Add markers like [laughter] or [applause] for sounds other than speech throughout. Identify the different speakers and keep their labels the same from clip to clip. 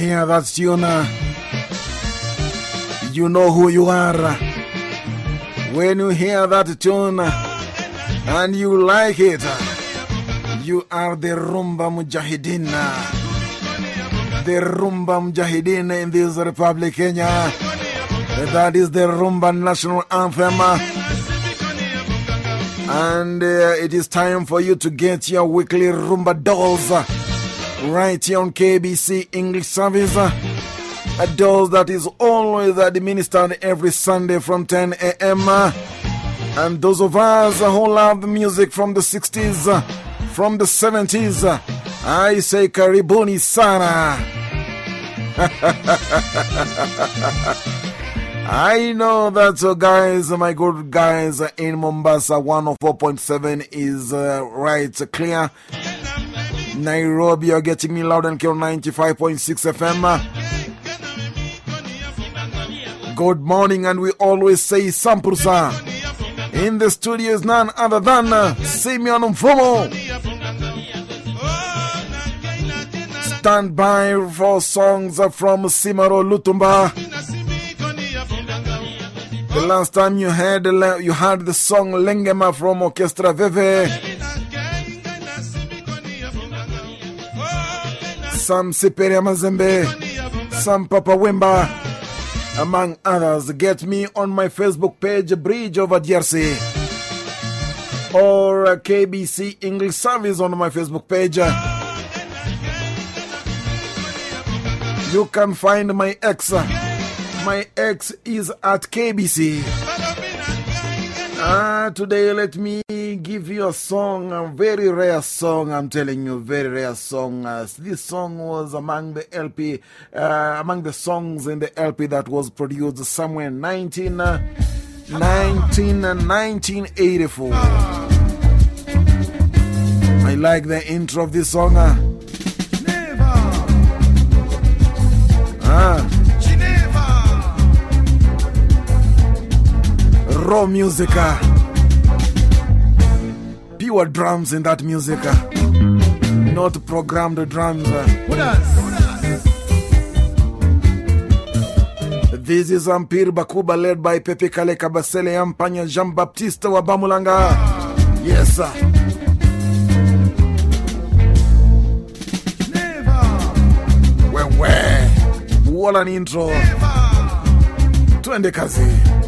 Speaker 1: You hear that tune? You know who you are. When you hear that tune and you like it, you are the Rumba Mujahideen. The Rumba Mujahideen in this Republic, Kenya. That is the Rumba national anthem. And uh, it is time for you to get your weekly Rumba dolls right here on KBC English Service. A dose that is always administered every Sunday from 10 a.m. And those of us who love the music from the 60s, from the 70s, I say karibuni sana. [laughs] I know that, so guys, my good guys in Mombasa 104.7 is uh, right clear. Nairobi, you're getting me loud and clear 95.6 FM. Good morning, and we always say Sampursa. In the studio is none other than uh, Simeon Mfumu. Stand by for songs from Simaro Lutumba. The last time you heard, you heard the song Lengema from Orchestra Veve. Some Siperia Mazembe, some Papa Wemba, among others. Get me on my Facebook page, Bridge over DRC, or KBC English Service on my Facebook page. You can find my ex. My ex is at KBC. Ah, today let me give you a song, a very rare song. I'm telling you, very rare song. Uh, this song was among the LP, uh, among the songs in the LP that was produced somewhere in 19, uh, 19, 1984. I like the intro of this song. Uh. Ah. Raw music, pure drums in that music, not programmed drums. This is Ampir Bakuba led by Pepe Kale Kabasele Ampanya Jean Baptiste wa Bamulanga. Yes, sir. Wala ni intro. Twende kazi.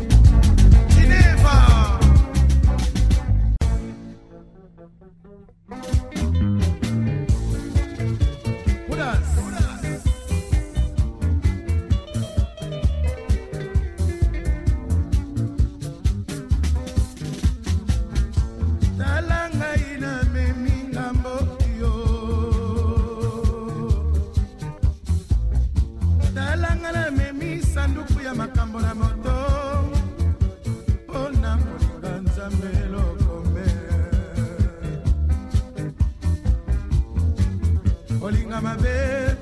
Speaker 2: mabe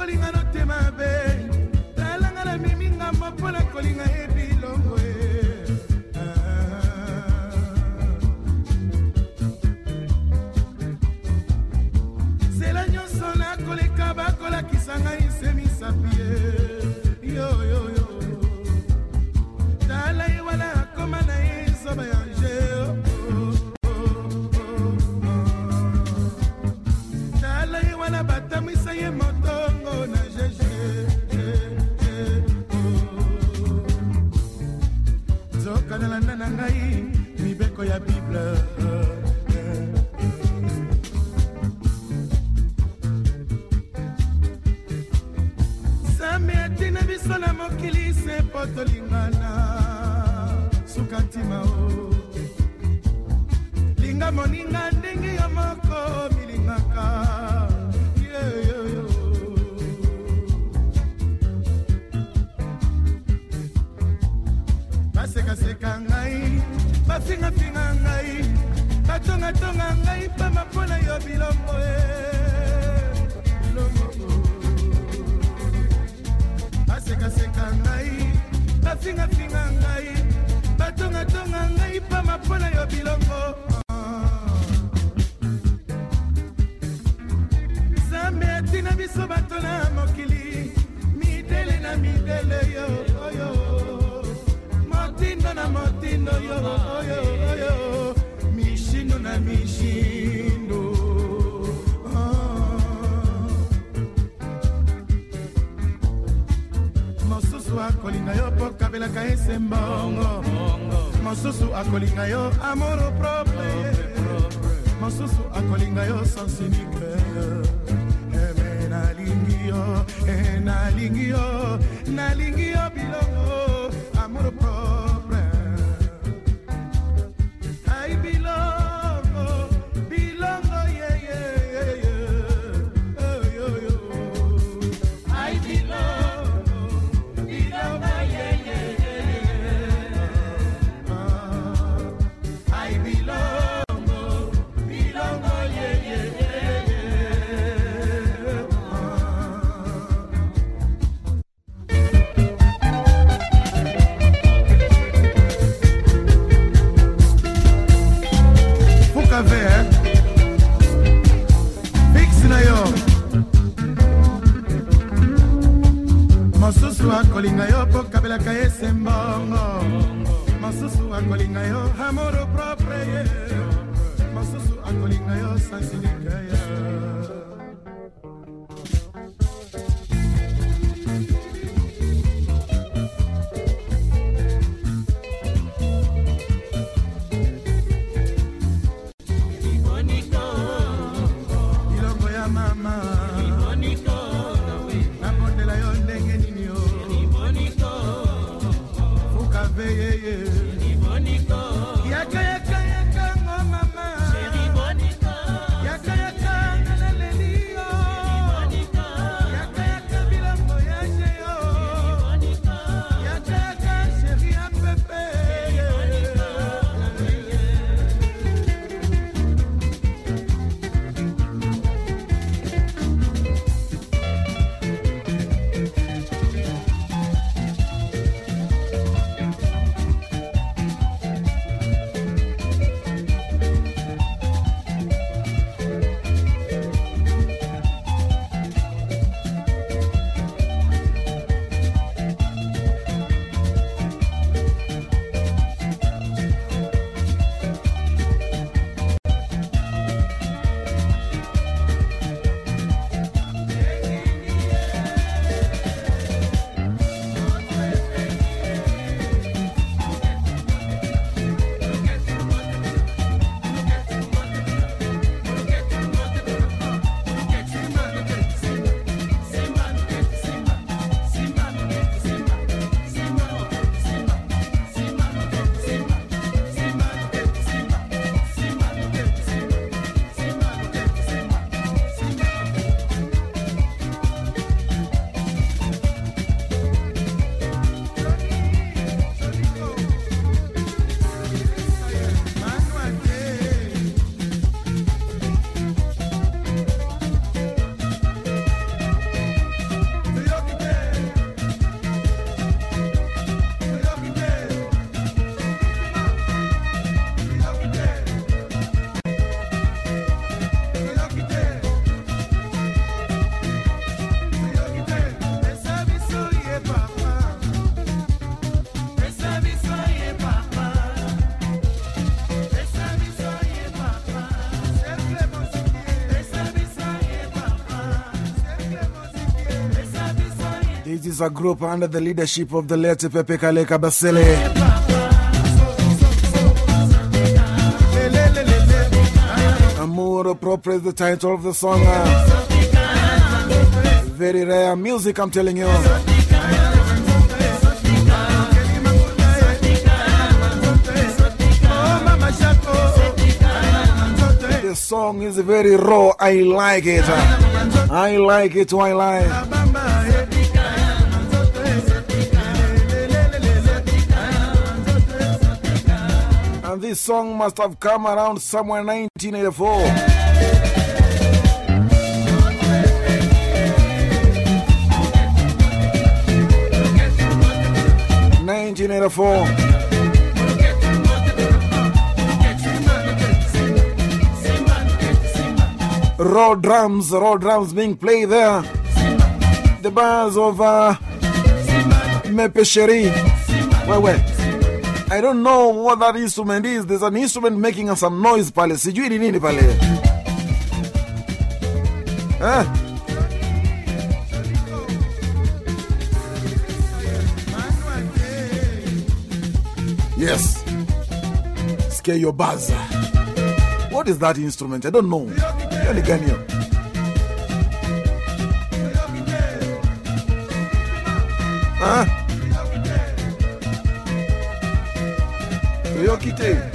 Speaker 2: olinga notema mabe na ngai mibeko ya bible. Nzambe atina biso na mokili se mpo tolingana. Suka ntima o. Linga moninga ndenge yo moko. bafingafinga ngai batongatonga ngai pamba mpo na yo bilombo e. basekaseka ngai bafingafinga ngai batongatonga ngai pamba mpo na yo bilongo nzambe atina biso bato na mokili midele na midele yo oyo. oh, biso na motindo yo oyo oyo mishindu na mishindu. Ah. Mosusu akolinga yo mpo kabelaka esembongo mosusu akolinga yo amoro propre. Mosusu akolinga yo sansinike eh, nalingi yo eh, nalingi yo nalingi yo bilongo.
Speaker 1: Is a group under the leadership of the late Pepe Kaleka Kabasele. Amour Propre is the title of the song. Uh. Very rare music, I'm telling you. The song is very raw. I like it. Uh. I like it. I like this song must have come around somewhere 1984. 1984. Raw drums, raw drums being played there. The bars of uh, Mepe. Wait, wait. I don't know what that instrument is. There's an instrument making some noise pale. Sijui ni nini pale. Eh? Yes. Scare your buzz. What is that instrument? I don't know. Hiyo? Ah? Eu quitei.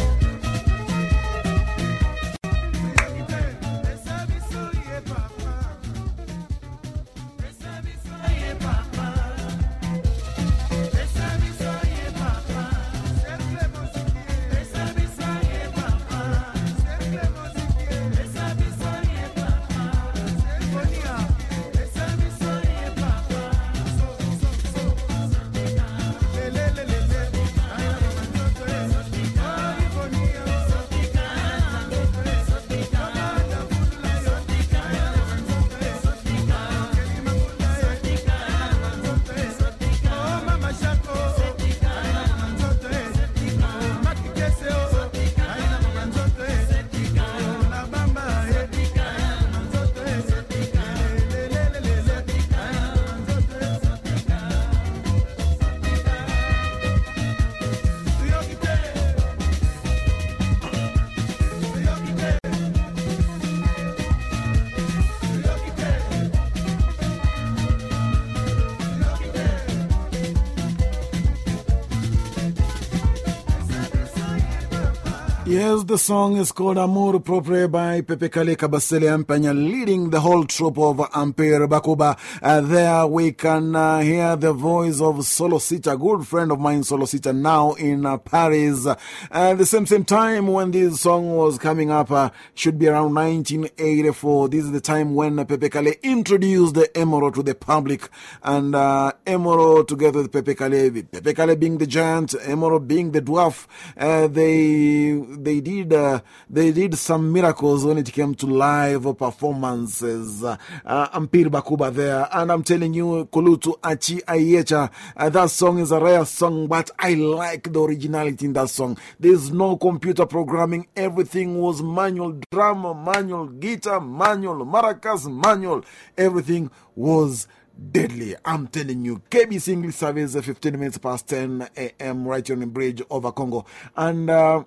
Speaker 1: The song is called Amour Propre by Pepe Kalle Kabasele Ampanya, leading the whole troop of Empire Bakuba. Uh, there we can uh, hear the voice of Solosita, a good friend of mine, Solosita, now in uh, Paris. At the same, same time when this song was coming up, should be around 1984. This is the time when Pepe Kalle introduced the Emoro to the public. And Emoro, together with Pepe Kalle, Pepe Kalle being the giant, Emoro being the dwarf, they they did, uh, they did some miracles when it came to live performances. Uh, uh, Empire Bakuba there. And I'm telling you, Kulutu Achi Ayecha, uh, that song is a rare song, but I like the originality in that song. There's no computer programming, everything was manual drum, manual guitar, manual maracas, manual. Everything was deadly. I'm telling you. KBC English service, 15 minutes past 10 a.m. right on the bridge over Congo. And uh,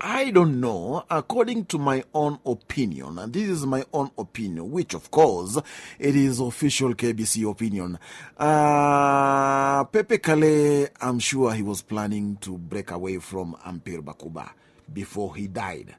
Speaker 1: I don't know, according to my own opinion, and this is my own opinion, which of course it is official KBC opinion. Uh, Pepe Kalle, I'm sure he was planning to break away from Empire Bakuba before he died.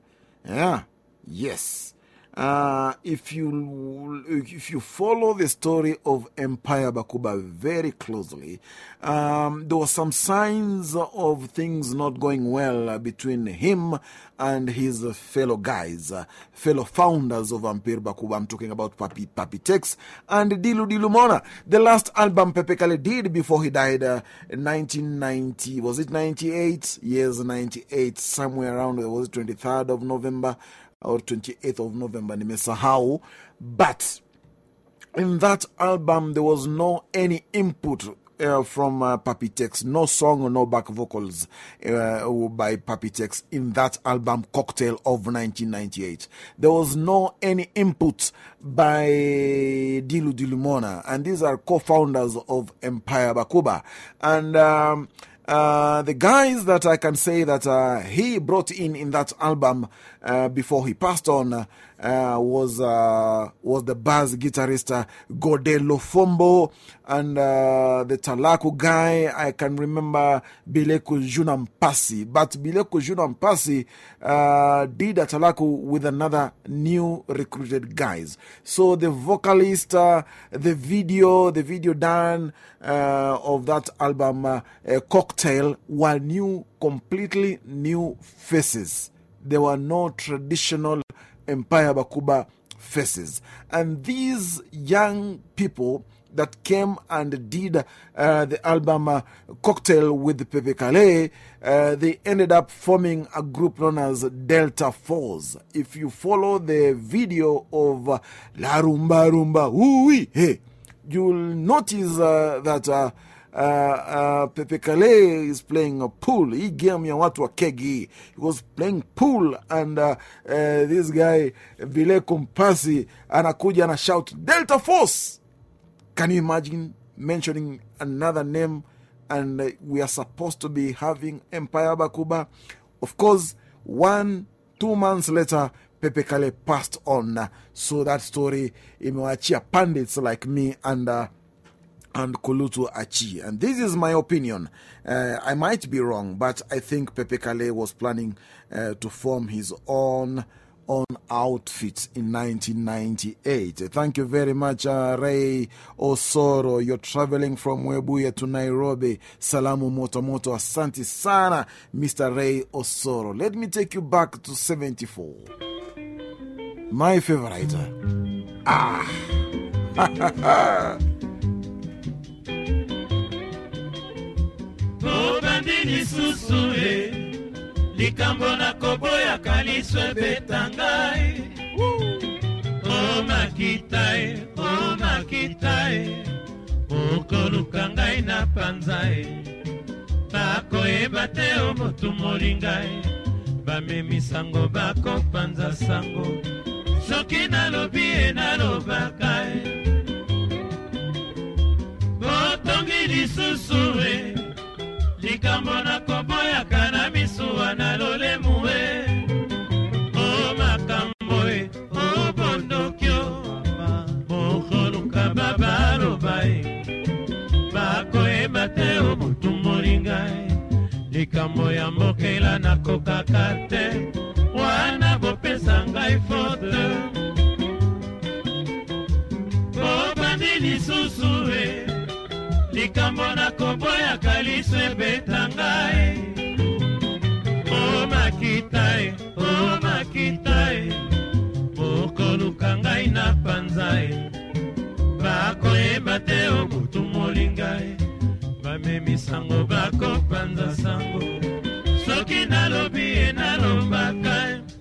Speaker 1: Yeah, yes. Uh, if you if you follow the story of Empire Bakuba very closely, um, there were some signs of things not going well between him and his fellow guys, uh, fellow founders of Empire Bakuba. I'm talking about Papi, Papi Tex and Dilu Dilu Mona. The last album Pepe Kalle did before he died uh, in 1990, was it 98? Yes, 98, somewhere around, was it 23rd of November? Or 28th of November, nimesahau. But in that album, there was no any input uh, from uh, Papitex, no song or no back vocals uh, by Papitex in that album Cocktail of 1998. There was no any input by Dilu Dilumona, and these are co founders of Empire Bakuba. And um, uh, the guys that I can say that uh, he brought in in that album uh, before he passed on uh, was, uh, was the bass guitarist uh, Godelo Fombo and the Talaku guy. I can remember Bileko Junampasi, but Bileko Junampasi did a Talaku with another new recruited guys. So the vocalist, the video, the video done of that album, Cocktail, were new, completely new faces there were no traditional Empire Bakuba faces. And these young people that came and did uh, the album uh, Cocktail with Pepe Kalle, uh, they ended up forming a group known as Delta Force. If you follow the video of La Rumba Rumba, ooh, hey, you'll notice that uh, Pepe Kalle is playing a pool. Hii game ya watu wa kegi. He was playing pool and uh, uh, this guy Vile Kompasi anakuja na shout Delta Force. Can you imagine mentioning another name and uh, we are supposed to be having Empire Bakuba? Of course, one, two months later, Pepe Kalle passed on. So that story imewachia pundits like me and uh, and Kulutu Achi. And this is my opinion. Uh, I might be wrong, but I think Pepe Kalle was planning uh, to form his own own outfit in 1998. Thank you very much, uh, Ray Osoro. You're traveling from Webuye to Nairobi. Salamu moto moto. Asante sana, Mr. Ray Osoro. Let me take you back to 74. My favorite. Ah. [laughs]
Speaker 3: obandi lisusu e. Likambo nakoboyaka liso ebeta ngai. O makita e o makita e. Okoluka ngai na panza e. Bakoyeba te o motu molinga e. Bamemisango bakopanza sango. Soki nalobi e nalobaka e. Botongi lisusu e likambo nakoboyaka na misuwa na lolemu e o makambo e o bondokio mokoluka babaloba e bakoyeba te o motu molinga e likambo ya mbokela nakokaka te wana bopesa ngai fote bobandi lisusu e likambo nakoboyaka liso ebeta ngai. O makita e o makita e. Okoluka ngai na panza e. Bakoyeba te o motu molinga e. Bamemisango bakopanza sango. Soki nalobi e nalombaka e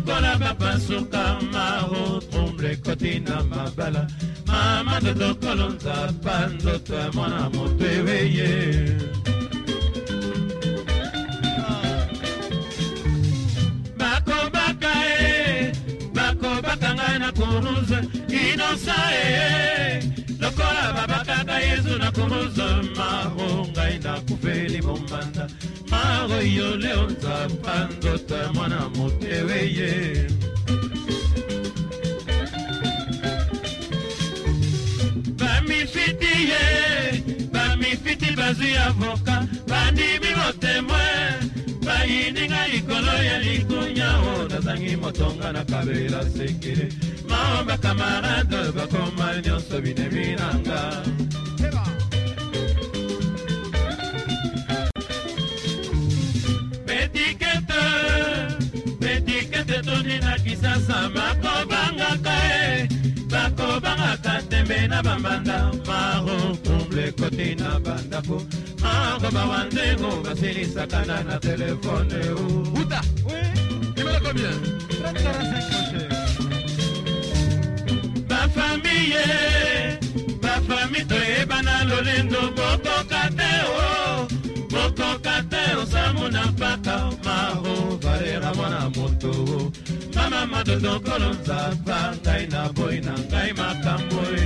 Speaker 3: lokola bapasuka maro tromble ekoti na mabala mama totokolo nzapa nzoto ya mwana moto eweye bakobaka e bakobaka ngai na kuruze inosa e lokola babakaka yesu na kuruze maro ngai nakufeli mombanda maro yo leo nzapa nzoto ya mwana moteweye bamifiti ye bamifiti bazwi avoka bandimi motemwe bayininga likolo ya likunya o nazangi motonga na kabela sekele mao bakamarade bakoma nyonso binemi nanga betikete betikete toni na kisasa bakobangaka e bakobangaka tembe na bambanda maro koti na bandako. Maro bawanzengo basilisaka na na telefone uta numéro combien? 3045 bafamiye bafami toyebana lolendo bokoka te o bokoka te osamuna mpaka maro valera mwana moto mama madodokolo nzapa ngai na boyi na ngai makambo e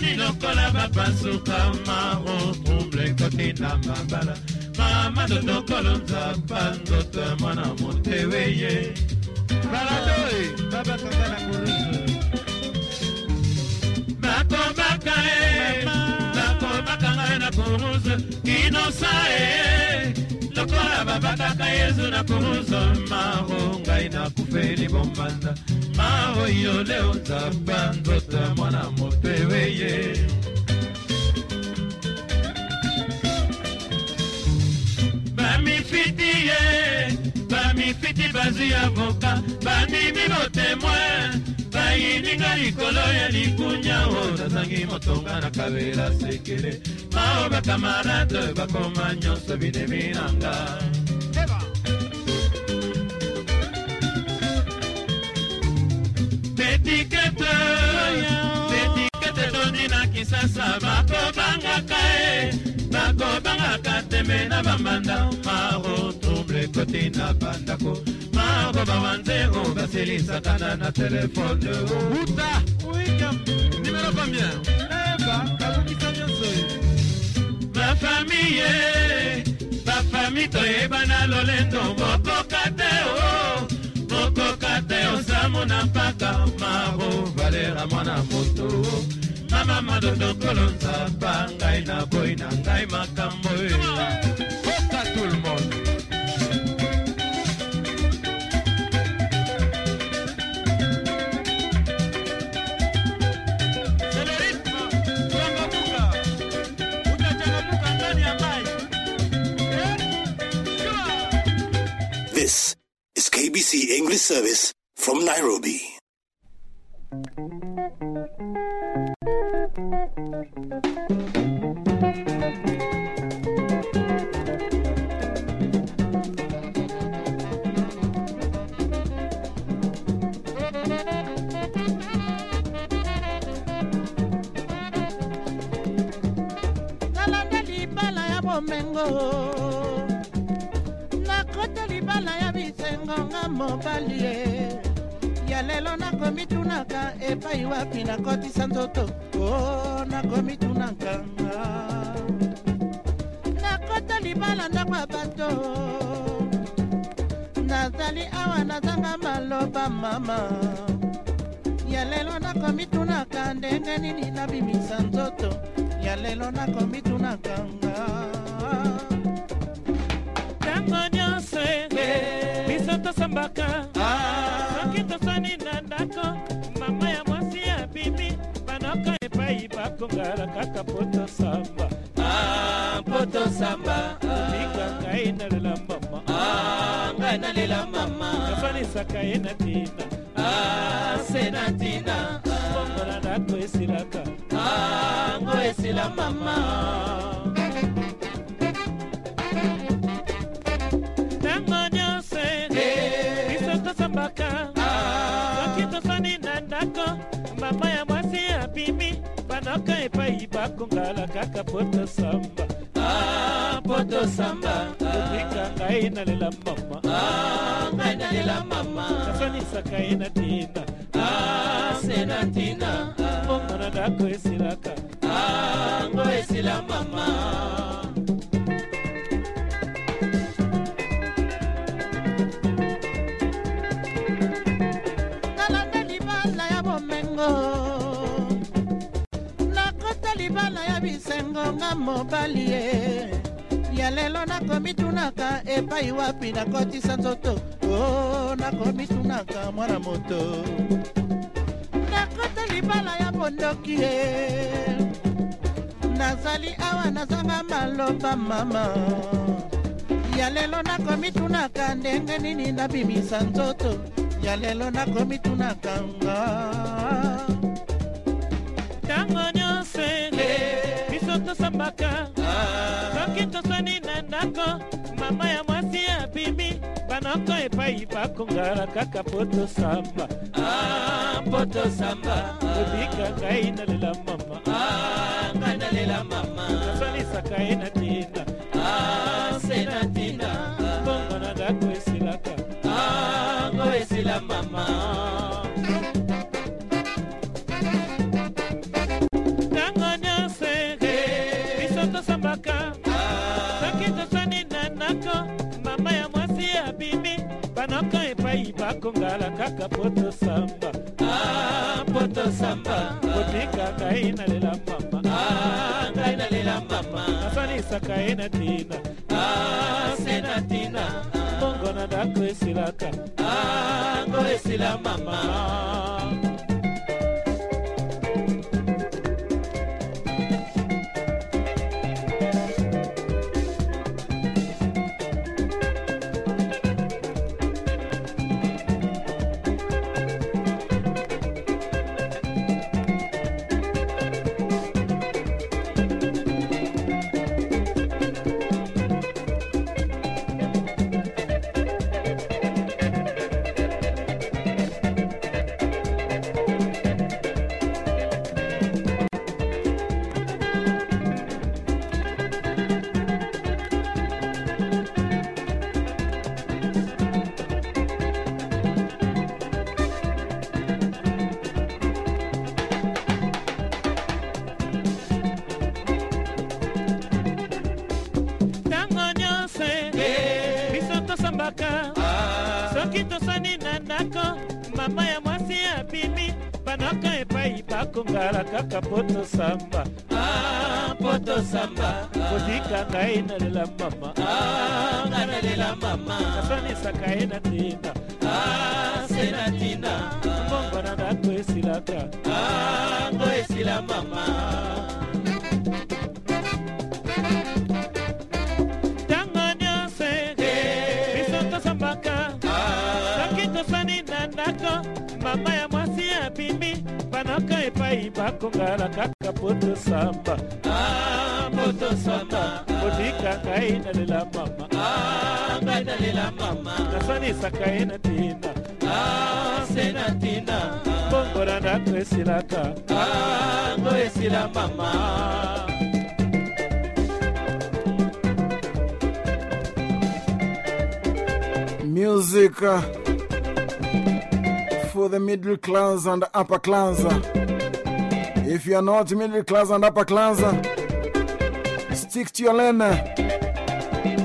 Speaker 3: babimani lokola bapasuka maro trouble kotinda mabala mama dodokolo nzapa nzoto ya mwana motewe ye baladoe babakanga na kurusu bakobaka e bakobaka ngai na kuruse kinosa e lokola babakaka yezu na kuruse maro ngai nakufeli bombanda. Maro yo leo nzapa nzoto ya mwana mopewe ye bamifiti ye bamifiti bazwi avoka bandimi botemoin bayininga likolo ya likunya o nazangi motonga na kabela sekele. Mao bakamarade bakoma nyonso binemi nanga betikete betikete toni na kisasa bakobangaka e bakobangaka tembe na bambanda maro trouble koti na bandako. Maro bawanzero baselisaka na na telefone uta numero combien? Eba kabukisa nyonso. Bafamille bafami toyebana lolendo. Bokoka te o bokoka te osamona mpaka. Maro valera mwana moto. Mama madodokolo nzapa ngai na boyi na ngai makambo
Speaker 4: KBC English Service from Nairobi.
Speaker 5: nalanda mobali ye ya lelo nakomitunaka epai wapi nakotisa nzoto o oh, nakomitunaka nga nakota libala ndako ya bato. Nazali awa nazanga maloba mama. Ya lelo nakomitunaka ndenge nini nabimisa nzoto ya lelo nakomitunaka nga
Speaker 3: ntango nyonso biso tosambaka soki tosani na ndako mama ya mwasi ya bibi banoko epai bakongala kaka po tosamba po tosamba linga ngai nalela mama. Ngai nalela mama. Kafanisaka ye na tina se na tina bongo na ndako esilaka. Ngo esila mama poto samba. Ah poto samba. Nika ngai na lela mama. Ah ngai na lela mama. Kasanisa kai na tina ah se na tina mbongo na ndako esilaka. Ah ngo esila mama.
Speaker 5: Bisengo nga mobali ye. Ya lelo nakomitunaka epai wapi nakotisa nzoto? O nakomitunaka mwana moto. Nakota libala ya bondoki ye. Nazali awa nazanga maloba mama. Ya lelo nakomitunaka ndenge nini nabimisa nzoto? Ya lelo nakomitunaka nga.
Speaker 3: Ntango nyonso biso tosambaka soki tosani na ndako mama ya mwasi abimi banoko epai bakongala kaka po tosamba po tosamba obika ngai nalela mama. Ngai nalela mama. Kasalisaka ye na tina se na tina bongo na ndako esilaka ngo esila mama
Speaker 6: poto samba.
Speaker 5: Ah poto samba.
Speaker 6: Kotika kai na lela mama.
Speaker 5: Ah kai na lela mama.
Speaker 6: Asali sakai na tina
Speaker 5: ah sena tina
Speaker 6: bongo na dako esilaka.
Speaker 5: Ah ngo esila mama. ah,
Speaker 6: kongala kaka po tosamba
Speaker 5: ah, po tosamba
Speaker 6: kodika ngai na lela mama.
Speaker 5: Ah, Nga na lela mama.
Speaker 6: Nasanisaka ye na tina
Speaker 5: ah, se na tina
Speaker 6: mbongo na ndako esilaka.
Speaker 5: Ngo esila mama.
Speaker 6: E, mama ya mwasi ya bimi banaka kaka po tosamba
Speaker 5: ah, poto samba.
Speaker 6: Nalela mama.
Speaker 5: Ah, nalela mama.
Speaker 6: Tina.
Speaker 5: Ah, se na tina.
Speaker 6: Mbongo na ndako esilaka
Speaker 5: ah, mama.
Speaker 1: Music uh, for the middle class and upper class. If you are not middle class and upper class, stick to your lane.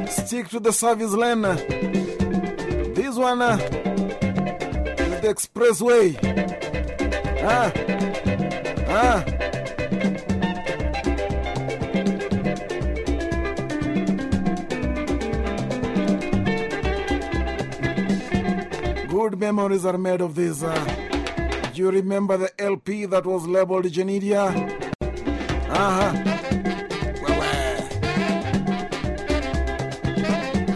Speaker 1: Stick to the service lane. This one uh, is the expressway. Ah, ah. Good memories are made of this. Uh, do you remember the LP that was labeled Genidia? Uh huh.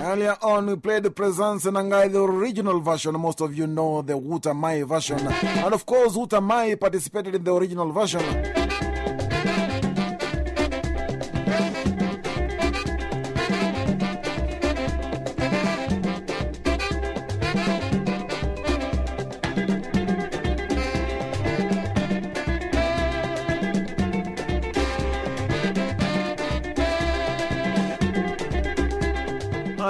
Speaker 1: Earlier on, we played the Presence Nangai, the original version. Most of you know the Wuta Mayi version. And of course, Wuta Mayi participated in the original version.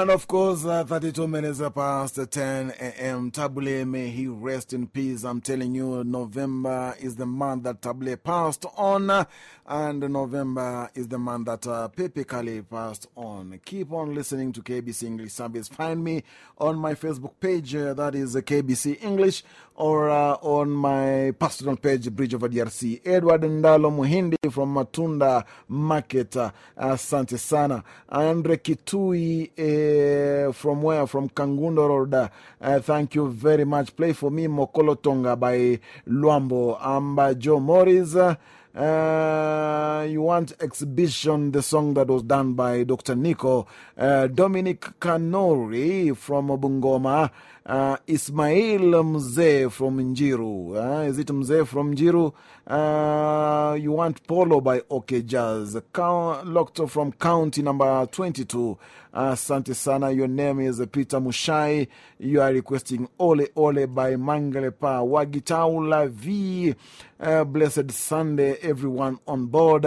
Speaker 1: And of course, uh, 32 minutes past 10 a.m. Tabu Ley, may he rest in peace. I'm telling you, November is the month that Tabu Ley passed on, and November is the month that uh, Pepe Kalle passed on. Keep on listening to KBC English Service. Find me on my Facebook page, uh, that is KBC English, or uh, on my personal page, Bridge over DRC. Edward Ndalo Muhindi from Matunda Market, uh, Sana. Andre Kitui uh, from where? From Kangundo Road. Uh, thank you very much. Play for me Mokolo Tonga by Luambo. Amba Joe Morris. Uh, you want exhibition, the song that was done by Dr. Nico, uh, Dominic Kanori from Bungoma, uh, Ismail Mzee from Njiru. Uh, is it Mzee from Njiru? Uh, you want Polo by OK Jazz. Locked from county number 22. Santisana, sana. Your name is Peter Mushai. You are requesting Ole Ole by Mangelepa. Wagitaula V. Uh, blessed Sunday, everyone on board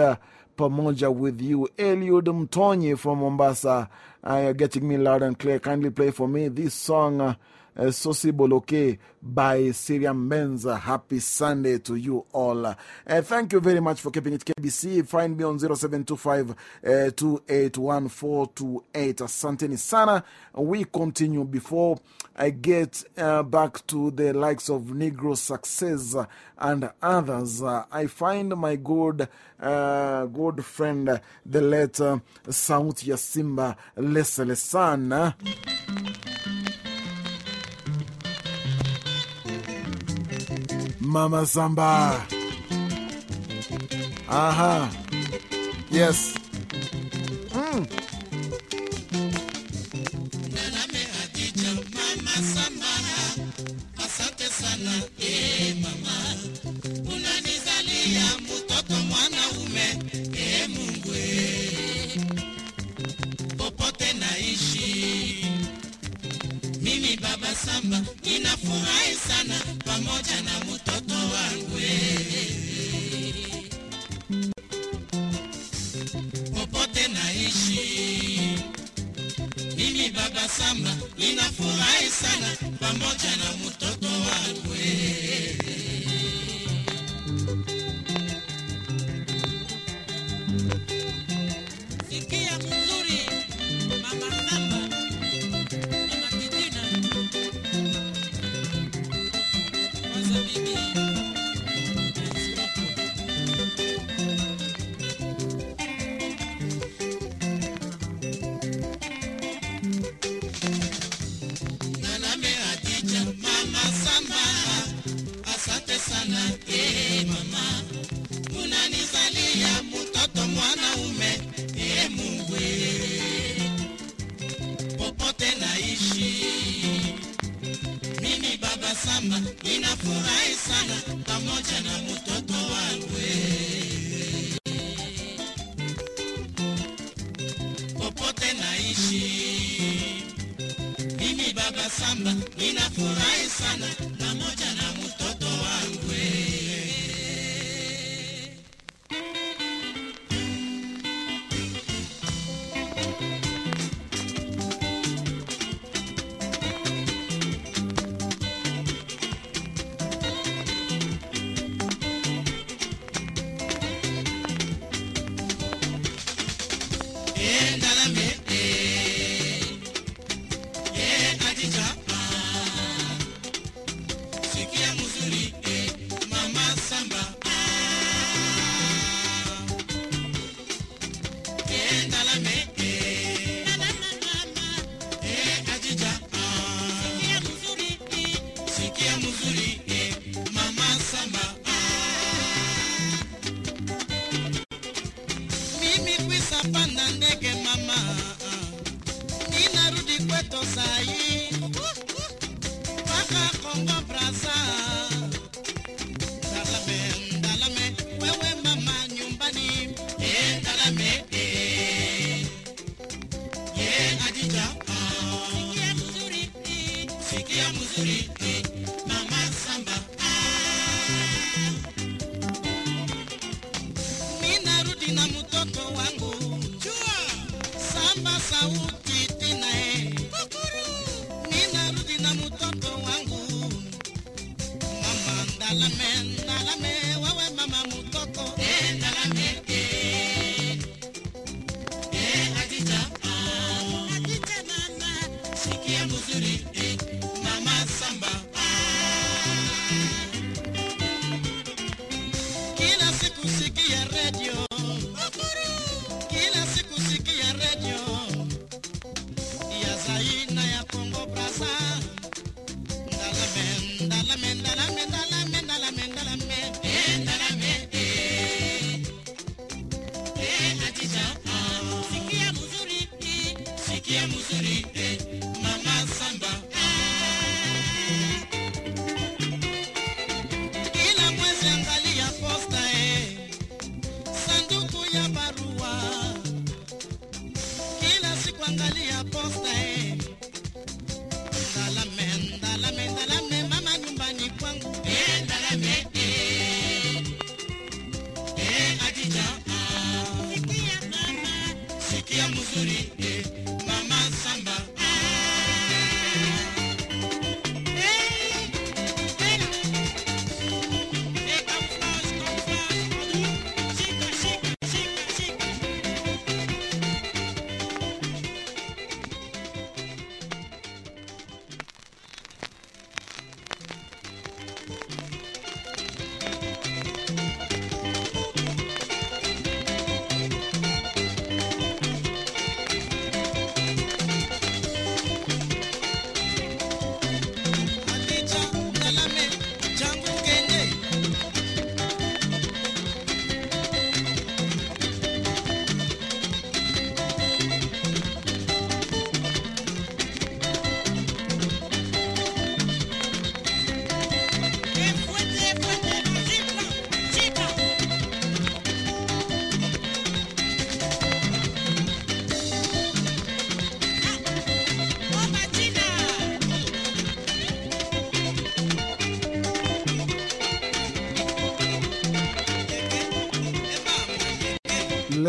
Speaker 1: pamoja with you. Eliud Mtonyi from Mombasa, you're getting me loud and clear. Kindly play for me this song. Eh, uh, Sosi Boloke by Syrian Men's. Happy Sunday to you all. Eh, thank you very much for keeping it KBC. Find me on 0725 eh, 281428. Asante Nisana. We continue before I get back to the likes of Negro Success and others. I find my good, good friend, the late Saut Yasimba Leselesana. Mama Samba. Aha. Yes. Mm.
Speaker 7: Mimi baba samba sana pamoja na muto. jẹ̀nàmú.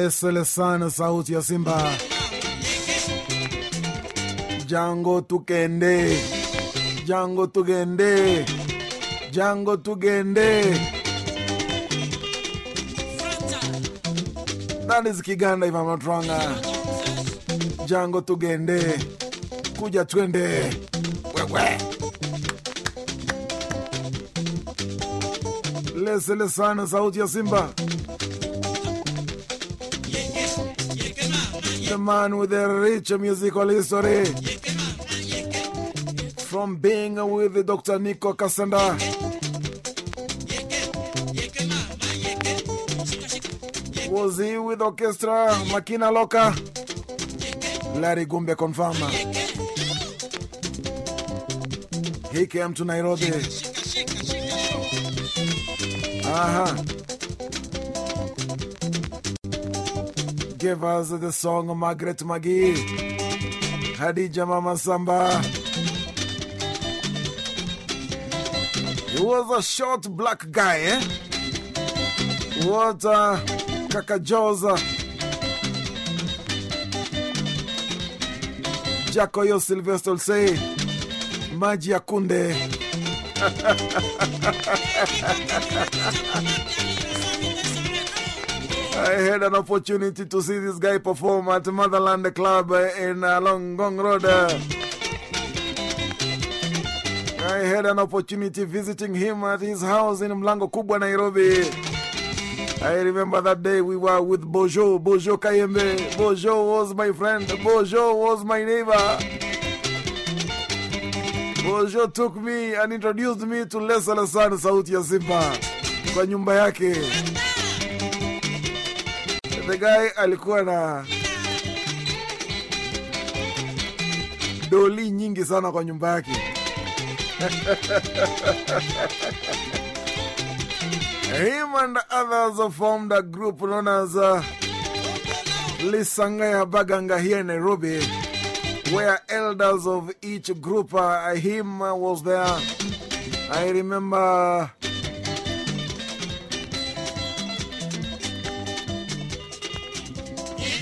Speaker 1: Lesele sana sauti ya simba. Jango tukende, jango tugende jango tugende that is kiganda if jango tugende kuja twende. Wewe. Lesele sana sauti ya simba the man with a rich musical history from being with Dr. Nico Kasanda. Was he with orchestra Makina Loka? Larry Gumbe confirm. He came to Nairobi. Aha. Give us the song Margaret Magi. Hadija Mama Samba. He was a short black guy, eh? What uh, Kaka Joza. Jacoyo Sylvester say, Maji ya kunde. [laughs] I had an opportunity to see this guy perform at Motherland Club in uh, Long Gong Road. I had an opportunity visiting him at his house in Mlango Kubwa, Nairobi. I remember that day we were with Bojo, Bojo Kayembe. Bojo was my friend, Bojo was my neighbor. Bojo took me and introduced me to Lesala San Sauti ya Simba kwa nyumba yake. Guy alikuwa na doli nyingi sana kwa nyumba yake. [laughs] Him and others formed a group known as uh, Lisangaya Baganga here in Nairobi, where elders of each group, uh, him was there. I remember.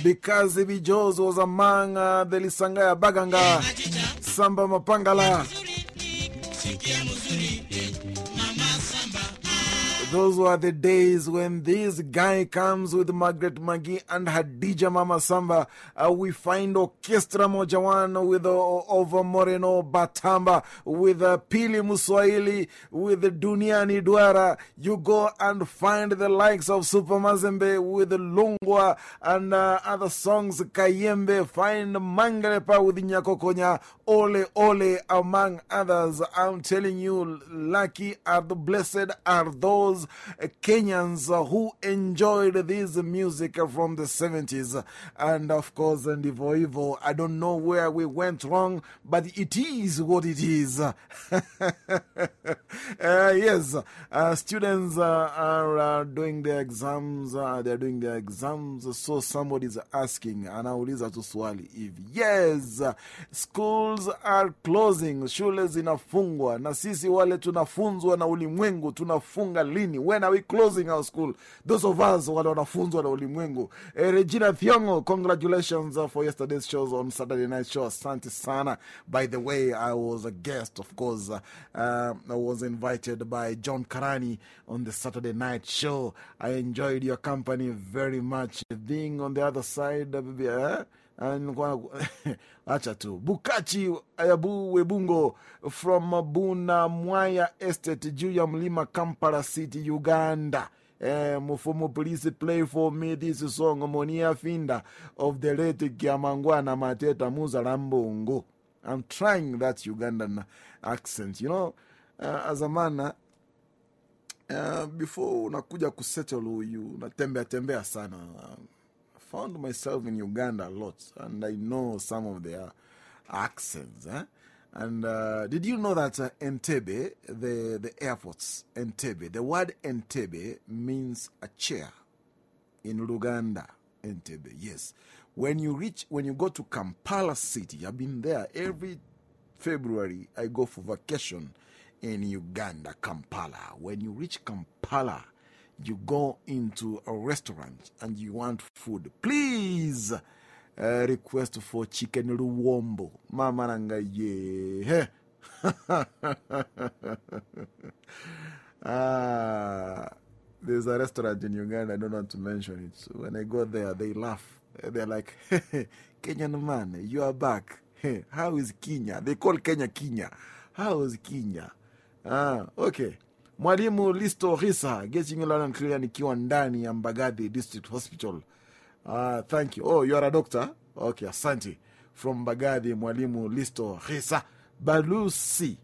Speaker 1: Because Bijos was among uh, the Lisangaya Baganga, Samba Mapangala. Those were the days when this guy comes with Margaret Magi and Hadija Mama Samba. Uh, we find Orchestra Mojawan with uh, Over Moreno Batamba, with uh, Pili Muswahili, with Duniani Duara. You go and find the likes of Super Mazembe with Lungwa and uh, other songs, Kayembe. Find Mangelepa with Nyakokonya, Ole Ole, among others. I'm telling you, lucky are the blessed are those Kenyans who enjoyed this music from the 70s. And of course, Ndivo Ivo, I don't know where we went wrong, but it is what it is. [laughs] uh, yes, uh, students uh, are uh, doing their exams, uh, they're doing their exams, so somebody's asking, anauliza tu swali if yes, schools are closing, shule zinafungwa, na sisi wale tunafunzwa na ulimwengu, tunafunga lini? When are we closing our school? Those of us wale wanafunzwa na ulimwengu. Eh, Regina Thiongo, congratulations uh, for yesterday's shows on Saturday Night Show. Asante sana. By the way, I was a guest, of course. Uh, uh, I was invited by John Karani on the Saturday Night Show. I enjoyed your company very much. Being on the other side, baby, eh? And [laughs] acha tu. Bukachi ayabu webungo from buna mwaya estate juu ya mlima kampala city uganda. Eh, mfumo please play for me this song monia finda of the late kiamangwana mateta muzalambongo i'm trying that ugandan accent you know? Uh, as a man uh, before unakuja kusettle huyu unatembea tembea sana found myself in Uganda a lot, and I know some of their accents. Eh? And uh, did you know that uh, Entebbe, the, the airports, Entebbe, the word Entebbe means a chair in Luganda, Entebbe, yes. When you reach, when you go to Kampala City, I've been there every February, I go for vacation in Uganda, Kampala. When you reach Kampala, you go into a restaurant and you want food, please uh, request for chicken luwombo. Mama nanga ye. [laughs] ah, there's a restaurant in Uganda, I don't want to mention it. So when I go there, they laugh. They're like, Kenyan man, you are back. How is Kenya? They call Kenya Kenya. How is Kenya? Ah, okay. Mwalimu Listo Risa, getting and clear nikiwa ndani ya Mbagathi District Hospital. Ah, thank you. Oh, you are a doctor? Okay, asante. From Mbagathi, Mwalimu Listo Risa. Balusi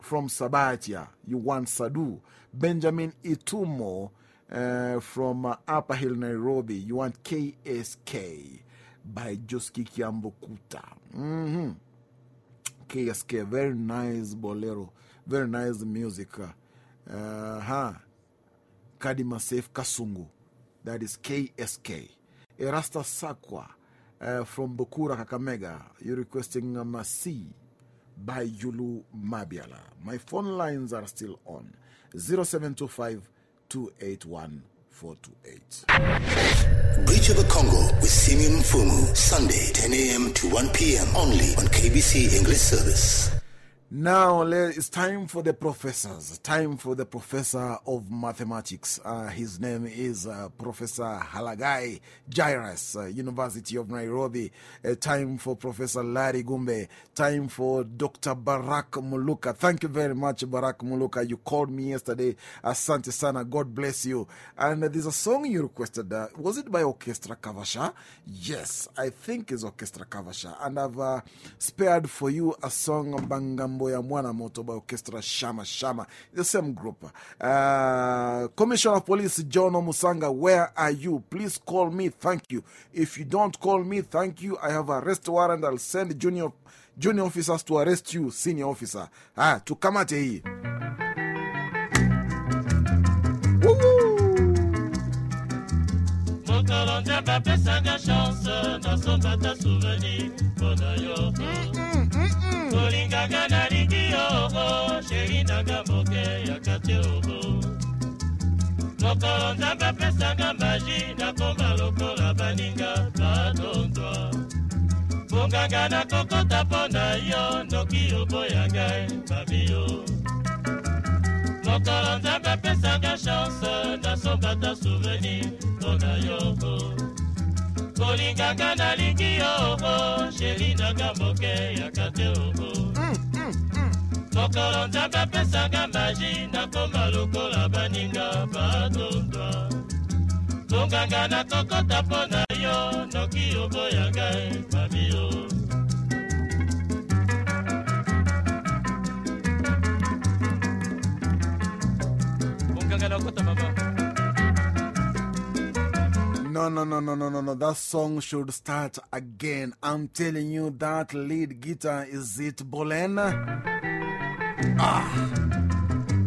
Speaker 1: from Sabatia, you want Sadu. Benjamin Itumo uh, from uh, Upper Hill, Nairobi, you want KSK by Josky Kiambukuta. Mm -hmm. KSK, very nice bolero, very nice music. Uh, huh. Kadima Safe Kasungu, that is KSK. Erasta Sakwa uh, from Bukura Kakamega, you're requesting a Masi by Youlou Mabiala. My phone lines are still on 0725 281 428.
Speaker 4: Bridge of the Congo with Simeon Mfumu, Sunday, 10 a.m. to 1 p.m. only on KBC English Service.
Speaker 1: Now it's time for the professors. Time for the professor of mathematics. Uh, his name is uh, Professor Khalagai Jairus, uh, University of Nairobi. time for Professor Larry Gumbe. Time for Dr. Barak Muluka. Thank you very much, Barak Muluka. You called me yesterday. Asante Sana. God bless you. And there's a song you requested. was it by Orchestra Kavasha? Yes, I think it's Orchestra Kavasha. And I've spared for you a song, Bangam. Mambo ya Mwana Moto by Orchestra Shama Shama, the same group. Uh, Commissioner of Police John Omusanga, where are you? Please call me, thank you. If you don't call me, thank you. I have arrest warrant. I'll send junior, junior officers to arrest you, senior officer. Ah, tukamate hii.
Speaker 8: Mokolo nzambe apesanga chance nasombata souvenir mpona yo. Kolinganga nalingi yoko sheri nanga moke ya kate oko mokolo nzambe apesanga magi nakoma lokola baninga badondwa bonganga nakokota mpo na yo noki oboya ngai babiyo mokolo nzambe apesanga chance nasombata souvenir mpo na yoko kolinganga nalingi yoko sheri nanga moke yaka te oko mokolo nzambe apesanga magi nakoma lokola baninga badondwa bonganga nakokota mpo na yo noki oboya ngai babio bonganga nakota mama
Speaker 1: No, no, no, no, no, no, no. That song should start again. I'm telling you, that lead guitar is it Bolen? Ah.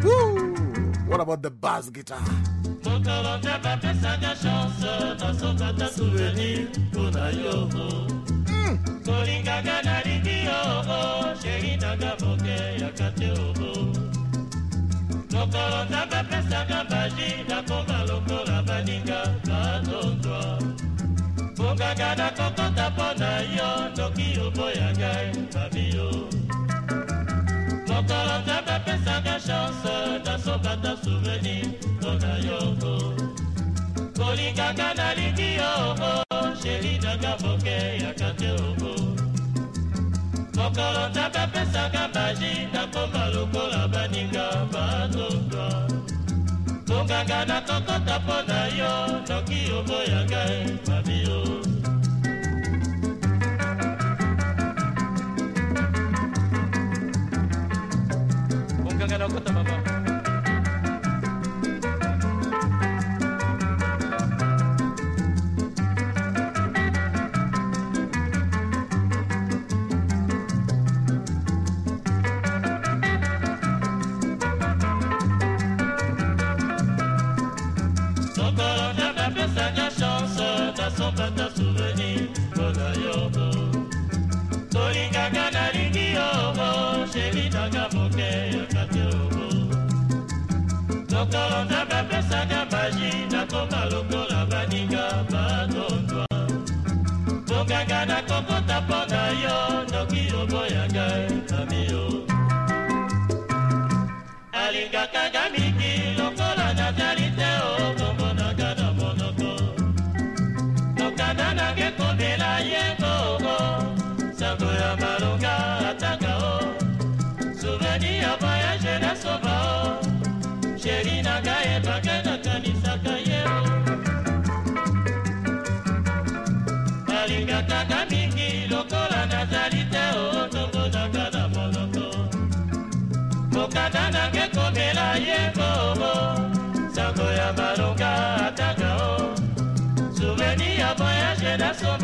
Speaker 1: Woo. What about the bass guitar?
Speaker 8: badondwa bonganga nakokota mpo na yo noki oboya ngai babio mokolo nzambe apesanga chance nasokata souvenir mpona yoko kolinganga nalingi yoko sheri nanga moke yaka te oko mokolo nzambe apesanga magi nakoma lokola baninga badondwa bonganga nakokota mpo na yo noki oboya ngai okota mpo na yo noki oboya ngai voyage na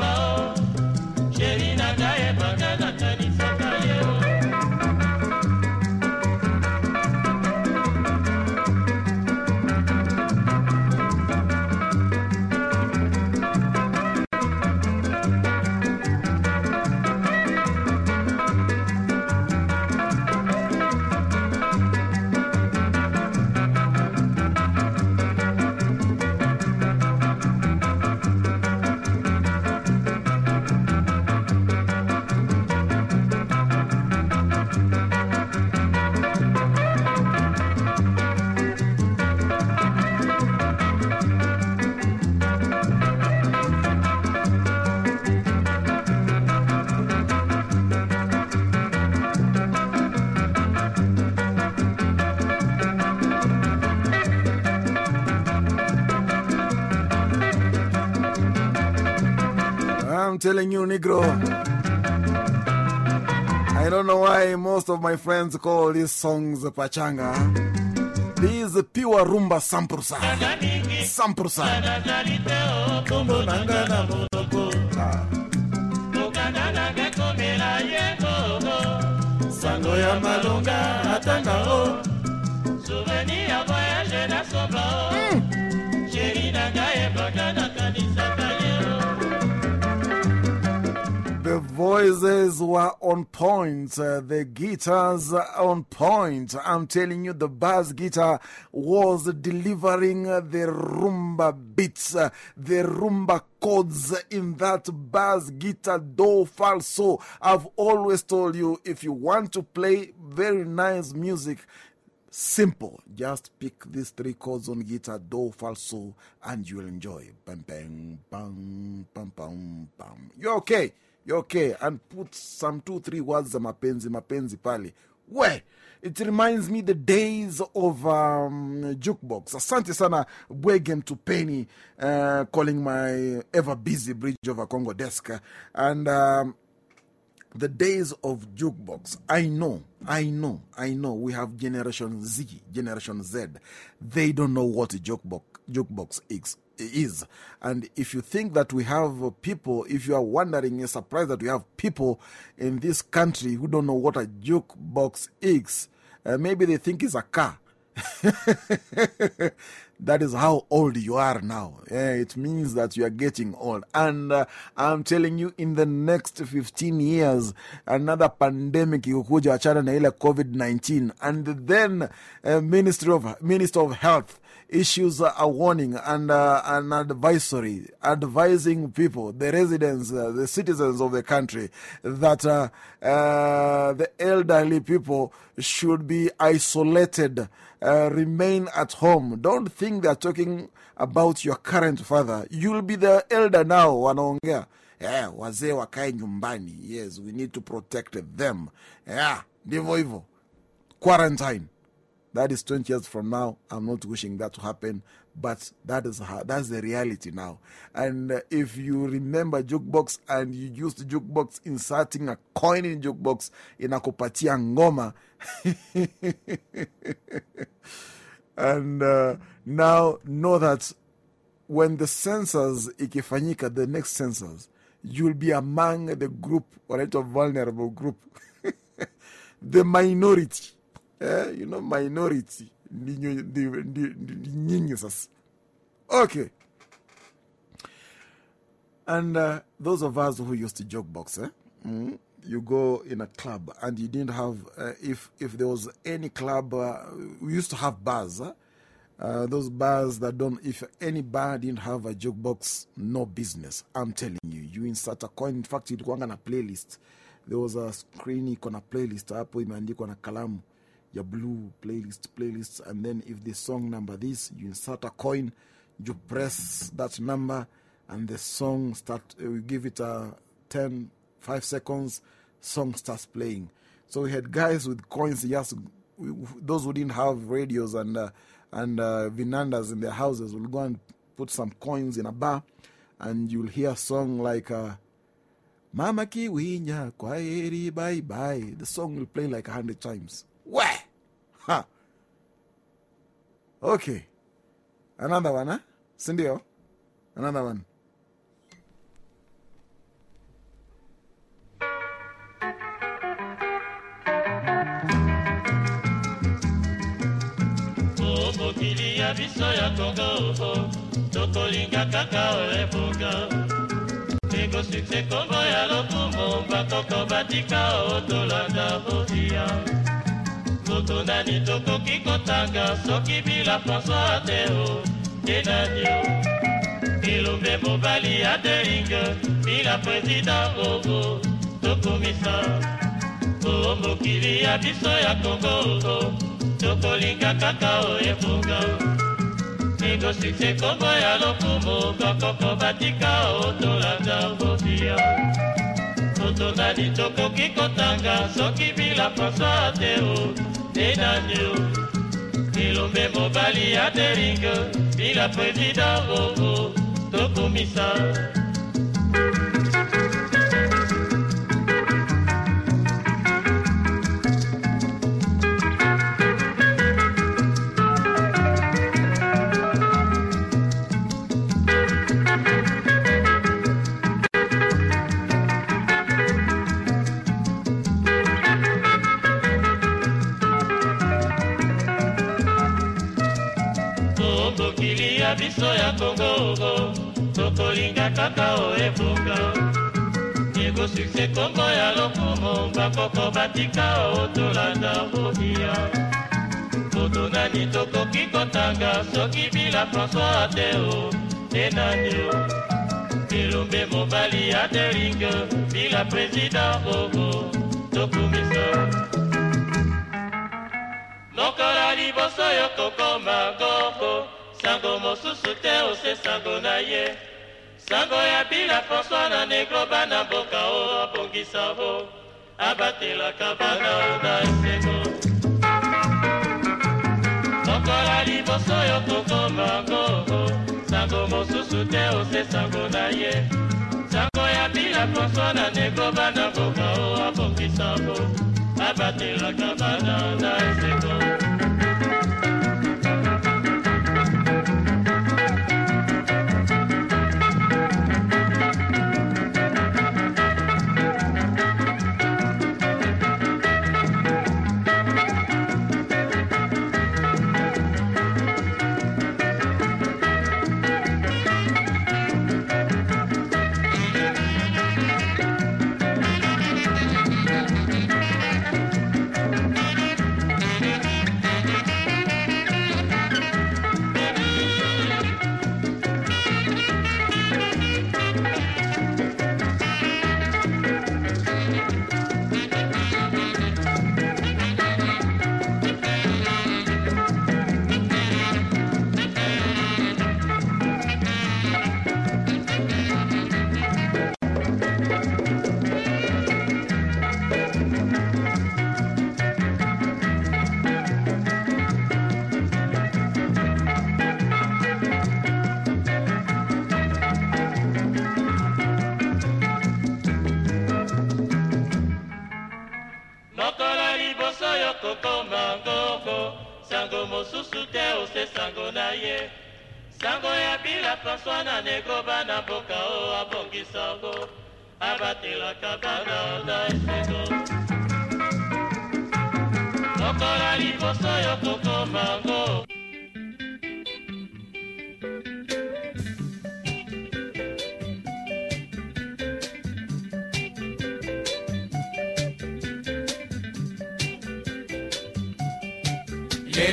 Speaker 1: telling you, Negro. I don't know why most of my friends call these songs Pachanga. This is pure rumba samprusa. Samprusa.
Speaker 8: nazali te o kombo nanga na monoko mokanda nanga komela ye koko sango ya malonga atanga o souveni voyage na soba o hmm. sheri nanga ebaka nakanisaka ye o
Speaker 1: voices were on point, uh, the guitars on point. I'm telling you, the bass guitar was delivering the rumba beats, uh, the rumba chords in that bass guitar, do, falso. I've always told you if you want to play very nice music, simple. Just pick these three chords on guitar, do, falso, and you'll enjoy. Bam, bam, bam, bam, bam, bam. You're okay. Okay. And put some two, three words za mapenzi, mapenzi pale. Where? It reminds me the days of um, jukebox. Asante sana Bwegen to Penny uh, calling my ever busy Bridge over Congo desk. And um, the days of jukebox. I know, I know, I know. We have Generation Z, Generation Z. They don't know what a jukebox, jukebox is. Is and if you think that we have people, if you are wondering, you're surprised that we have people in this country who don't know what a jukebox is, uh, maybe they think it's a car. [laughs] that is how old you are now. Yeah, it means that you are getting old. And uh, I'm telling you, in the next 15 years, another pandemic ikukuja wachana na ile COVID-19. And then uh, Ministry of, Minister of Health issues a warning and uh, an advisory advising people, the residents, uh, the citizens of the country, that uh, uh, the elderly people should be isolated, remain at home. Don't think they're talking about your current father. You'll be the elder now, wanaongea. Yeah, wazee wakae nyumbani. Yes, we need to protect them. Yeah, ndivyo. Quarantine. That is 20 years from now. I'm not wishing that to happen, but that is how, that's the reality now. And uh, if you remember jukebox and you used jukebox inserting a coin in jukebox inakupatia ngoma [laughs] and uh, now know that when the census ikifanyika the next census you'll be among the group or wanaitwa vulnerable group [laughs] the minority eh, you know minority nyinyi okay and uh, those of us who used to joke box eh? mm, you go in a club and you didn't have uh, if if there was any club uh, we used to have bars huh? uh, those bars that don't if any bar didn't have a joke box no business i'm telling you you insert a coin in fact ilikuanga na playlist there was a screen iko na playlist hapo imeandikwa na kalamu ya blue playlist playlist and then if the song number this you insert a coin you press that number and the song start uh, we give it a 10 5 seconds song starts playing so we had guys with coins yes we, those who didn't have radios and uh, and uh, vinandas in their houses will go and put some coins in a bar and you'll hear a song like uh, Mama Kiwinya, Kwaheri, bye bye. The song will play like a hundred times. Where? Okay. Another one, huh? Sindio? Another one.
Speaker 8: mokili ya biso ya kongo tokolinga kaka oebuka eko sukse kombo ya lokumu bakoko batika o tolanda botia moto nani tokoki kotanga? Soki bila françois te o enani o elombe mobali ya delinge bila président bogo tokomisa. O mokili ya biso ya kongo tokolinga kaka oyebuka ego sukse kombo ya lokumu bakoko batika otolanda bobia moto nani tokoki kotanga? Soki bila françois te o nde nani o elombe mobali ya teringe bila president oh, oh, oo tokomisa biso ya kongo tokolinga kaka oebuka ego sukse kombo ya lokumu bakoko batika otolanda bobia moto nani tokoki kotanga soki bila françois te o enani o? Elombe mobali ya deringe bila président bogo tokumisa. Lokola liboso yo kokoma goko sango mosusu te ose sango na ye. Sango ya bila françois na negro bana mboka o abongisa bo. Abatelaka bana o na esengo lokola liboso yo kokoma goko sango mosusu te ose sango na ye. Sango ya bila françois na negro bana mboka o abongisa bo. Abatelaka bana na esengo liboso yo kokoma ngoko sango mosusu te ose sango na ye. Sango ya bila françois na nego bana mboka o abongisango abatelaka bana na esengo mokolo liboso yo kokoma ngoko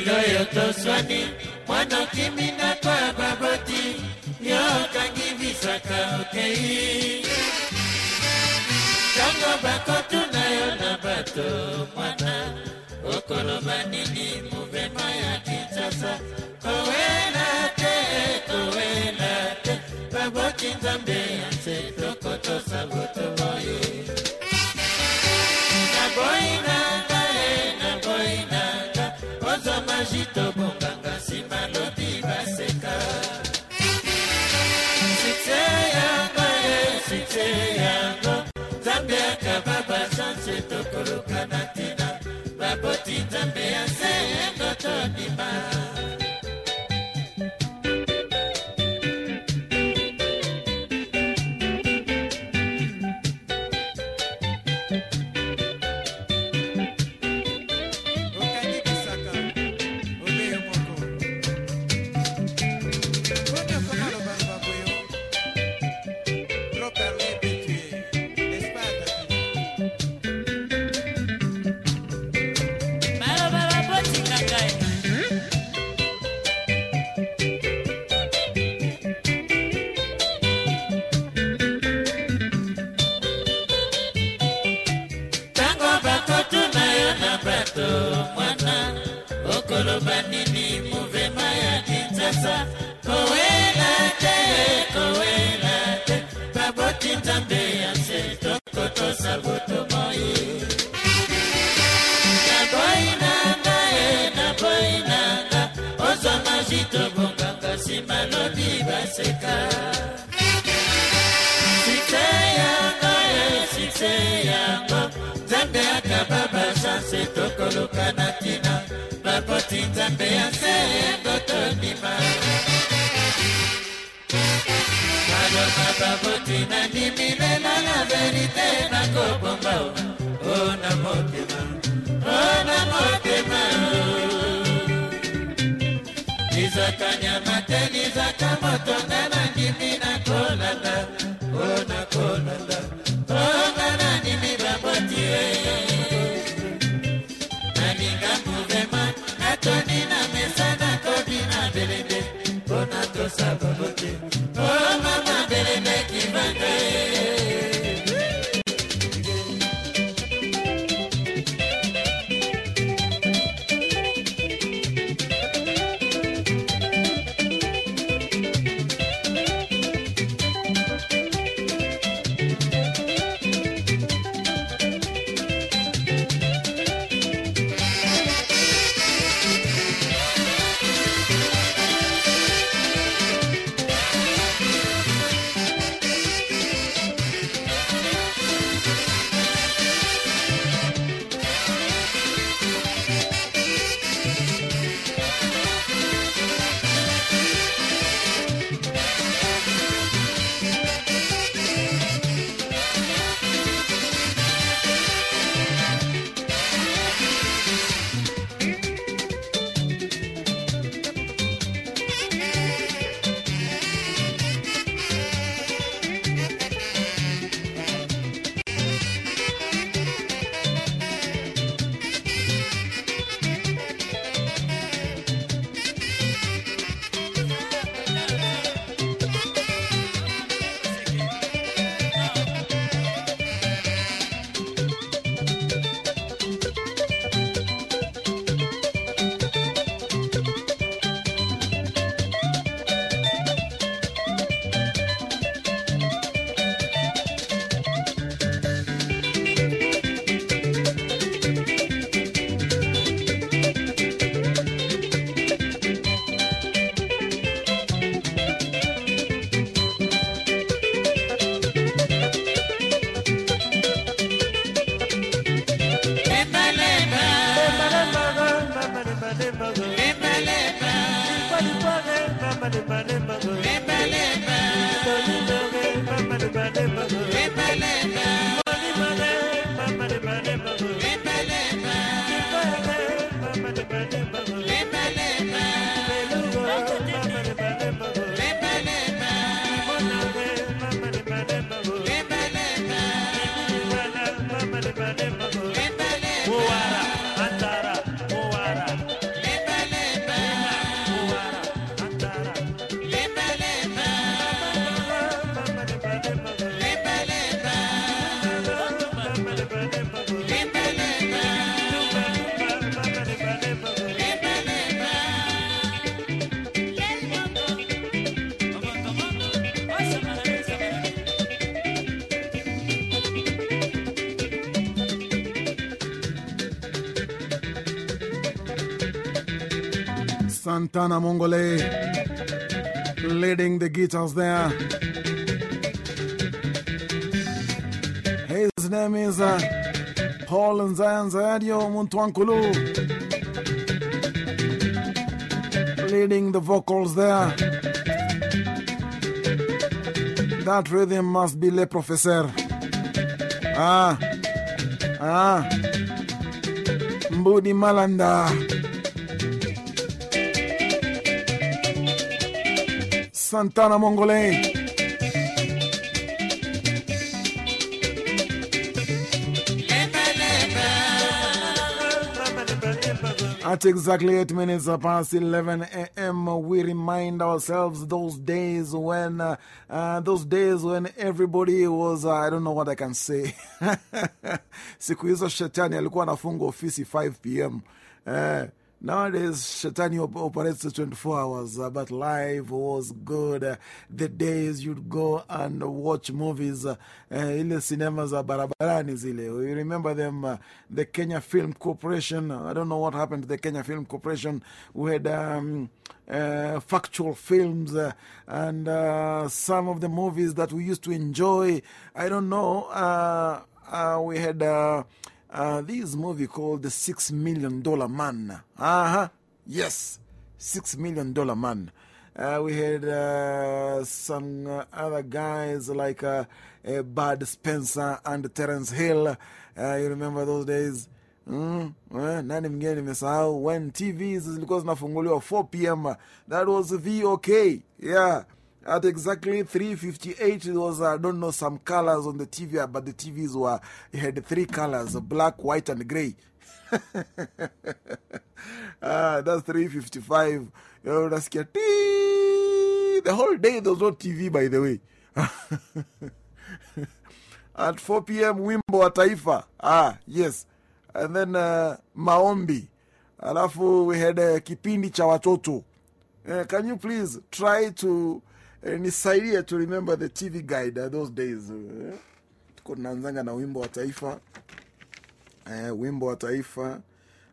Speaker 7: lelo yo toswani mwana okimi na kwa baboti
Speaker 2: yokangi bisaka okei. Ntango bakotuna yo na bato mwana okoloba nini muvema ya kinshasa? Kowela te kowela te baboti nzambe lobi baseka sukse yango e sukse yango nzambe akaba bashanse tokoluka na ntina baboti nzambe ya nse yango tondima maloba baboti na ndimi lelo na verite nakobomba o na motema o na motema lizaka nyama te lizaka moto nga na ndimi nakolanda o nakolanda
Speaker 1: Santana Mongole leading the guitars there. His name is uh, Paul Nzayan Zayadio Muntwankulu. Leading the vocals there. That rhythm must be Le Professeur. Ah, ah, Mbudi Malanda. Santana Mongolais. At exactly 8 minutes past 11 a.m., we remind ourselves those days when, uh, uh, those days when everybody was, uh, I don't know what I can say. [laughs] Siku hizo shetani alikuwa anafunga ofisi 5 p.m. Uh, Nowadays, Shetani op operates 24 hours, uh, but life was good. Uh, the days you'd go and watch movies, uh, ile cinema za barabarani zile. You remember them, uh, the Kenya Film Corporation. I don't know what happened to the Kenya Film Corporation. We had um, uh, factual films uh, and uh, some of the movies that we used to enjoy. I don't know. Uh, uh, we had. Uh, this movie called The Six Million Dollar Man. Uh huh. Yes, Six Million Dollar Man. Uh, we had uh, some uh, other guys like uh, uh, Bud Spencer and Terence Hill. Uh, you remember those days? Mm, eh, nani mgeni nimesahau when tvs zilikuwa zinafunguliwa 4 pm that was vok yeah at exactly 3.58 it was i don't know some colors on the tv but the tvs were had three colors black white and gray. [laughs] Ah, that's 3.55 you know, unasikia the whole day there was no tv by the way. [laughs] At 4 p.m. wimbo wa taifa. Ah yes. And then uh, maombi. Alafu we had uh, kipindi cha watoto. Uh, can you please try to uh, nisaidie to remember the tv guide uh, those days uh, tuko tunaanzanga na wimbo wa taifa uh, wimbo wa taifa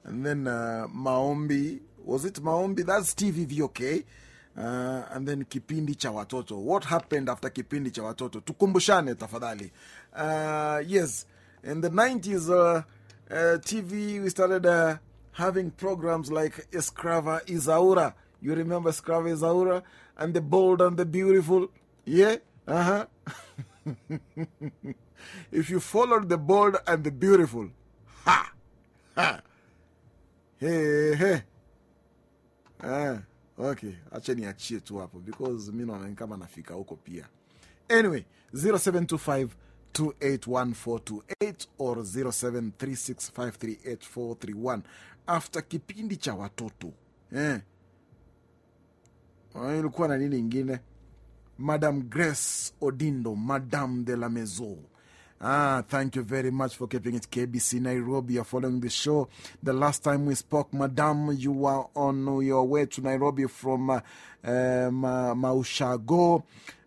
Speaker 1: and then uh, maombi. Was it maombi? That's tv okay. Uh, and then kipindi cha watoto. What happened after kipindi cha watoto? Tukumbushane tafadhali. Uh, yes in the 90s uh, uh, tv we started uh, having programs like escrava izaura you remember Scrave Zaura and the bold and the beautiful? Yeah uh-huh. [laughs] If you followed the bold and the beautiful ha ha. Hey hey. Ah, okay. Acha niachie tu hapo because mi naona kama nafika huko pia. Anyway 0725 28142 or 0736538431 after kipindi cha watoto eh. Ah, ilikuwa na nini ingine madam grace odindo madam de la maison Ah, thank you very much for keeping it KBC Nairobi. You're following the show. The last time we spoke, Madam, you were on your way to Nairobi from uh, uh, Ma Maushago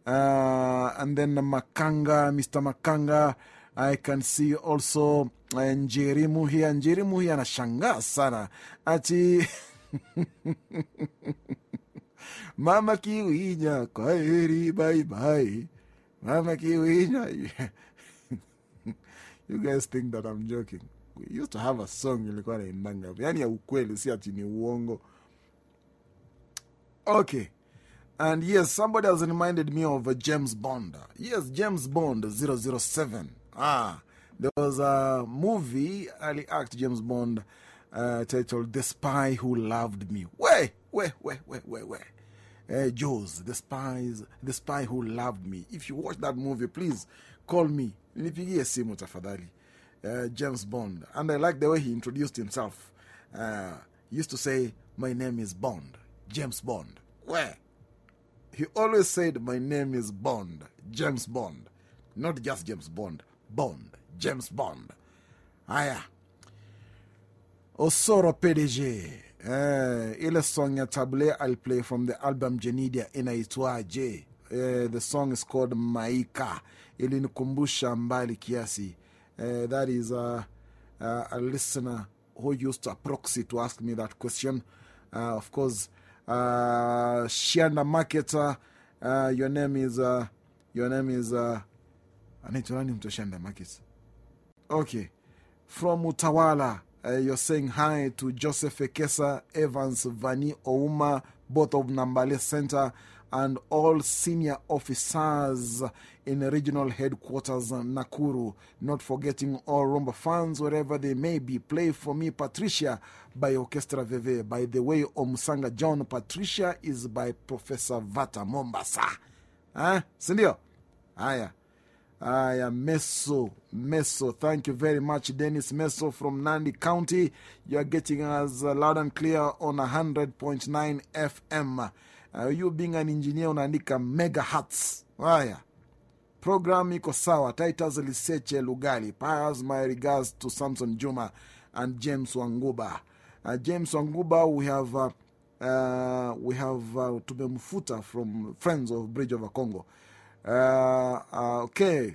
Speaker 1: uh, and then Makanga, Mr. Makanga. I can see also Njerimu here. Njerimu here anashangaa sana ati [laughs] Mama Kiwinya, kwa heri, bye bye. Mama Kiwinya. [laughs] you guys think that I'm joking. We used to have a song ilikuwa hapo. yani ya ukweli, si ati ni uongo. Okay. And yes, somebody has reminded me of James Bond. Yes, James Bond 007. Ah, there was a movie, early act James Bond, uh, titled The Spy Who Loved Me. Where, where, where, where, where, where? Uh, Jaws, the spies, the spy who loved me. If you watch that movie, please call me. Nipigie simu tafadhali. Uh, James Bond. And I like the way he introduced himself. Uh, he used to say, My name is Bond. James Bond. Where? He always said, My name is Bond. James Bond. Not just James Bond. Bond. James Bond. Aya. Osoro PDG. Uh, ile song ya Tabu Ley play from the album Genidia inaitwaje. Uh, the song is called Maika. Ilinikumbusha mbali kiasi. Uh, that is uh, uh, a listener who used a proxy to ask me that question. Uh, of course, uh, Shianda Market. Uh, your name is, uh, your name is, uh, anaitwa mtu wa Shianda Market? Okay. From Utawala, uh, you're saying hi to Joseph Ekesa, Evans, Vani, Ouma, both of Nambale Center, and all senior officers in regional headquarters, Nakuru. Not forgetting all Rumba fans, wherever they may be. Play for me, Patricia, by Orchestra Veve. By the way, Omusanga John, Patricia is by Professor Vata Mombasa. Huh? Sindio? Aya. Aya, Meso, Meso. Thank you very much, Dennis Meso from Nandi County. You are getting us uh, loud and clear on 100.9 FM. Uh, you being an engineer unaandika megahertz. Haya. Program iko sawa. Titus Liseche Lugali. Pass my regards to Samson Juma and James Wanguba. Uh, James Wanguba, we have, uh, uh, we have uh, tumemfuta from Friends of Bridge over Congo. Uh, uh, okay,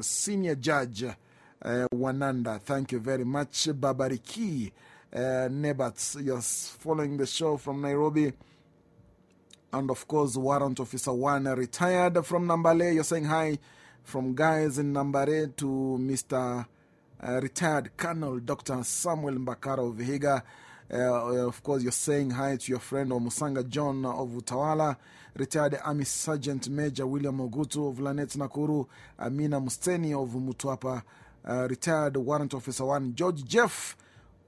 Speaker 1: senior judge uh, Wananda, thank you very much. Babariki uh, Nebats, you're following the show from Nairobi. And of course, Warrant Officer One retired from Nambale. You're saying hi from guys in Nambale to Mr. Retired Colonel Dr. Samuel Mbakara of Vihiga. Uh, of course, you're saying hi to your friend Omusanga John of Utawala, retired Army Sergeant Major William Ogutu of Lanet Nakuru, Amina Musteni of Mtwapa, uh, retired Warrant Officer 1 George Jeff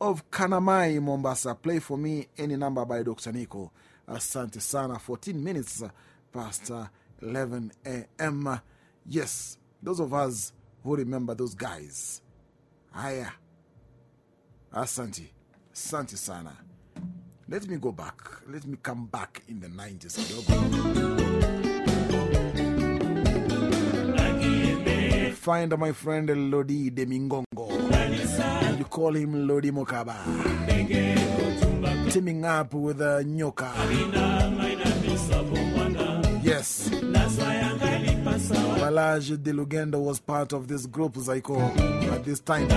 Speaker 1: of Kanamai, Mombasa. Play for me any number by Dr. Nico. Asante sana, 14 minutes past uh, 11 a.m. Yes, those of us who remember those guys. Aya. Asante. Asante sana. Let me go back. Let me come back in the 90s. Find my friend Lodi Demingongo. You call him Lodi Mokaba. Teaming up with uh, Nyoka. Yes. Malage de Lugendo was part of this group, Zaiko, at this time.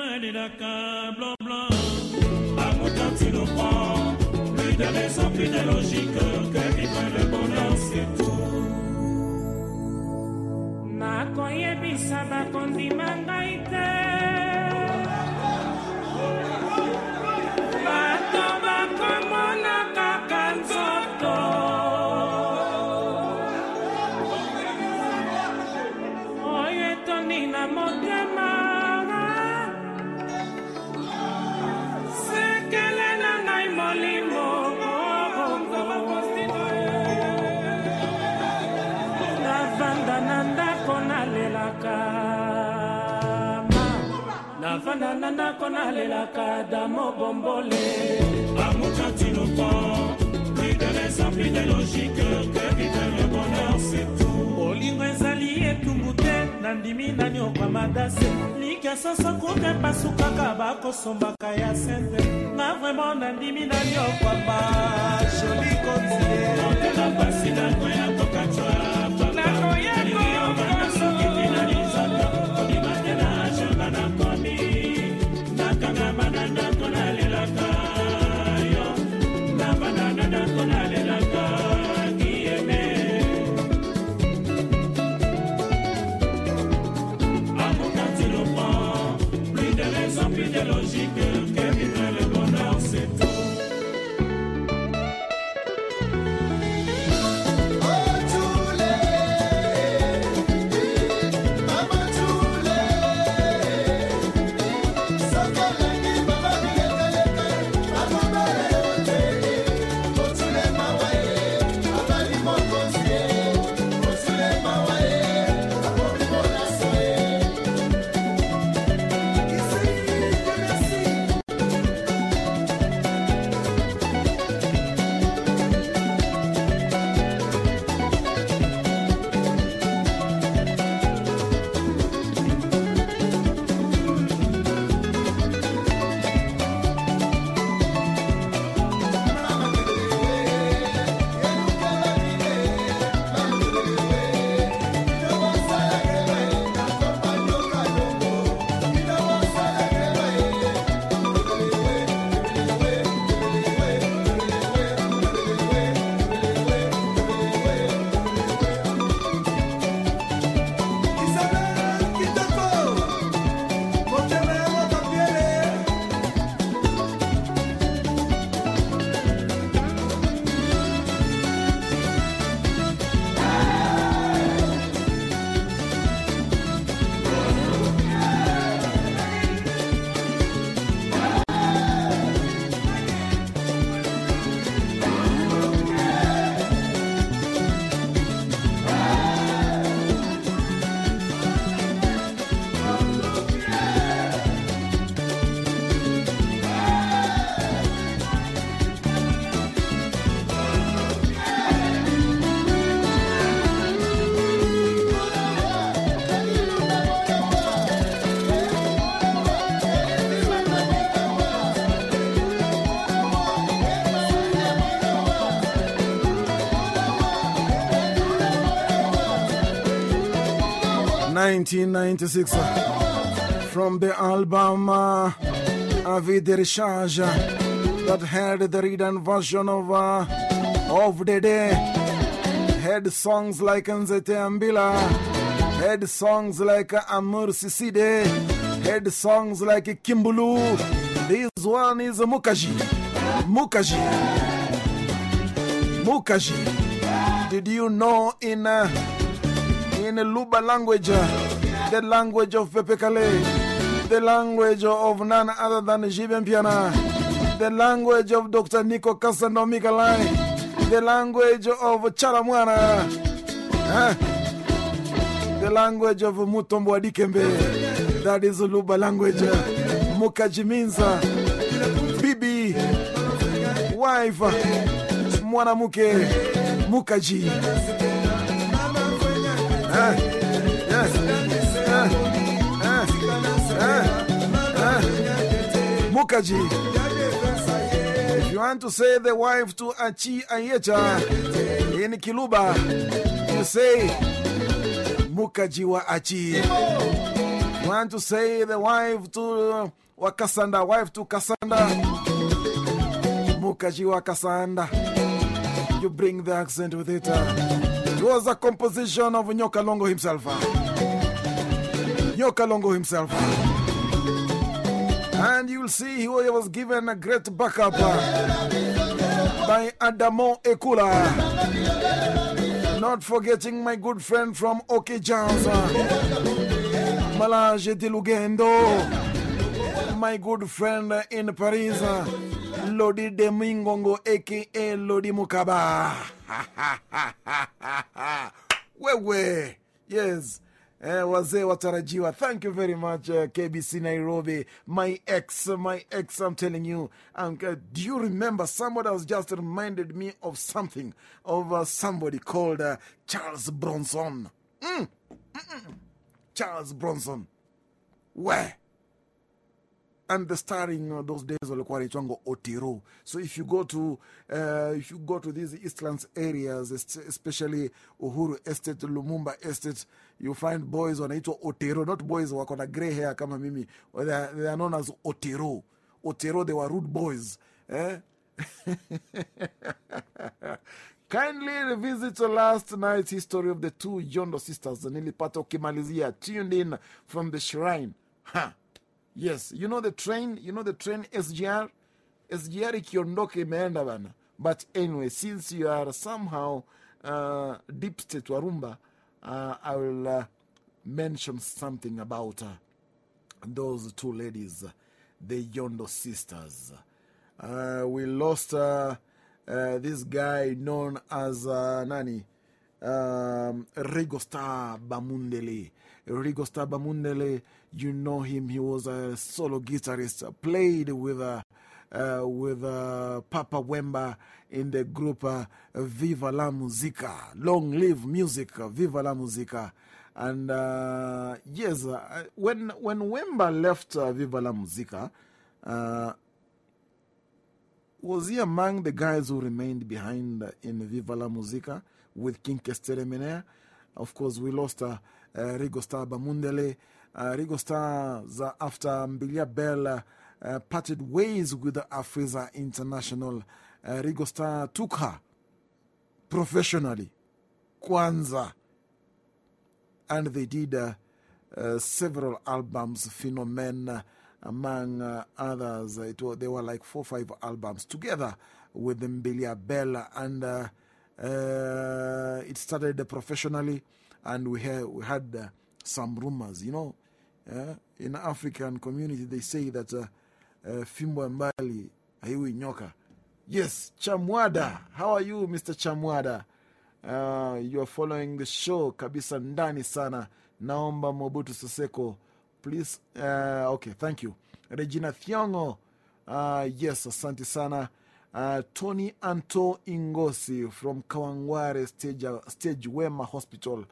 Speaker 9: colonel et Dakar, blanc blanc. À plus de plus de.
Speaker 2: Ndako nalelaka damo bombole.
Speaker 9: Prends, plus de raison, plus de logique que vivre le bonheur, c'est tout.
Speaker 2: bolingo ezali etumbu te nandimi nani okwamadase likia soso kuke pasukaka bakosombaka ya sente nga vraimen nandimi nani okwamba
Speaker 1: 1996 uh, from the album uh, Avi uh, that had the written version of, uh, of the day. Had songs like Nzete Ambila, had songs like Amur Siside, had songs like Kimbulu. This one is Mukaji. Mukaji. Mukaji. Did you know in, in Luba language? The language of Pepe Kale, the language of none other than Jibem Piana, the language of Dr. Nico Casano Mikalai, the language of Charamwana, huh? the language of Mutombo Adikembe, that is Luba language. Mukaji means uh, bibi, wife, mwanamuke, Mukaji. Mukaji. If you want to say the wife to Achi Ayecha in Kiluba, you say Mukajiwa Achi. Want to say the wife to Wakasanda, wife to Kasanda. Mukajiwa Kasanda. You bring the accent with it. It was a composition of Nyoka Longo himself. Nyoka Longo himself. And you'll see he was given a great backup uh, by Adamo Ekula. Not forgetting my good friend from OK Jazz, Malage de Lugendo. My good friend in Paris, uh, Lodi de Mingongo, aka Lodi Mukaba. [laughs] Wewe, yes. Eh, wazee watarajiwa. Thank you very much, uh, KBC Nairobi. My ex, my ex, I'm telling you. Uh, do you remember somebody has just reminded me of something, of uh, somebody called uh, Charles Bronson? Mm. Mm-mm. Charles Bronson. Where? and the starring uh, those days walikuwa wanaitwanga Otero. So if you go to if you go to these Eastlands areas, es- especially Uhuru Estate, Lumumba Estate, you find boys wanaitwa Otero, not boys wako na grey hair kama mimi. They are, they are known as Otero. Otero, they were rude boys. Eh? [laughs] Kindly revisit last night's history of the two Yondo sisters. Nilipata ukimalizia tuned in from the shrine. Huh. Yes, you know the train, you know the train SGR? SGR ikiondoka imeenda bana. But anyway, since you are somehow uh, deep state Warumba, uh, I will uh, mention something about uh, those two ladies, uh, the Yondo sisters. Uh, we lost uh, this guy known as Nani? um, Rigo Star Bamundele. Rigo Star Bamundele, you know him, he was a solo guitarist, played with, uh, with uh, Papa Wemba in the group uh, Viva la Musica. Long live music, uh, Viva la Musica. And uh, yes, when, when Wemba left Viva la Musica, was he among the guys who remained behind in Viva la Musica with King Kestere? Of course, we lost uh, uh, Rigo Star Bamundele. Uh, Rigo Star, after Mbilia Bel uh, parted ways with Afrisa International, uh, Rigo Star took her professionally, Kwanza, and they did uh, uh, several albums, Phenomen, among uh, others. It was, there were like four five albums together with Mbilia Bel, and it started professionally, and we had, we had some rumors, you know. In African community, they say that uh, Fimbo Mbali haiwi nyoka. Yes, Chamwada. How are you, Mr. Chamwada? Uh, you are following the show kabisa ndani sana. Naomba Mobutu Seseko. Please, uh, okay, thank you. Regina Thiongo. Uh, yes, asante sana. Uh, Tony Anto Ingosi from Kawangware Stage, Stage Wema Hospital.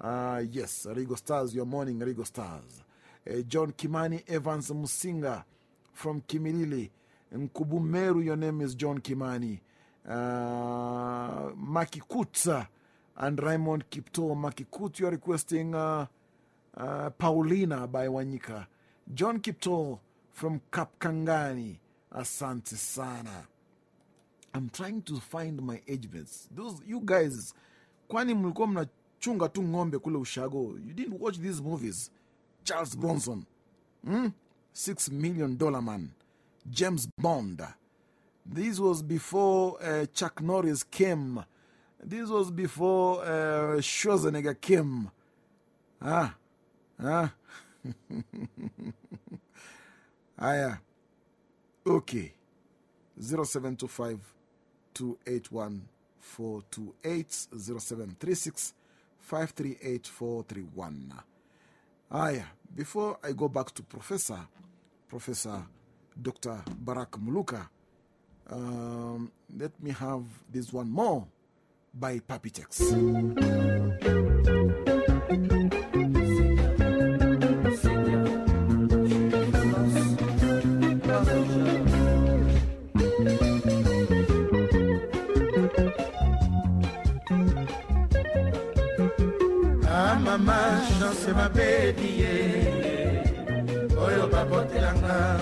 Speaker 1: Uh, yes, Rigo Stars, your morning, Rigo Stars. Uh, John Kimani Evans Musinga from Kimilili. Nkubu Meru, your name is John Kimani. Uh, Maki Kutsa and Raymond Kipto. Maki Kut, you are requesting uh, uh, Paulina by Wanyika. John Kipto from Kapkangani. Asante sana. I'm trying to find my age mates. Those, you guys, kwani mlikuwa mnachunga tu ng'ombe ushago. You didn't watch these movies. Charles Bronson. Hmm? Six million dollar man. James Bond. This was before uh, Chuck Norris came. This was before uh, Schwarzenegger came. Ah. Ah. [laughs] Aya. Okay. 0725 281 428 0736 538 431. Aya. Before I go back to Professor, Professor Dr. Barrack Muluka, um, let me have this one more by Papitex.
Speaker 2: mama chance mabedi ye oyo babotelanga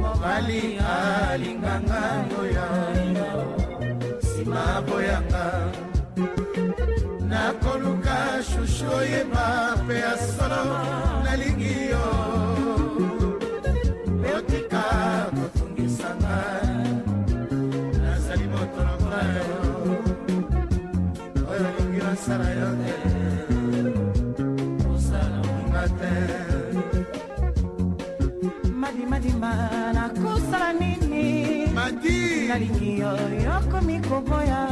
Speaker 2: mobali alinganga oyo nsima boyanga. Nakoluka shushu oyeba mpe ya solo. Nalingi yo
Speaker 10: nalingi yo yokomi koboya.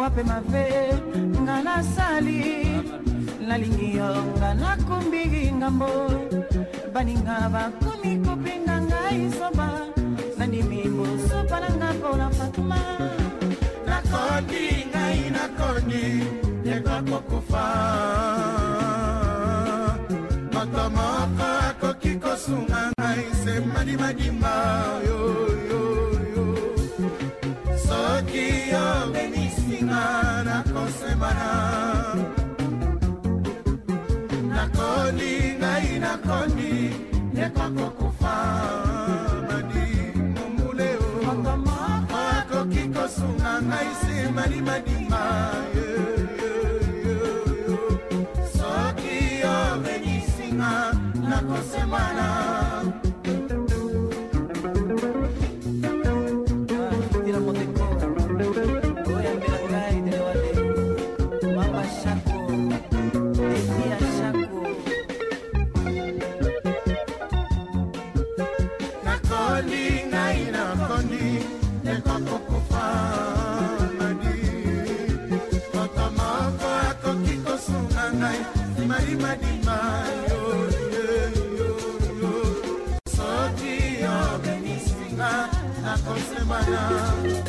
Speaker 10: Wape mabe nga nasali. Nalingi yo nga nakumbiki ngambo. Baninga bakomi kobenga ngai zoba nandimi bosopa na nga mpona fatuma.
Speaker 2: Nakondi ngai nakondi ekokokufa moto moko akoki kosunga ngai se madimadimba yoyoyo soki yo benisinga nakosebana nakoni ngai nakoni nekokokufa tokoyi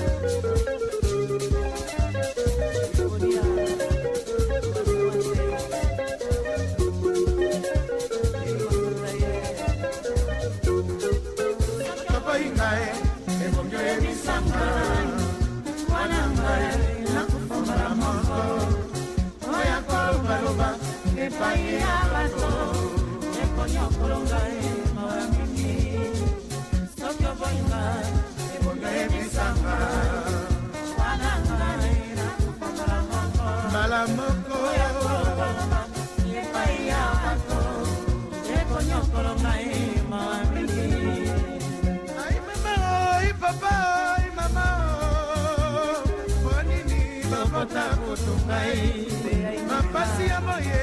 Speaker 2: ngai. Mapasi ya boye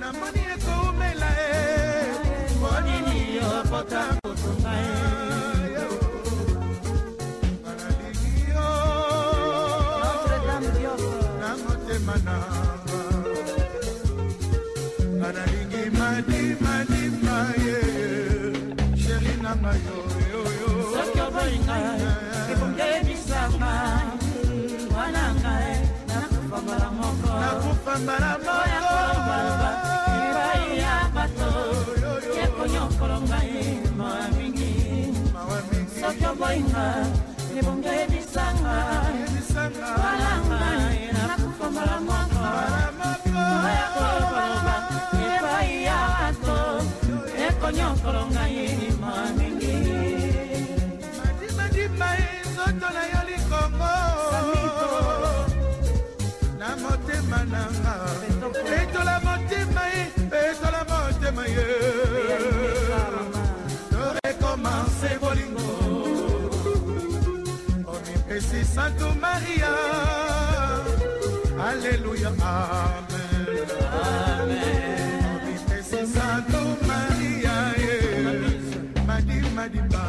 Speaker 2: namoni ekoumela e
Speaker 10: monini opota kutu ngai. Soki oboyi ngai.
Speaker 2: Mbala
Speaker 10: oya
Speaker 2: motema nanga etola motema ye etola motema ye. Torekomanse bolingo. Omipesi santo maria. Alleluya amen. Omipesi santo maria ye. Madimadima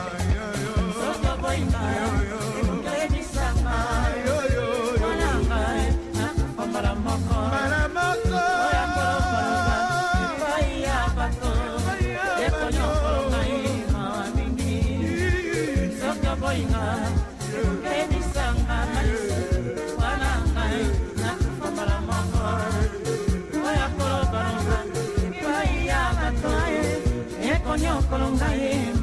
Speaker 10: ekonyokolo ngai mawa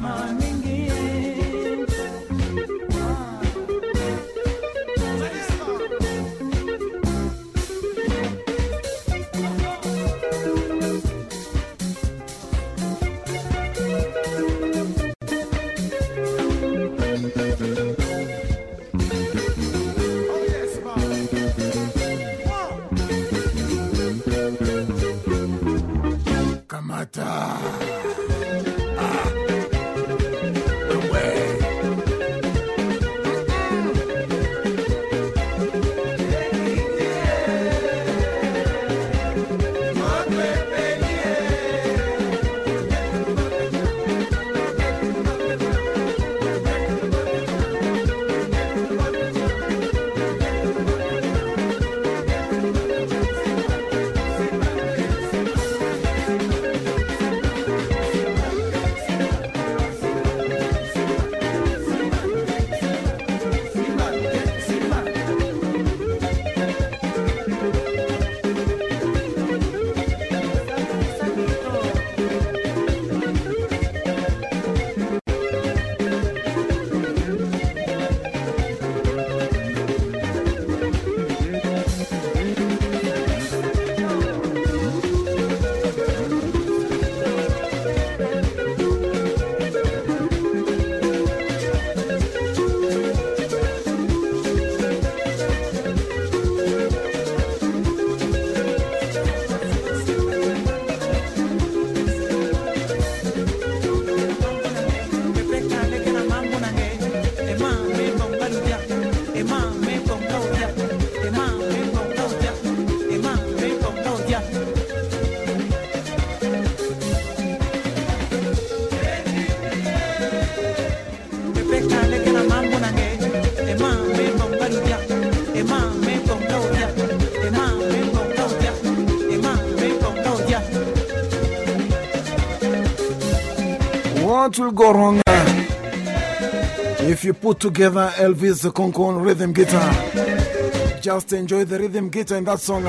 Speaker 1: What will go wrong if you put together Elvis Konkon rhythm guitar? Just enjoy the rhythm guitar in that song.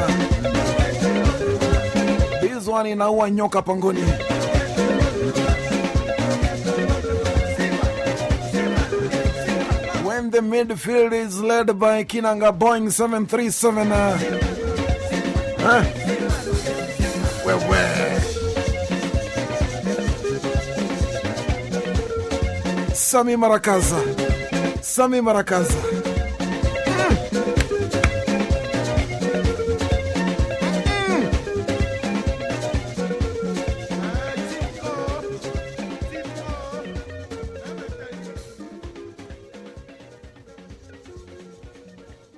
Speaker 1: This one inaua nyoka pangoni. When the midfield is led by Kinanga Boeing 737. Uh, huh? Sami Marakaza. Sami Marakaza.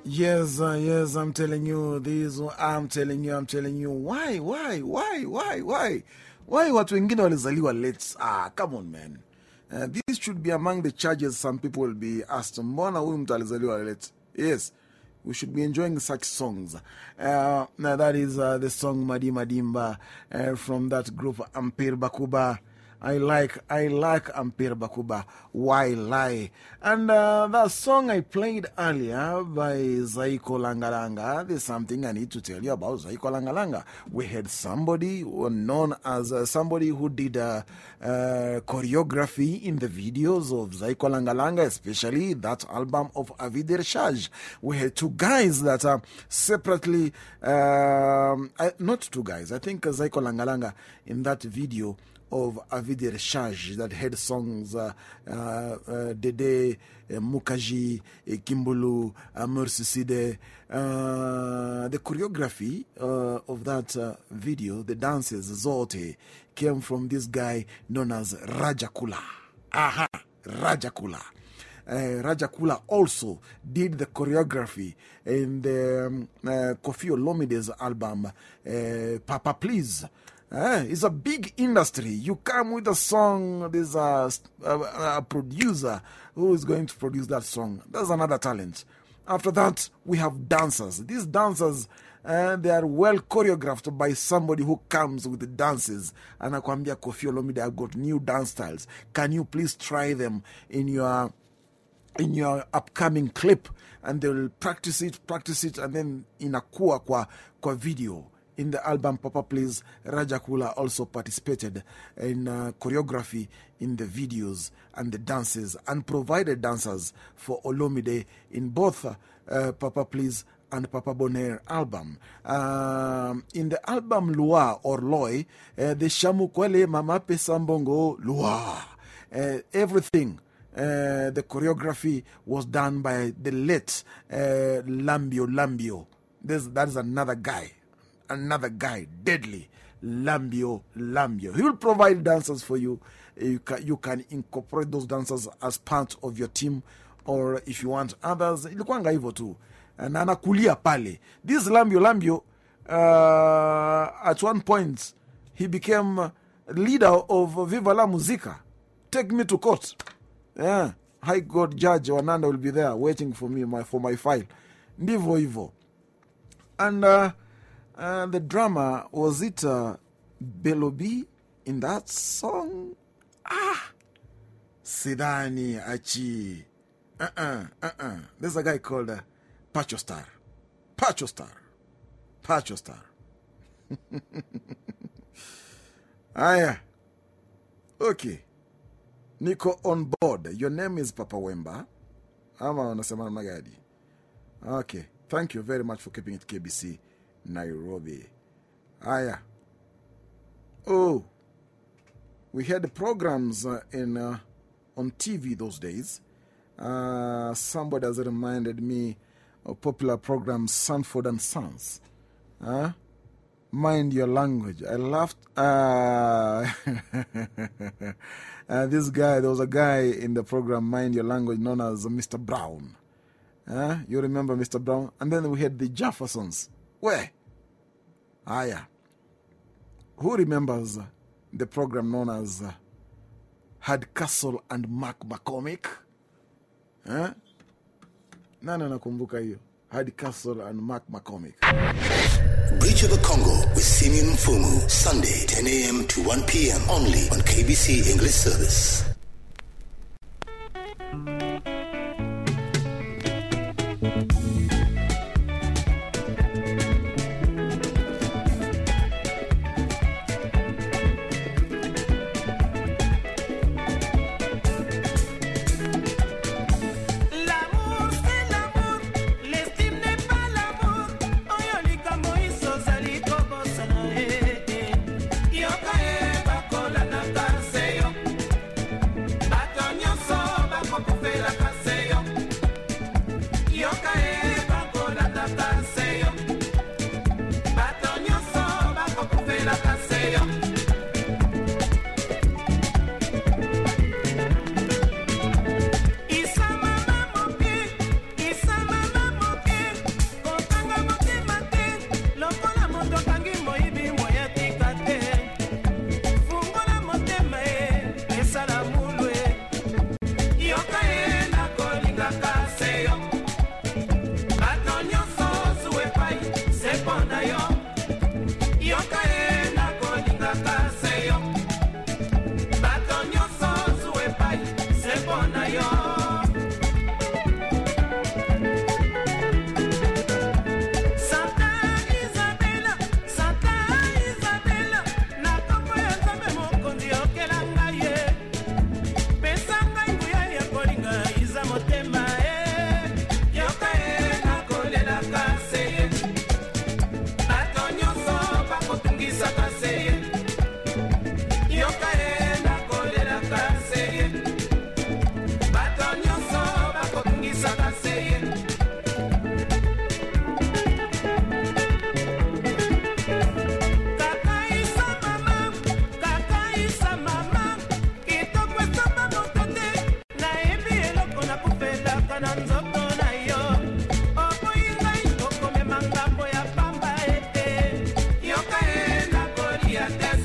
Speaker 1: Yes, yes, I'm telling you this. I'm telling you, I'm telling you. Why, why, why, why, why? Why watu wengine walizaliwa late? Ah, come on, man. Uh, this should be among the charges some people will be asked. Mbona huyu mtu alizaliwa late? Yes, we should be enjoying such songs. Uh, now that is uh, the song Madi Madimba uh, from that group Empire Bakuba. I like, I like Empire Bakuba. Why lie? And uh, that song I played earlier by Zaiko Langalanga, there's something I need to tell you about Zaiko Langalanga. We had somebody known as uh, somebody who did uh, uh, choreography in the videos of Zaiko Langalanga, especially that album of Avis de Recherche. We had two guys that are separately, um, not two guys, I think Zaiko Langalanga in that video of Avis de Recherche that had songs uh, uh, uh, Dede, uh, Mukaji, uh, Kimbulu, uh, Mercy the choreography of that video, the dances, Zote, came from this guy known as Rajakula. Aha, Rajakula. Uh, Rajakula also did the choreography in the um, uh, Koffi Olomide's album, Papa Please. Eh, it's a big industry. You come with a song, there's a, a, a, producer who is going to produce that song. That's another talent. After that, we have dancers. These dancers, uh, they are well choreographed by somebody who comes with the dances. And Akwambia Koffi Olomide, I've got new dance styles. Can you please try them in your, in your upcoming clip? And they'll practice it, practice it, and then in a kwa, kwa, kwa video in the album Papa Please, Rajakula also participated in uh, choreography in the videos and the dances and provided dancers for Olomide in both uh, Papa Please and Papa Bonaire album. Um, in the album Lua or Loy, uh, the Shamukwele Mama Pesambongo Lua, everything. the choreography was done by the late Lambio Lambio. There's, that is another guy another guy, deadly, Lambio Lambio. He will provide dancers for you. You can, you can incorporate those dancers as part of your team, or if you want others, ilikuwanga hivyo tu. Na anakulia pale. This Lambio Lambio, uh, at one point, he became leader of Viva la Musica. Take me to court. Yeah. High Court Judge Wananda will be there waiting for me my, for my file. Ndivyo hivyo. And uh, uh, the drama, was it uh, Belobi in that song? Ah! Sidani Achi. Uh uh, uh uh. There's a guy called uh, Pacho Star. Pacho Star. Pacho Star. [laughs] Aya. Okay. Niko on board. Your name is Papa Wemba. Ama unasema namna gani? Okay. Thank you very much for keeping it KBC. Nairobi. Aya. Oh, we had programs uh, in, uh, on TV those days. Uh, somebody has reminded me of popular program Sanford and Sons. Huh? Mind your language. I laughed. Uh, [laughs] uh, this guy, there was a guy in the program Mind Your Language known as Mr. Brown. Uh, you remember Mr. Brown? And then we had the Jeffersons. Where? Yeah. Who remembers the program known as uh, Hardcastle and Mark McCormick? Huh? Eh? Nani anakumbuka hiyo? Hardcastle and Mark McCormick.
Speaker 4: Bridge of the Congo with Simeon Mfumu, Sunday, 10 a.m. to 1 p.m. only on KBC English Service.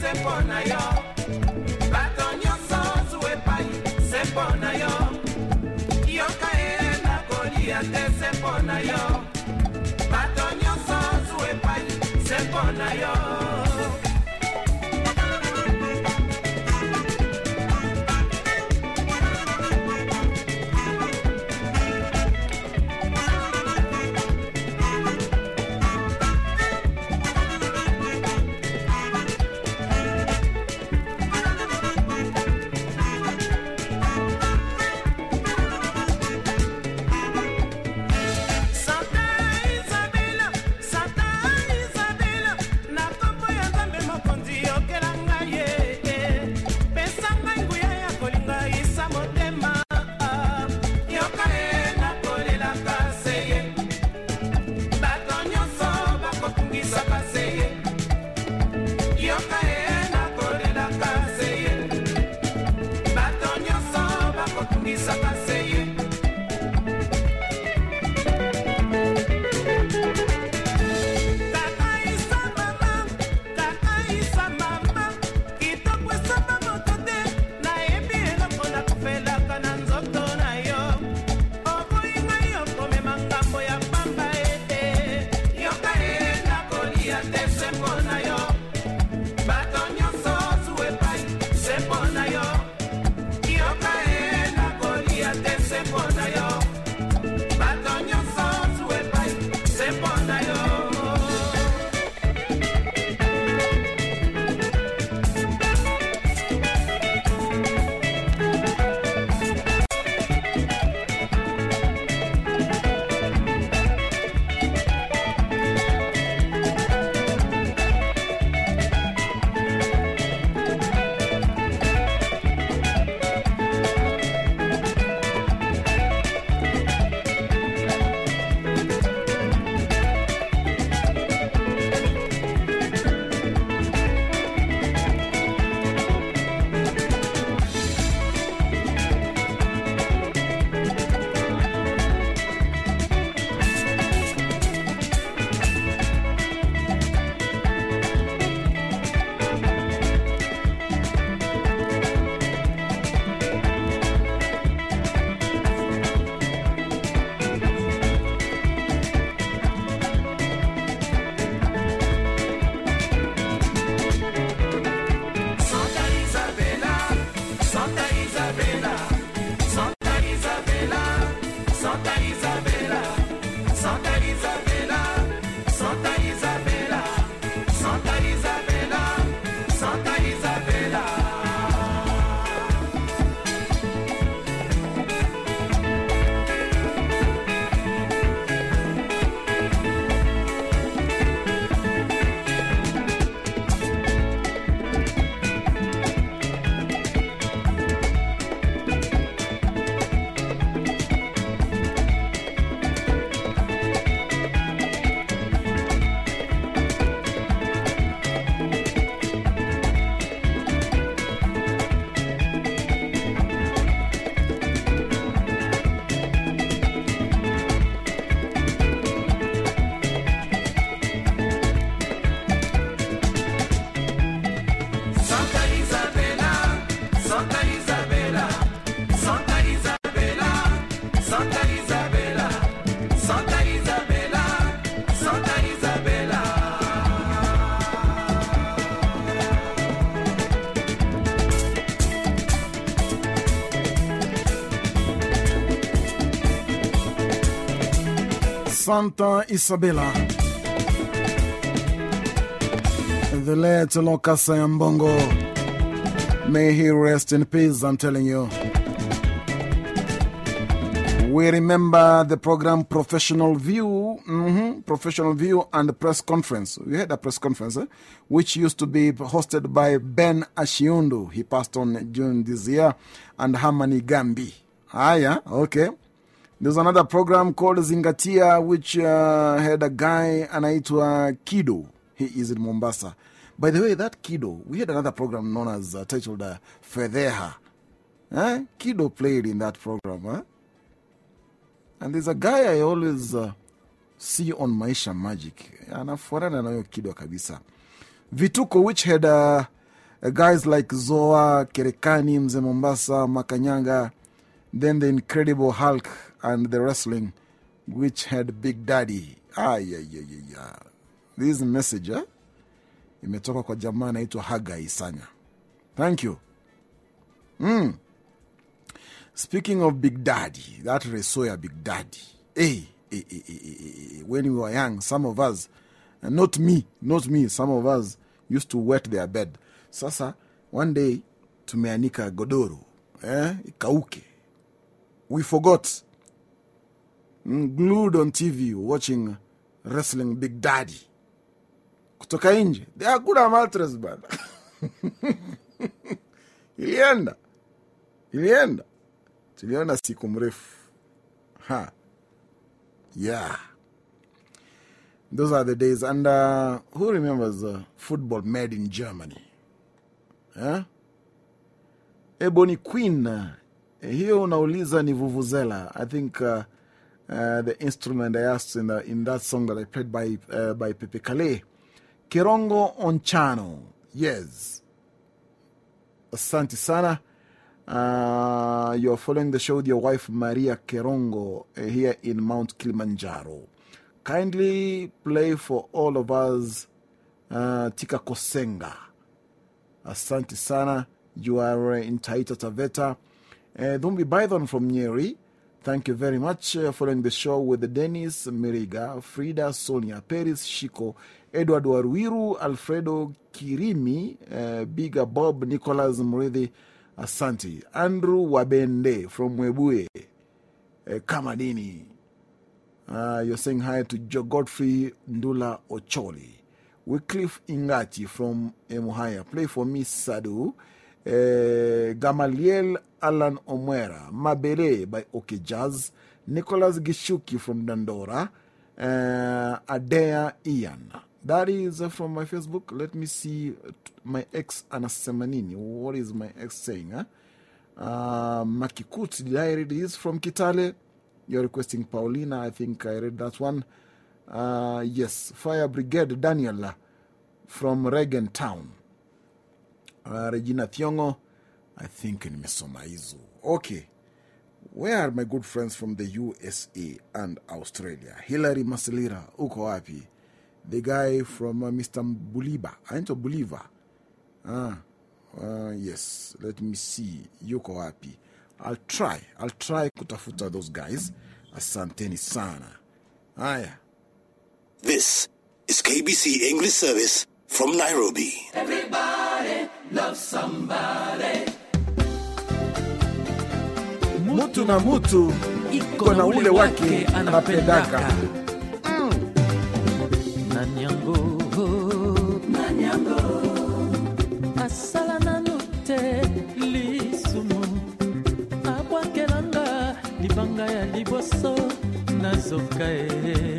Speaker 11: se mpo na yo. Bato nyonso zuwa epai se mpo na yo. Yoka ye na kolia te se mpo na yo. Bato nyonso zuwa epai se mpo na yo. Santa Isabella.
Speaker 1: The late Lokasa Mbongo. May he rest in peace, I'm telling you. We remember the program Professional View, mhm, Professional View and the press conference. We had a press conference, eh, which used to be hosted by Ben Ashiundu. He passed on June this year, and Hamani Gambi. Ah, yeah, okay. There's another program called Zingatia, which uh, had a guy anaitwa Kido. He is in Mombasa. By the way, that Kido, we had another program known as uh, titled uh. Eh? Kido played in that program. And there's a guy I always uh, see on Maisha Magic. Vituko, which had guys like Zoa, Kerekani, Mze Mombasa, Makanyanga, then the Incredible Hulk and the wrestling, which had Big Daddy. Yeah. This message eh? imetoka kwa jamaa anaitwa Haga Isanya. Thank you. Mm. Speaking of Big Daddy, that Resoya Big Daddy. Hey, hey, hey, hey, hey, hey, when we were young, some of us, not me, not me, some of us used to wet their bed. Sasa, one day, tumeanika godoro, eh, ikauke. We forgot. Mm, Glued on TV watching wrestling Big Daddy. Kutoka nje. They are good amateurs bana. [laughs] Ilienda. Ilienda. Tuliona siku mrefu. Ha. Yeah. Those are the days. And uh, who remembers uh, football made in Germany? Eh? Ebony Queen. Uh, hiyo unauliza ni vuvuzela. I think uh, uh, the instrument I asked in, the, in that song that I played by, uh, by Pepe Kalle. Kirongo Onchano. Yes. Asante sana. Uh, you're following the show with your wife Maria Kerongo here in Mount Kilimanjaro. Kindly play for all of us uh, Tika Kosenga. Asante sana. You are in Taita Taveta. Uh, Dumbi Bython from Nyeri. Thank you very much uh, following the show with Dennis Miriga, Frida, Sonia, Peris, Shiko, Edward Warwiru, Alfredo Kirimi, uh, Biga Bob, Nicholas Murithi, Asante, Andrew Wabende from Webuye, uh, Kamadini. Uh, you're saying hi to Godfrey Ndula Ocholi. Wycliffe Ingati from Emuhaya. Play for me, Sadu. Gamaliel Alan Omwera. Mabele by OK Jazz. Nicholas Gishuki from Dandora. Uh, Adea Ian. That is from my Facebook. Let me see my ex Anasemanini. What is my ex saying? Huh? Uh, Makikut, did I read this from Kitale? You're requesting Paulina. I think I read that one. Uh, yes, Fire Brigade Daniel uh, from Regan Town. Uh, Regina Thiongo, I think nimesoma hizo. Okay. Where are my good friends from the USA and Australia? Hilary Maselira, uko wapi? The guy from uh, Mr. Buliba, anaitwa Buliva. Ah, uh, yes, let me see. Yuko wapi? I'll try. I'll try kutafuta those guys. Asanteni sana. Haya.
Speaker 4: This is KBC English Service from Nairobi.
Speaker 1: Mutu na mutu iko na ule wake anapendaka.
Speaker 12: nanyango. Nanyango. Asala nanu te lisumu. Abwakelanga libanga ya liboso nazoka e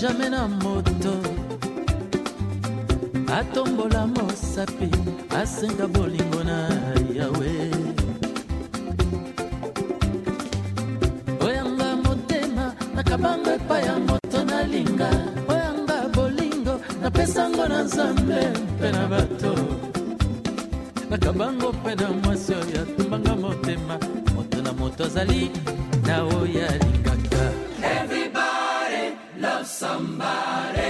Speaker 12: jamais na moto. Atombola mosapi asenga bolingo na yawe. Oyanga motema nakabanga epai ya moto nalinga oyanga bolingo napesango na nzambe mpe na bato. Nakabango mpe na mwasi oyo atumbanga motema. Moto na moto azali na oyo alingaka Loves somebody.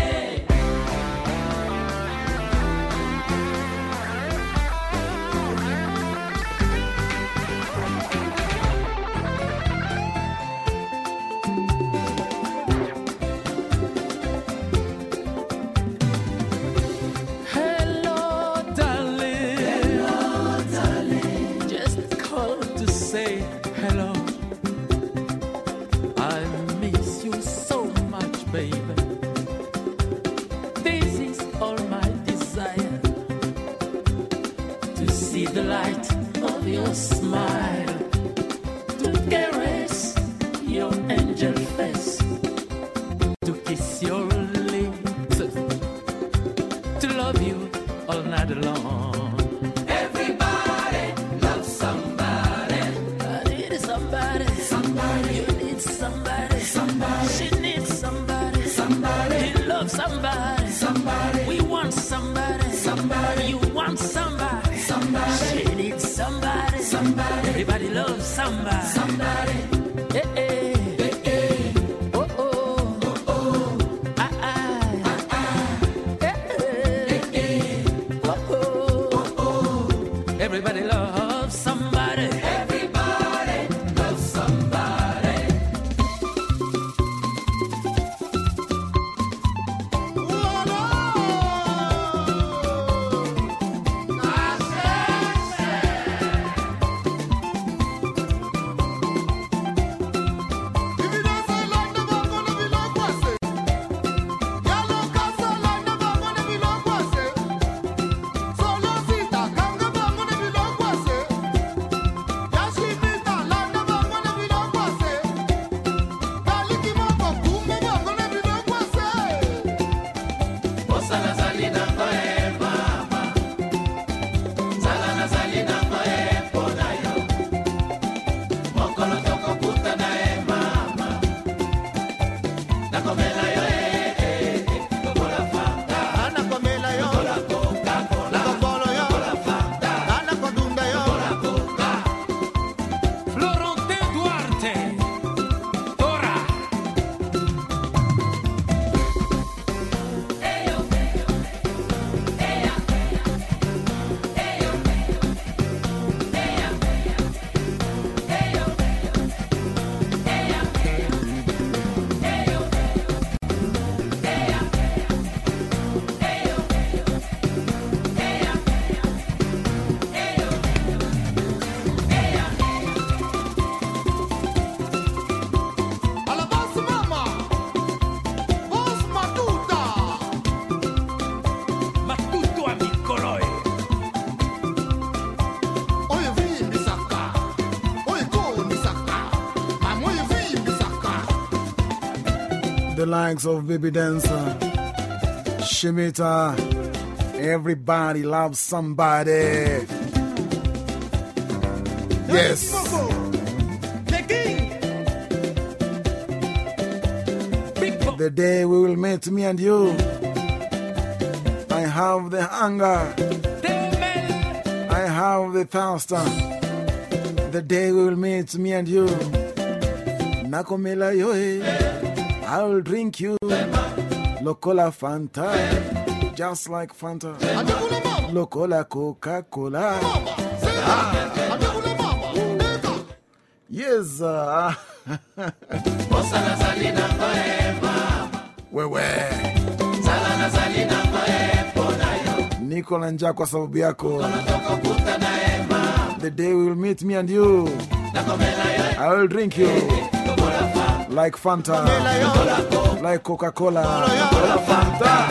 Speaker 1: Likes of Baby Dancer, Shimita, everybody loves somebody. Yes. The day we will meet me and you, I have the hunger, I have the thirst. The day we will meet me and you, Nakomela yoe, I will drink you, Lokola Fanta, just like Fanta. Locola Coca Cola. Yes. Uh, wewe niko na njaa kwa sababu yako. The day we will meet me and you, I will drink you like Fanta, like Coca Cola, Fanta,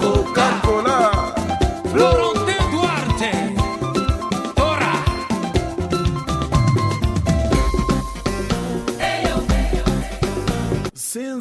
Speaker 1: Coca Cola.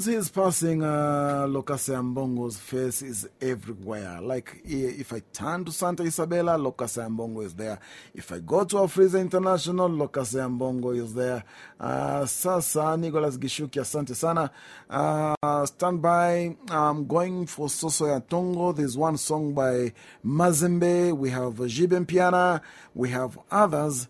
Speaker 1: Since his passing, uh, Ambongo's face is everywhere. Like, if I turn to Santa Isabella, Lucas Ambongo is there. If I go to Afrisa International, Lucas Ambongo is there. Uh, sasa, Nicholas Gishuki, asante sana. Uh, stand by. I'm going for Soso ya Tongo. There's one song by Mazembe. We have Jiben Piana. We have others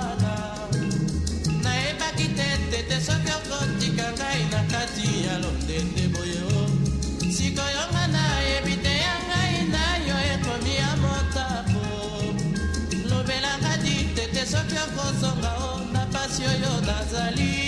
Speaker 7: te tete soki okotika ngai na kati ya londende boye o. Sikoyo nga nayebi te ya ngai na yo ekomi ya motako. Lobelaka di tete soki okozonga o na pasi oyo nazali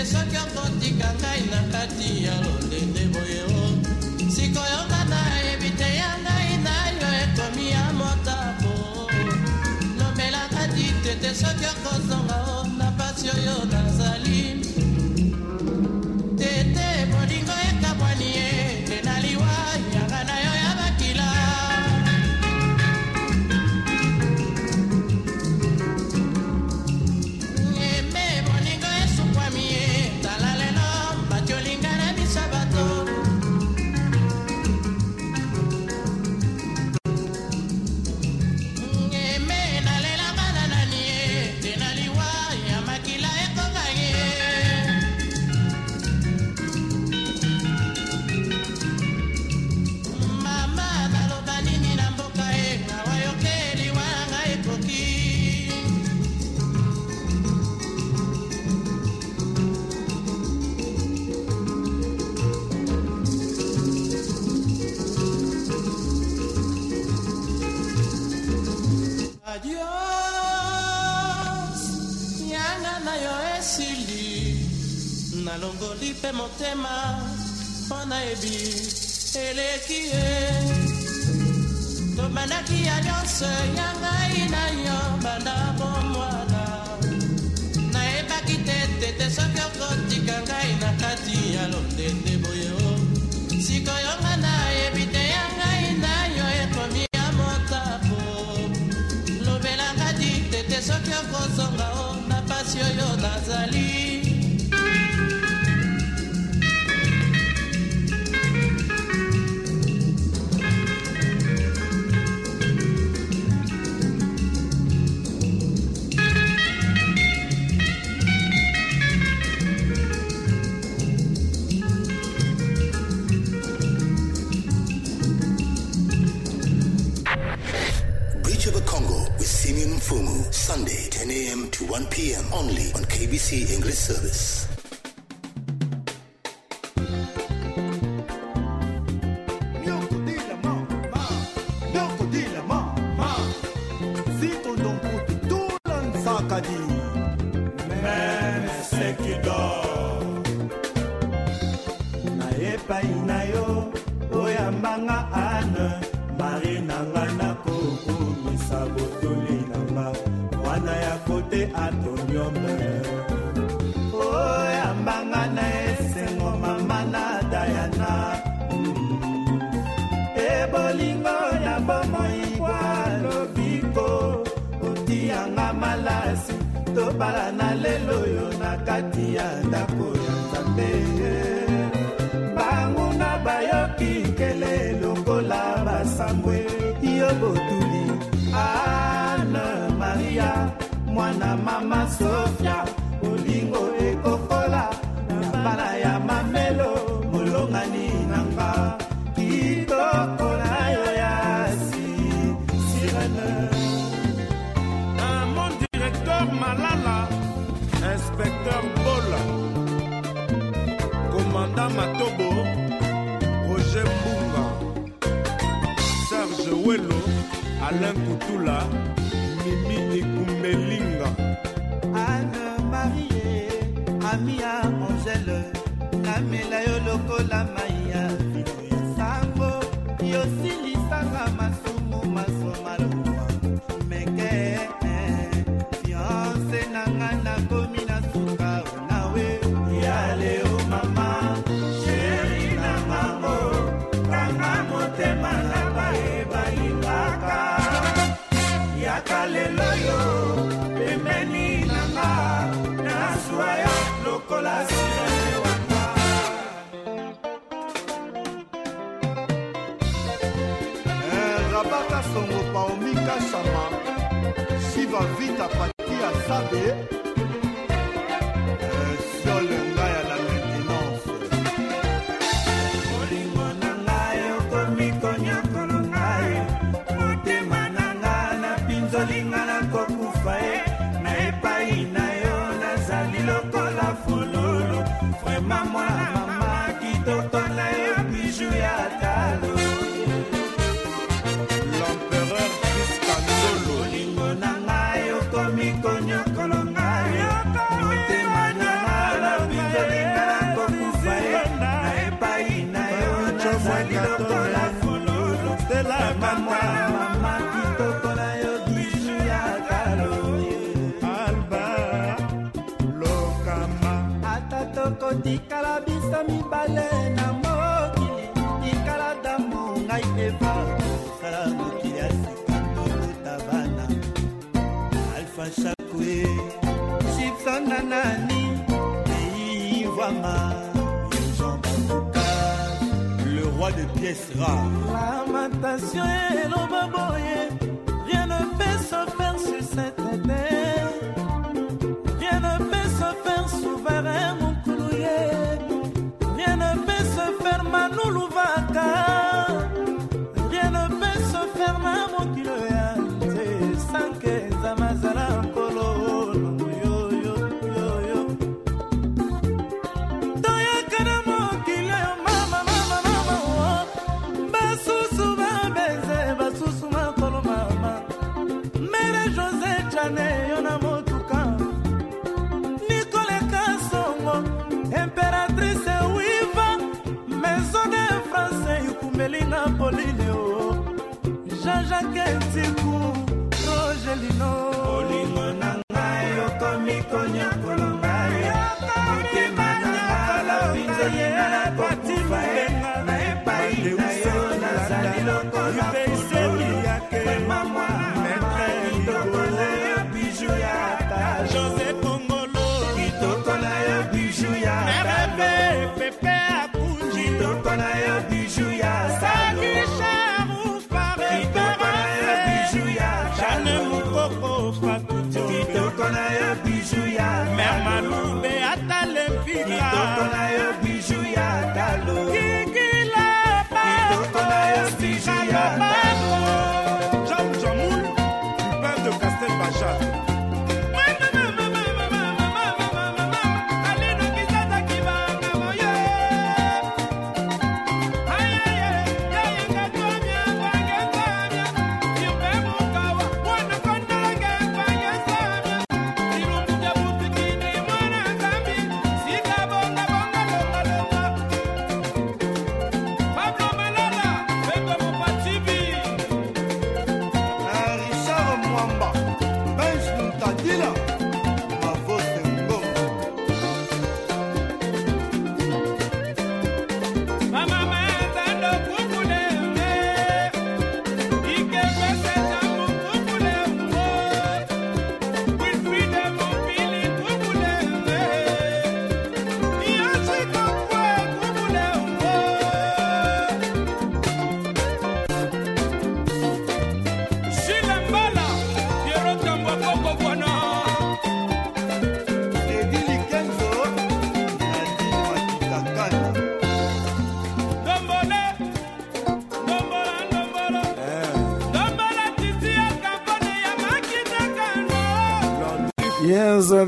Speaker 7: tete soki okotika ngai kati ya lolende boye o sikoyo nga nayebi ya na yo ekomi ya motako lobelaka di tete soki okozonga o na nalongoli mpe motema mpo nayebi eleki ye. Tobandaki ya nyonso ya ngai na yo banda bomwana nayebaki te tete soki okotika ngai na kati ya londende boye o sikoyo nga nayebi te ya ngai na yo ekomi ya motako lobelaka di tete soki okozonga o na pasi oyo nazali
Speaker 2: Sunday, 10 a.m. to 1 p.m. only on KBC English Service.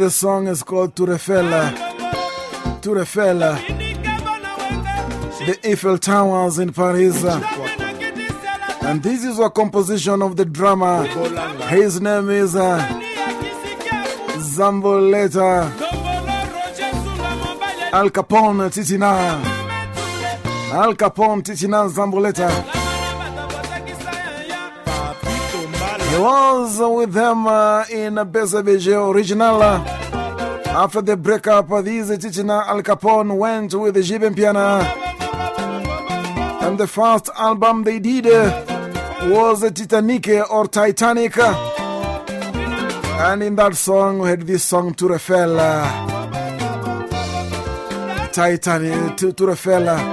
Speaker 1: The song is called. Tour Eiffel. The Eiffel Towers in Paris. And this is a composition of the drummer. His name is uh, Zamboleta Al Capone Titina. Al Capone Titina Zamboleta. Was with them uh, in BCBG original. Uh, after the breakup, these Titina uh, Al Capone went with JB Mpiana. And the first album they did uh, was Titanic or Titanic. And in that song, we had this song Tour Eiffel. Titanic, Tour Eiffel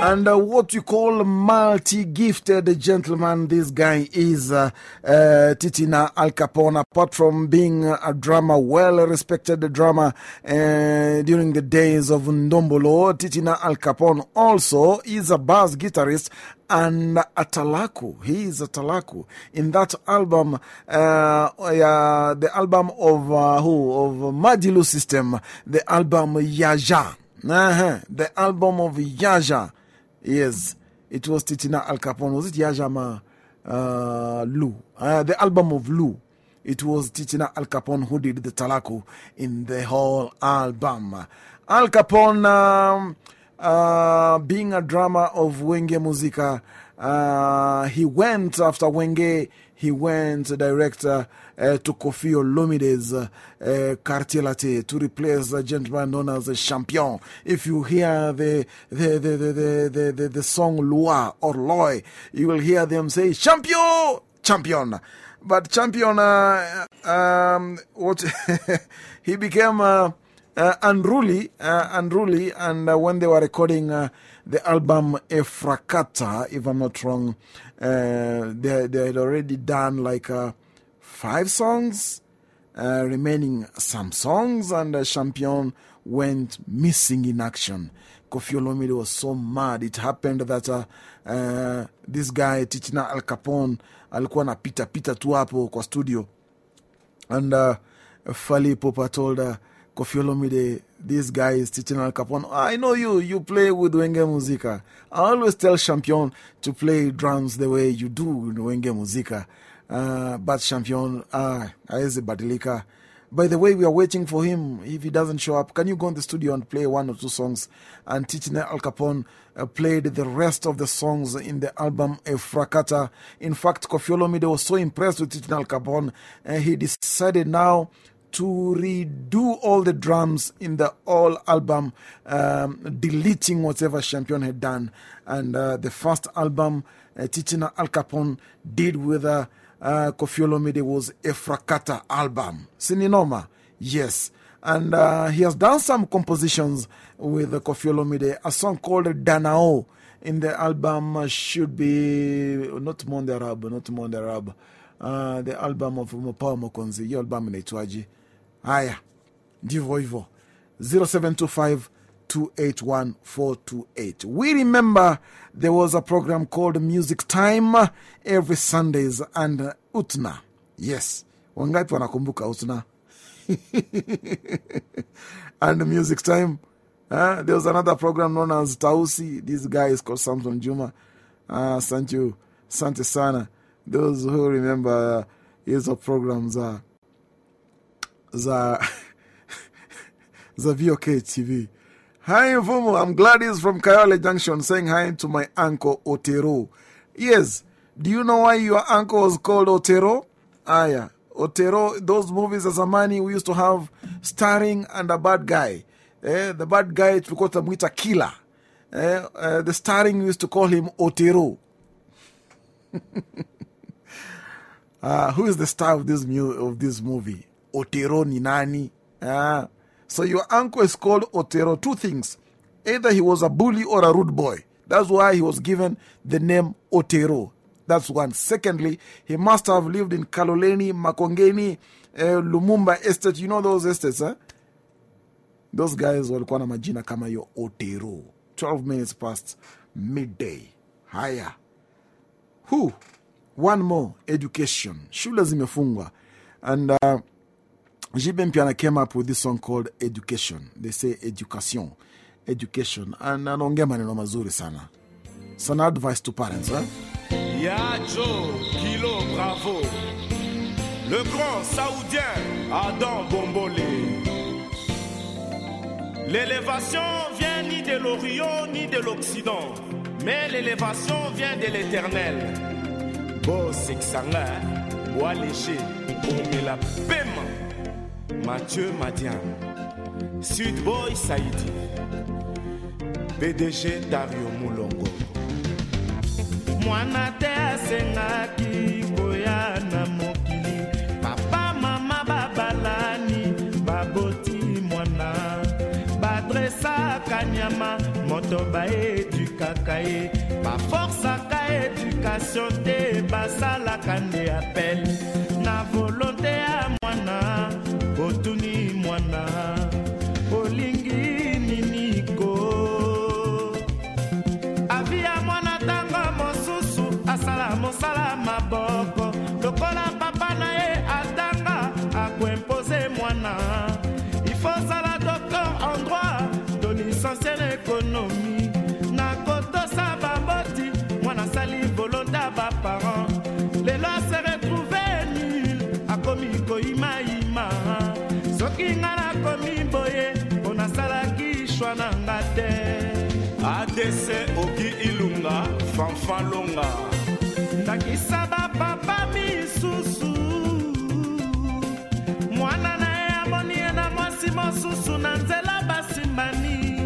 Speaker 1: and uh, what you call multi gifted gentleman. This guy is uh, uh, Titina Al Capone. Apart from being a drummer, well respected drummer during the days of Ndombolo, Titina Al Capone also is a bass guitarist and a talaku. He is a talaku. In that album, the album of who? Of Madilu System, the album Yaja. -huh. The album of Yaja. Yes, it was Titina Al Capone. Was it Yajama uh, Lu? Uh, the album of Lu. It was Titina Al Capone who did the talaku in the whole album. Al Capone, um, uh, being a drummer of Wenge Musica, he went after Wenge, he went to director to Koffi Olomide's uh, Quartier Latin to replace a gentleman known as a champion. If you hear the, the, the, the, the, the, the song Loi or Loy, you will hear them say, Champion! Champion! But Champion, uh, um, what [laughs] he became uh, unruly, unruly, and when they were recording the album Effrakata, if I'm not wrong, they, they had already done like five songs, uh, remaining some songs, and uh, Champion went missing in action. Koffi Olomide was so mad. It happened that uh, uh, this guy, Titina Al Capone, alikuwa na pita pita tu kwa studio. And uh, Fally Ipupa told Koffi Olomide, this guy is Titina Al Capone. I know you, you play with Wenge Musica. I always tell Champion to play drums the way you do in Wenge Musica. Uh, but champion, ah, Badilika. By the way, we are waiting for him. If he doesn't show up, can you go in the studio and play one or two songs? And Titina Al Capone uh, played the rest of the songs in the album Effrakata. In fact, Koffi Olomide was so impressed with Titina Al Capone, and he decided now to redo all the drums in the whole album, um, deleting whatever Champion had done. And uh, the first album uh, Titina Al Capone did with uh, uh, Koffi Olomide was a Effrakata album. Sininoma, yes. And uh, he has done some compositions with Koffi Olomide, a song called Danao in the album should be not Monde Arabe, not Monde. Uh, the album of Mopawa Mokonzi, hiyo album inaitwaje? Haya, ndivyo hivyo. 0725 281428. We remember there was a program called Music Time every Sundays and uh, Utna. Yes, wangapi wanakumbuka Utna? [laughs] and Music Time. Uh, there was another program known as Tausi. This guy is called Samson Juma. Uh, thank you, Sante Sana. Those who remember uh, his programs are za, za [laughs] VOK TV. Hi, Mfumu. I'm glad he's from Kayole Junction saying hi to my uncle Otero. Yes. Do you know why your uncle was called Otero? Aya. Otero, those movies as a money we used to have starring and a bad guy. Eh, the bad guy, because tulikuwa tunamwita killer. Eh, uh, the starring used to call him Otero. uh, [laughs] who is the star of this, of this movie? Otero ni nani? Ah. So your uncle is called Otero. Two things. Either he was a bully or a rude boy. That's why he was given the name Otero. That's one. Secondly, he must have lived in Kaloleni, Makongeni, uh, Lumumba Estate. You know those estates, eh? Those guys walikuwa na majina kama yo Otero. 12 minutes past midday. Haya. Who? One more. Education. Shule zimefungwa. And uh, Jibin Piana came up with this song called Education. They say education. Education. And anaongea maneno mazuri sana. It's an advice to parents. Huh?
Speaker 13: Ya Joe, Kilo, bravo. Le grand saoudien, Adam Bombolé. L'élévation vient ni de l'Orient ni de l'Occident, mais l'élévation vient de l'Éternel. Bo Sexanga, Bois Léger, Omela Pema, Mathieu Madian, Sud Boy Saïdi, PDG Dario Moulongo.
Speaker 14: mwana te asengaki koya na mokili. Papa mama babalani baboti mwana. Badresaka nyama moto baedukaka ye. Baforsaka edukatio te basalaka nde apel na volonte ya mwana botuni mwana
Speaker 13: Fanfan Longa.
Speaker 14: ndakisa bapapa misusu mwana na ye amoni ye na mwasi mosusu na nzela basimbani.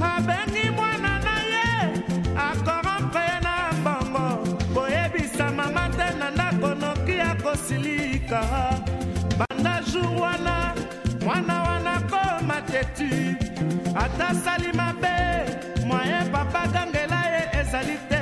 Speaker 14: Abengi mwana na ye akorompre ye na mbongo. Koyebisa mama te na ndako noki akosilika. Banda jour wana mwana wana koma tetu ata sali mabe mwaye papa gangela ye ezali te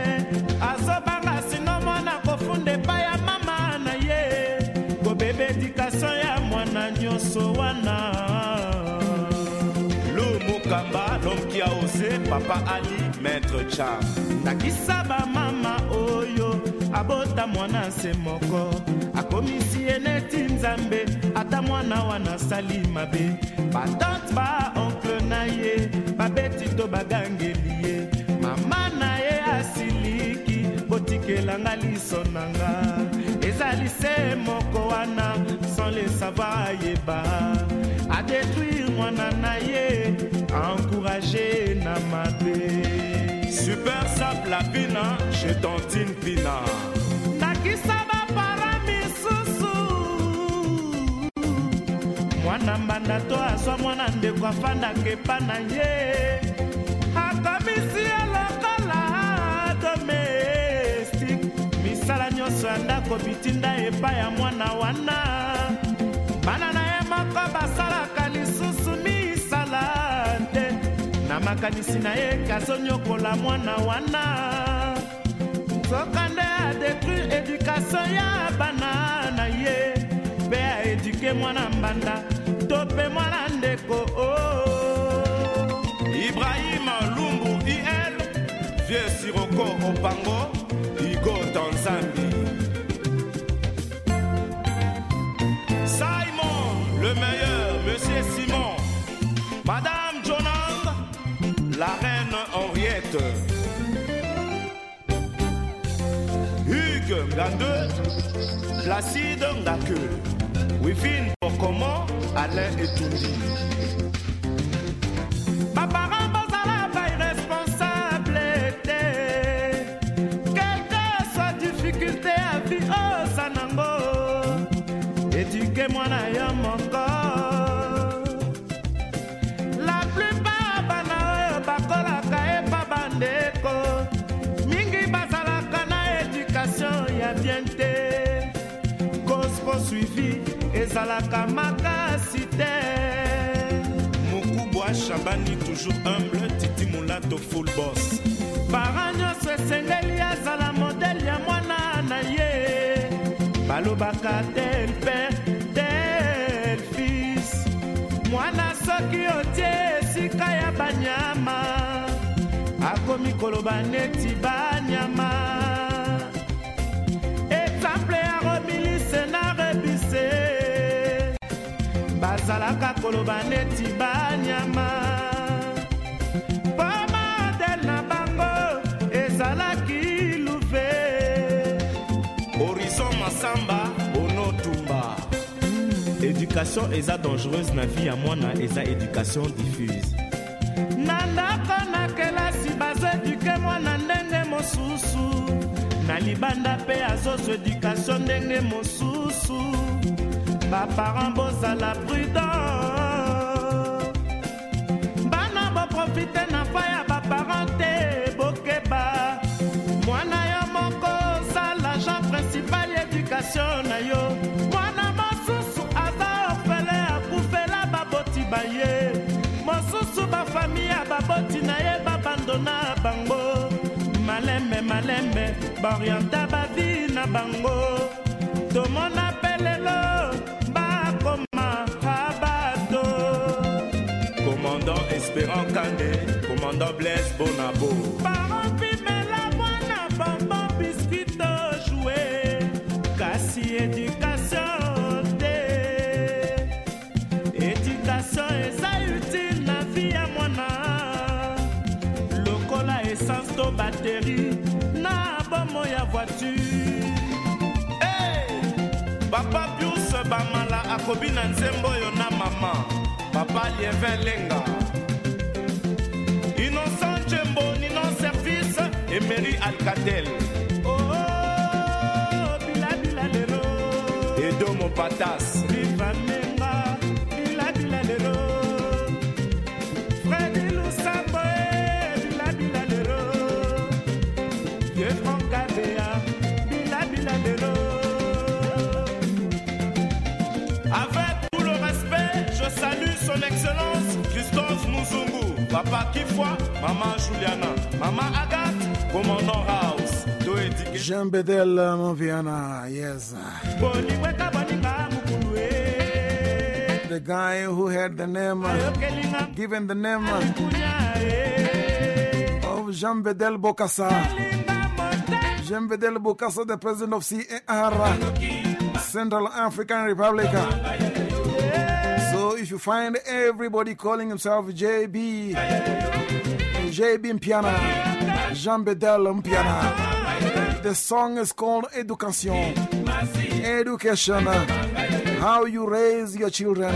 Speaker 13: Papa Ali, Maître Cham.
Speaker 14: ndakisa bamama oyo abota mwana se moko. Akomisi ye neti nzambe ata mwana wana asali mabe. Batante baoncle na ye babeti to bagangeli ye. Mama na ye asiliki botikelanga liso na nga ezali se moko wana sans le savoir ayeba. Adétruire mwana na ye encourage na mabe
Speaker 13: Super Sap la Pina, chez Tantine Pina.
Speaker 14: nakisa bapara misusu. Mwana mbanda to azwa mwana ndeko afandaka epa na ye. Akomisi ye lokola domestik misala nyonso ya ndako bitinda epai ya mwana wana. Bana na ye moko basalaka na makanisi na ye kazonyokola mwana wana. Sokande adetruire edukatio ya bana na ye. Mpe aeduke mwana mbanda to mpe mwana ndeko o
Speaker 13: Ibrahim Lumbu IL, Vieux Siroko Opango, Igo Tanzambi. Hugues Hugues Gandeux, Placide Ngaque, Wivine Bokomo, Alain
Speaker 14: Etoundi. Ezalaka makasi te.
Speaker 13: Moukouboua Chabani, toujours humble, Titi Moulato, full boss.
Speaker 14: para nyonso esengeli azala modele ya mwana na ye. Balobaka tel père tel fils. Mwana soki otie esika ya banyama. Akomi koloba neti banyama bazalaka koloba neti banyama. Mpo modele na bango ezalaki luve.
Speaker 13: Horizon masamba onotumba. Éducation eza dangereuse na vie ya mwana eza éducation diffuse.
Speaker 14: Na ndako na kelasi bazoeduke mwana ndenge mosusu. Na libanda mpe azozwa edukatio ndenge mosusu baparent bozala prudent bana boprofite na fa ya baparent te bokeba. Mwana yo moko oza l'agent principal ya edukatio na yo. Mwana mosusu aza orfele akufela baboti baye mosusu bafami ya baboti na ye babandona bango. Malembe malembe baorienta bavi na bango. Tomona
Speaker 13: commandant espérant kande commandant blaise bonabo.
Speaker 14: Baropimela mwana bonbo biskito joue kasi edukatio te edukatio eza utile na vi ya mwana lokola essence to bateri na bomo ya voiture.
Speaker 13: Hey! papa pius bamala akobi na nzembo oyo na mama. Papa lievin lenga mairie Alcatel.
Speaker 14: Oh, oh bila bila lero.
Speaker 13: Edo mon patas.
Speaker 14: Viva menga, bila bila lero. Freddy Lusambo, bila bila lero. Vieux Franca bila bila lero.
Speaker 13: Avec tout le respect, je salue son excellence, Christophe Mouzungu, papa Kifwa, maman Juliana, maman Agathe.
Speaker 1: Jean Bedel Mpiana, yes.
Speaker 14: boliweka boninga mukulu
Speaker 1: The guy who had the name,
Speaker 14: ayokelinga
Speaker 1: given the name
Speaker 14: e
Speaker 1: of Jean Bedel Bokassa. Jean Bedel Bokassa, the president of CAR, Central African Republic. So if you find everybody calling himself JB, JB Mpiana, Jean Bedel Mpiana, the song is called Education. Education, how you raise your children.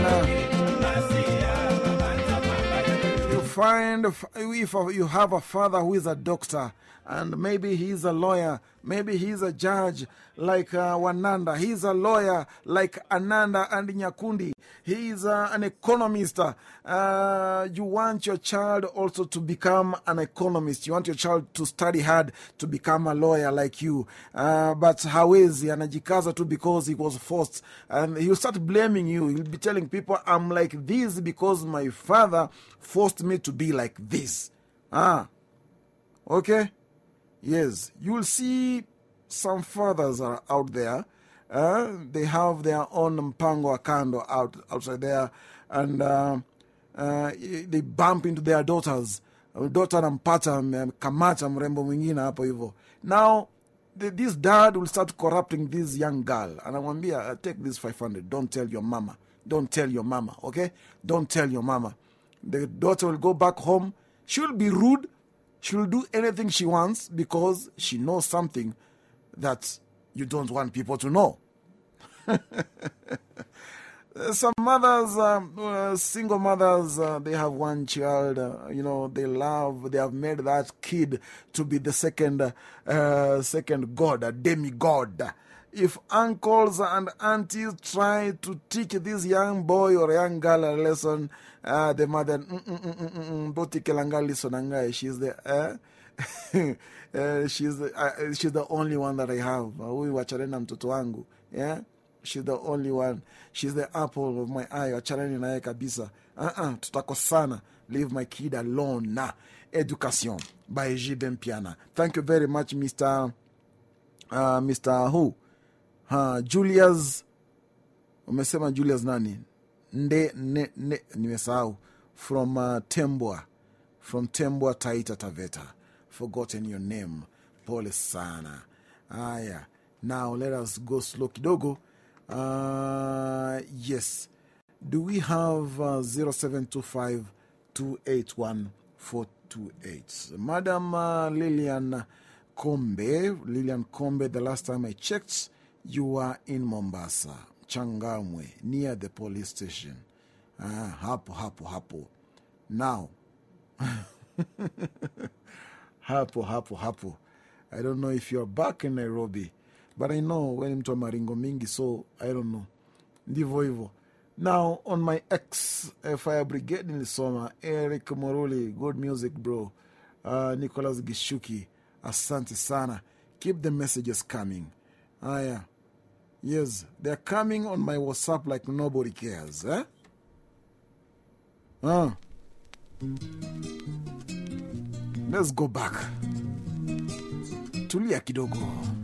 Speaker 1: You find if you have a father who is a doctor, and maybe he's a lawyer, maybe he's a judge like uh, Wananda, he's a lawyer like Ananda and Nyakundi, he's uh, an economist. Uh, you want your child also to become an economist, you want your child to study hard to become a lawyer like you. Uh, but hawezi, anajikaza too because he was forced, and he'll start blaming you. He'll be telling people, I'm like this because my father forced me to be like this. Ah, okay. Yes, you'll see some fathers are out there. Uh, they have their own mpango akando out outside there, and uh, uh, they bump into their daughters. Daughter anampata kamata mrembo mwingine hapo hivyo. Now the, this dad will start corrupting this young girl, and i want anamwambia take this 500. Don't tell your mama. Don't tell your mama. Okay, don't tell your mama. The daughter will go back home. She'll be rude she'll do anything she wants because she knows something that you don't want people to know. [laughs] Some mothers, um, uh, single mothers, uh, they have one child, uh, you know, they love, they have made that kid to be the second, uh, second god, a demigod. If uncles and aunties try to teach this young boy or young girl a lesson, uh, the mother, mm, mm, mm, mm, mm, boti kelanga lisonanga, she's the, uh, uh, [laughs] she's, the, uh, she's the only one that I have. Wacharena mtoto wangu, yeah? She's the only one. She's the apple of my eye. Naye kabisa. Uh-uh, tutakosana. Leave my kid alone. Na. Education by JB Mpiana. Thank you very much, Mr. Uh, Mr. Who? Uh, Julius. Umesema Julius nani? Nde, ne, ne, nimesahau. From uh, Tembwa. From Tembwa Taita Taveta. Forgotten your name. Pole sana. Aya. Now let us go slow kidogo. Uh, yes. Do we have uh, 0725 281 428? Madam uh, Lilian Kombe, Lilian Kombe, the last time I checked, you are in Mombasa, Changamwe, near the police station. Ah, hapo, hapo, hapo. Now, [laughs] hapo, hapo, hapo. I don't know if you're back in Nairobi, but I know when mtu wa maringo mingi, so I don't know. Ndivyo hivyo. Now, on my ex uh, Fire Brigade nilisoma Eric Moruli, good music bro. Uh, Nicholas Gishuki, asante sana. Keep the messages coming. Aya. Yes, they're coming on my WhatsApp like nobody cares. Eh? uh Let's go back. Tulia kidogo.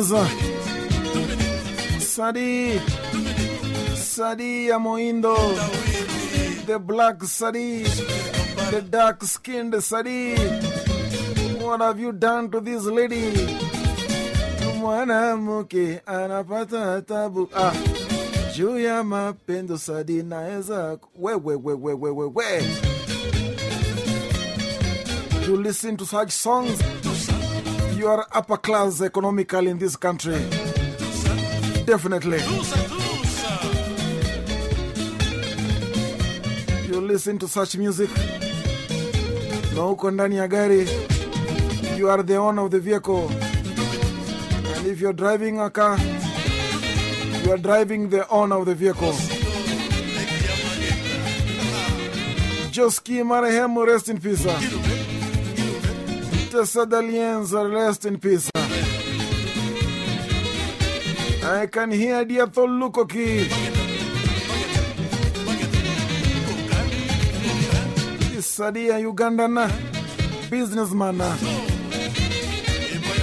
Speaker 1: Yes. Sadi. Sadi Amoindo. The black Sadi. The dark skinned Sadi. What have you done to this lady? Mwanamke anapata tabu. Ah. Juu ya mapendo Sadi naeza. We, we, we, we, we, we, we. You listen to such songs, you are upper class economically in this country. Definitely. You listen to such music, na uko ndani you are the owner of the vehicle. And if you're driving a car, you are driving the owner of the vehicle. Josky Marehemu, rest in peace. Tessa Dalienz, rest in peace. I can hear the Tholukoki. Sadia Ugandan businessman.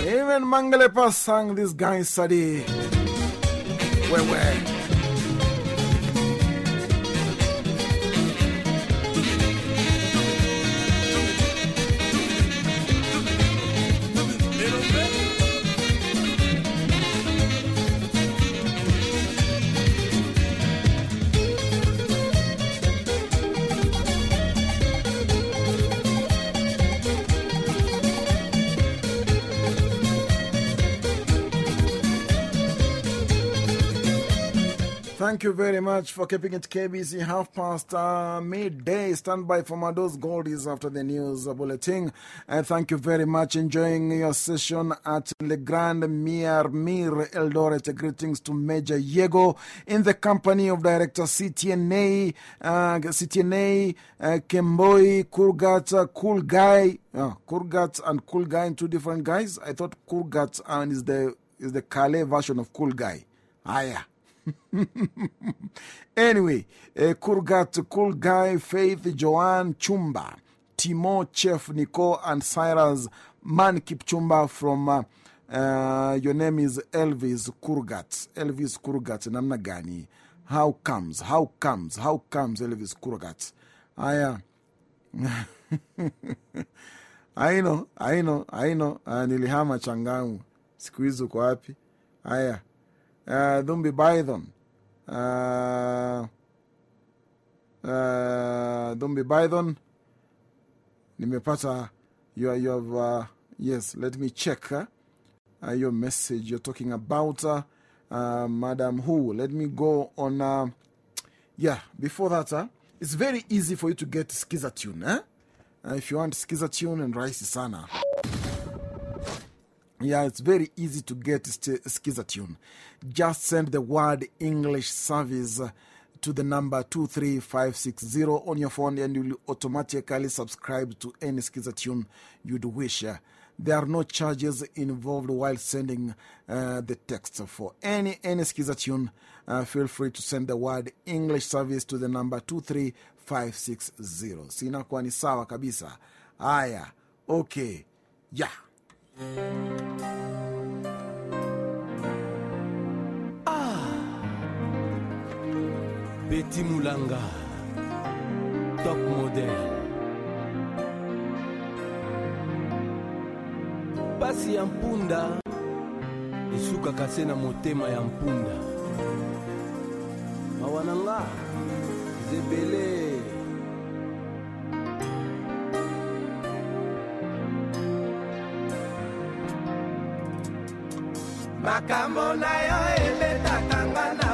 Speaker 1: Even Mangelepa sang this guy Sadi. Where, where? Thank you very much for keeping it KBC half past uh, midday. Stand by for Mados Goldies after the news bulletin. And thank you very much. Enjoying your session at Le Grand Mir Mir Eldoret. Greetings to Major Yego in the company of Director CTNA, uh, CTNA, uh, Kemboi, Kurgat, uh, Cool Guy. Kurgat and Cool Guy, two different guys. I thought Kurgat and is the, is the Calais version of Cool Guy. Ah, yeah. [laughs] anyway, eh, Kurgat, Cool Guy, Faith, Joanne, Chumba, Timo, Chef, Nico, and Cyrus Man Kipchumba from uh, uh, your name is Elvis Kurgat. Elvis Kurgat, namna gani? How comes? How comes? How comes Elvis Kurgat? Aya. [laughs] I know, aino. I know. Uh, nilihama changangu. Siku hizi uko wapi? Aya. Dhumbi Bidon. Uh, uh, Dhumbi Bidon. Nimepata you, you have, uh, yes, let me check uh, your message you're talking about, uh, Madam Who. Let me go on, yeah, before that, it's very easy for you to get Skiza Tune. Eh? If you want Skiza Tune and Rice Sana. Yeah, it's very easy to get Schizatune. Tune. Just send the word English service to the number 23560 on your phone and you'll automatically subscribe to any Schizatune Tune you'd wish. There are no charges involved while sending uh, the text. For any, any Skiza Tune, uh, feel free to send the word English service to the number 23560. Sina kwa kabisa. Aya, okay, yeah.
Speaker 15: Ah. Betty Moulanga Top model pasi ya mpunda esukaka se na motema ya mpunda. Mawa na nga zebele
Speaker 11: makambo na yo ebetaka nga na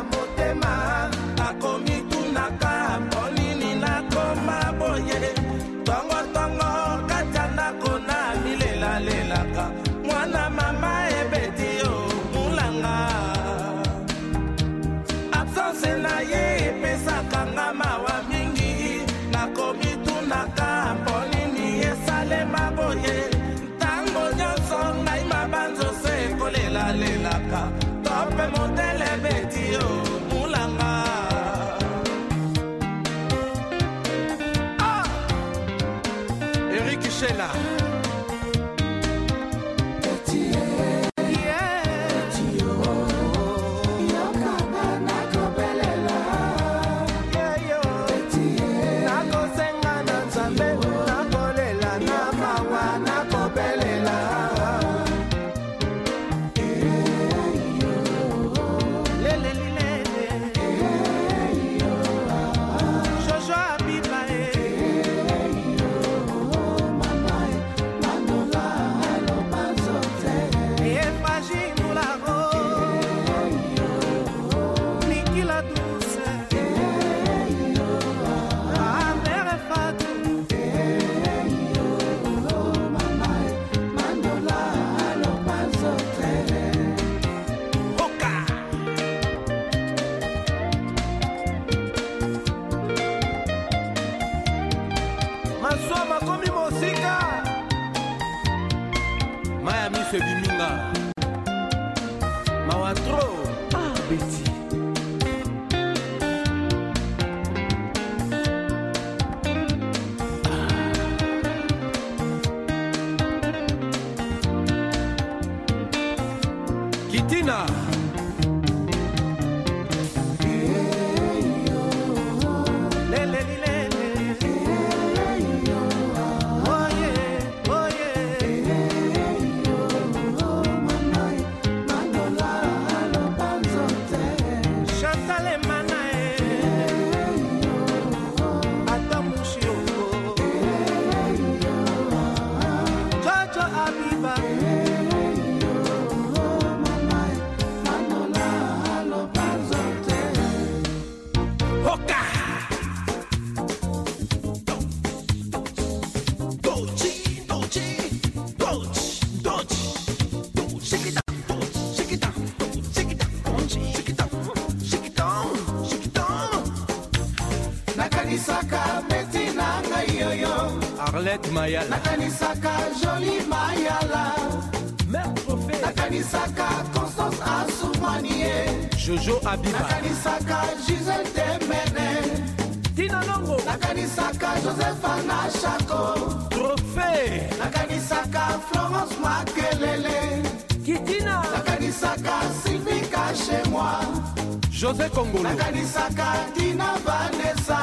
Speaker 15: jose kongolonakanisaka
Speaker 11: tina
Speaker 15: vanesa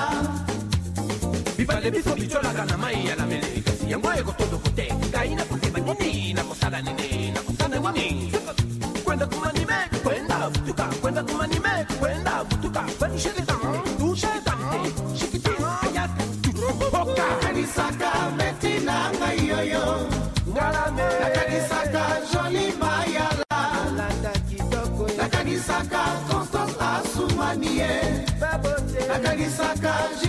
Speaker 11: bibale biso bicolaka na mai ya lamele. Kasi yango ekotondoko te kai nakoteba nini? Nakosala nini? Nakosala nini?
Speaker 2: E saca
Speaker 1: de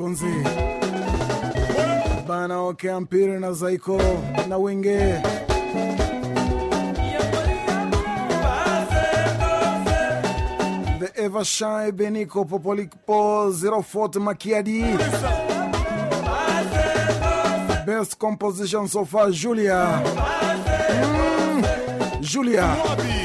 Speaker 1: mokonzi bana oke ampire na zaiko na wenge the ever shy beniko popolipo 04 makiadi. Best composition so far julia. Mm, julia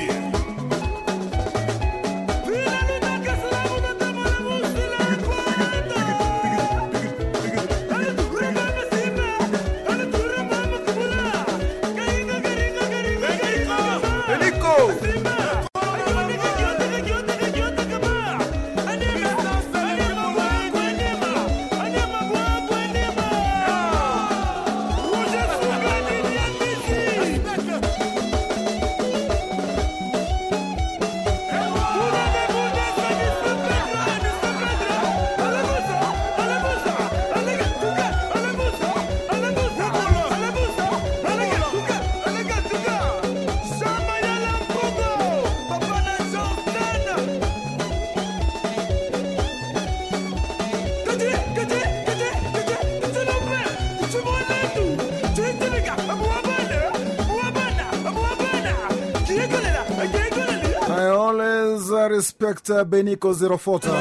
Speaker 1: uh, uh, Beniko Zerofota.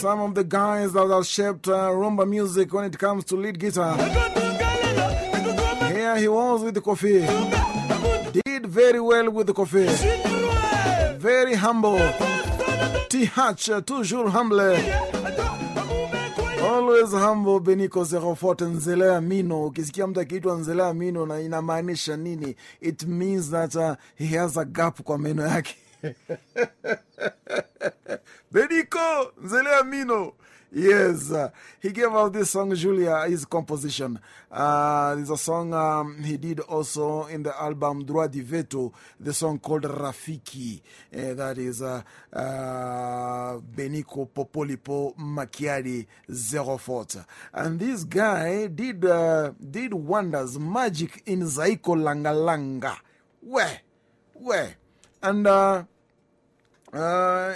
Speaker 1: Some of the guys that have shaped uh, rumba music when it comes to lead guitar. Here he was with the coffee. Did very well with the coffee. Very humble. T-Hatch, toujours humble. Always humble Beniko 04 Nzelea Mino. Ukisikia mtu akiitwa Nzelea Mino na inamaanisha nini? It means that uh, he has a gap kwa meno yake. [laughs] Beniko Nzelea Mino. Yes, he gave out this song, Julia, his composition. Uh, there's a song um, he did also in the album Droit de Veto, the song called Rafiki. Uh, that is uh, uh, Beniko Popolipo Makiadi Zero Fort. And this guy did, did wonders, magic in Zaiko Langa Langa. Where? Where? And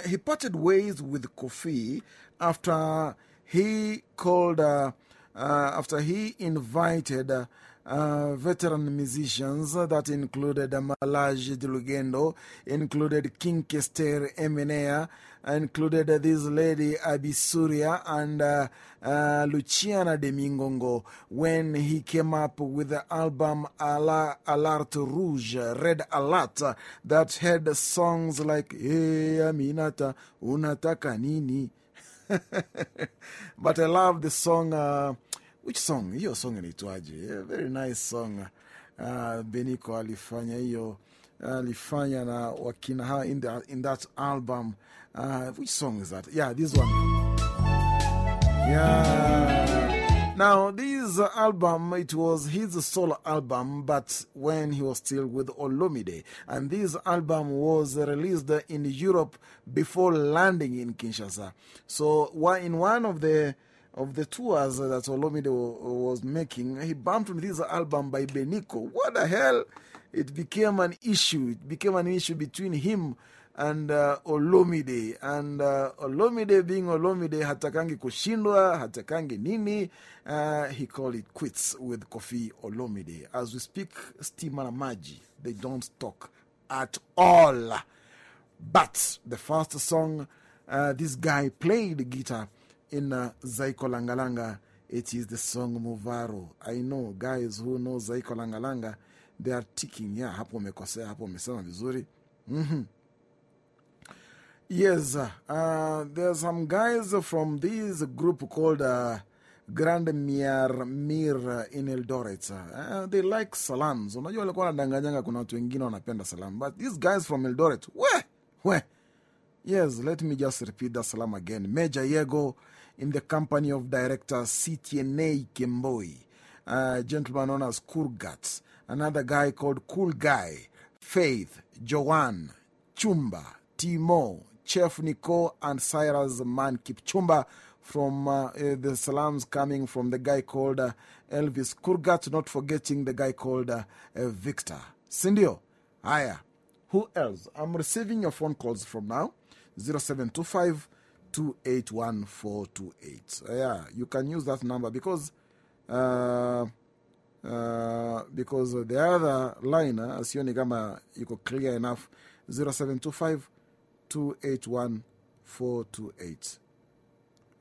Speaker 1: he parted ways with Koffi after he called, uh, uh, after he invited uh, uh, veteran musicians that included Malage de Lugendo, included King Kester Emeneya, included this lady Abisuria and uh, uh, Luciana Demingongo when he came up with the album Ala, Alert Rouge, Red Alert, that had songs like Hey Aminata, Unataka Nini. [laughs] but I love the song uh, which song? Hiyo song inaitwaje? Yeah, very nice song. Uh, Beniko alifanya hiyo alifanya na wakina in, the, in that album. Uh, which song is that? Yeah, this one. Yeah. Now, this album, it was his solo album, but when he was still with Olomide. And this album was released in Europe before landing in Kinshasa. So, in one of the of the tours that Olomide was making, he bumped into this album by Beniko. What the hell? It became an issue. It became an issue between him and uh, Olomide. And uh, Olomide being Olomide, hatakangi kushindwa, hatakangi nini. Uh, he called it quits with Koffi Olomide. As we speak, Stima Maji, they don't talk at all. But the first song, uh, this guy played guitar in uh, Zaiko Langalanga. It is the song Muvaro. I know guys who know Zaiko Langalanga, they are ticking. Yeah, hapo umekosea, hapo umesema vizuri. Mm -hmm. Yes, uh, are some guys from this group called uh, Grand Mir, Mir in Eldoret. Uh, they like salams. Unajua walikuwa wanadanganyanga kuna watu wengine wanapenda salam. But these guys from Eldoret, we, we. Yes, let me just repeat that salam again. Major Yego in the company of director CTNA Kemboi, a gentleman known as Kurgat, another guy called Cool Guy, Faith, Joanne, Chumba, Timo, Chef Nico, and Cyrus Man Kipchumba from uh, uh, the salams coming from the guy called uh, Elvis Kurgat, not forgetting the guy called uh, Victor. Sindio, Aya. Who else? I'm receiving your phone calls from now 0725 281428. yeah, you can use that number because. Because the other line uh, sioni kama iko clear enough 0725 281428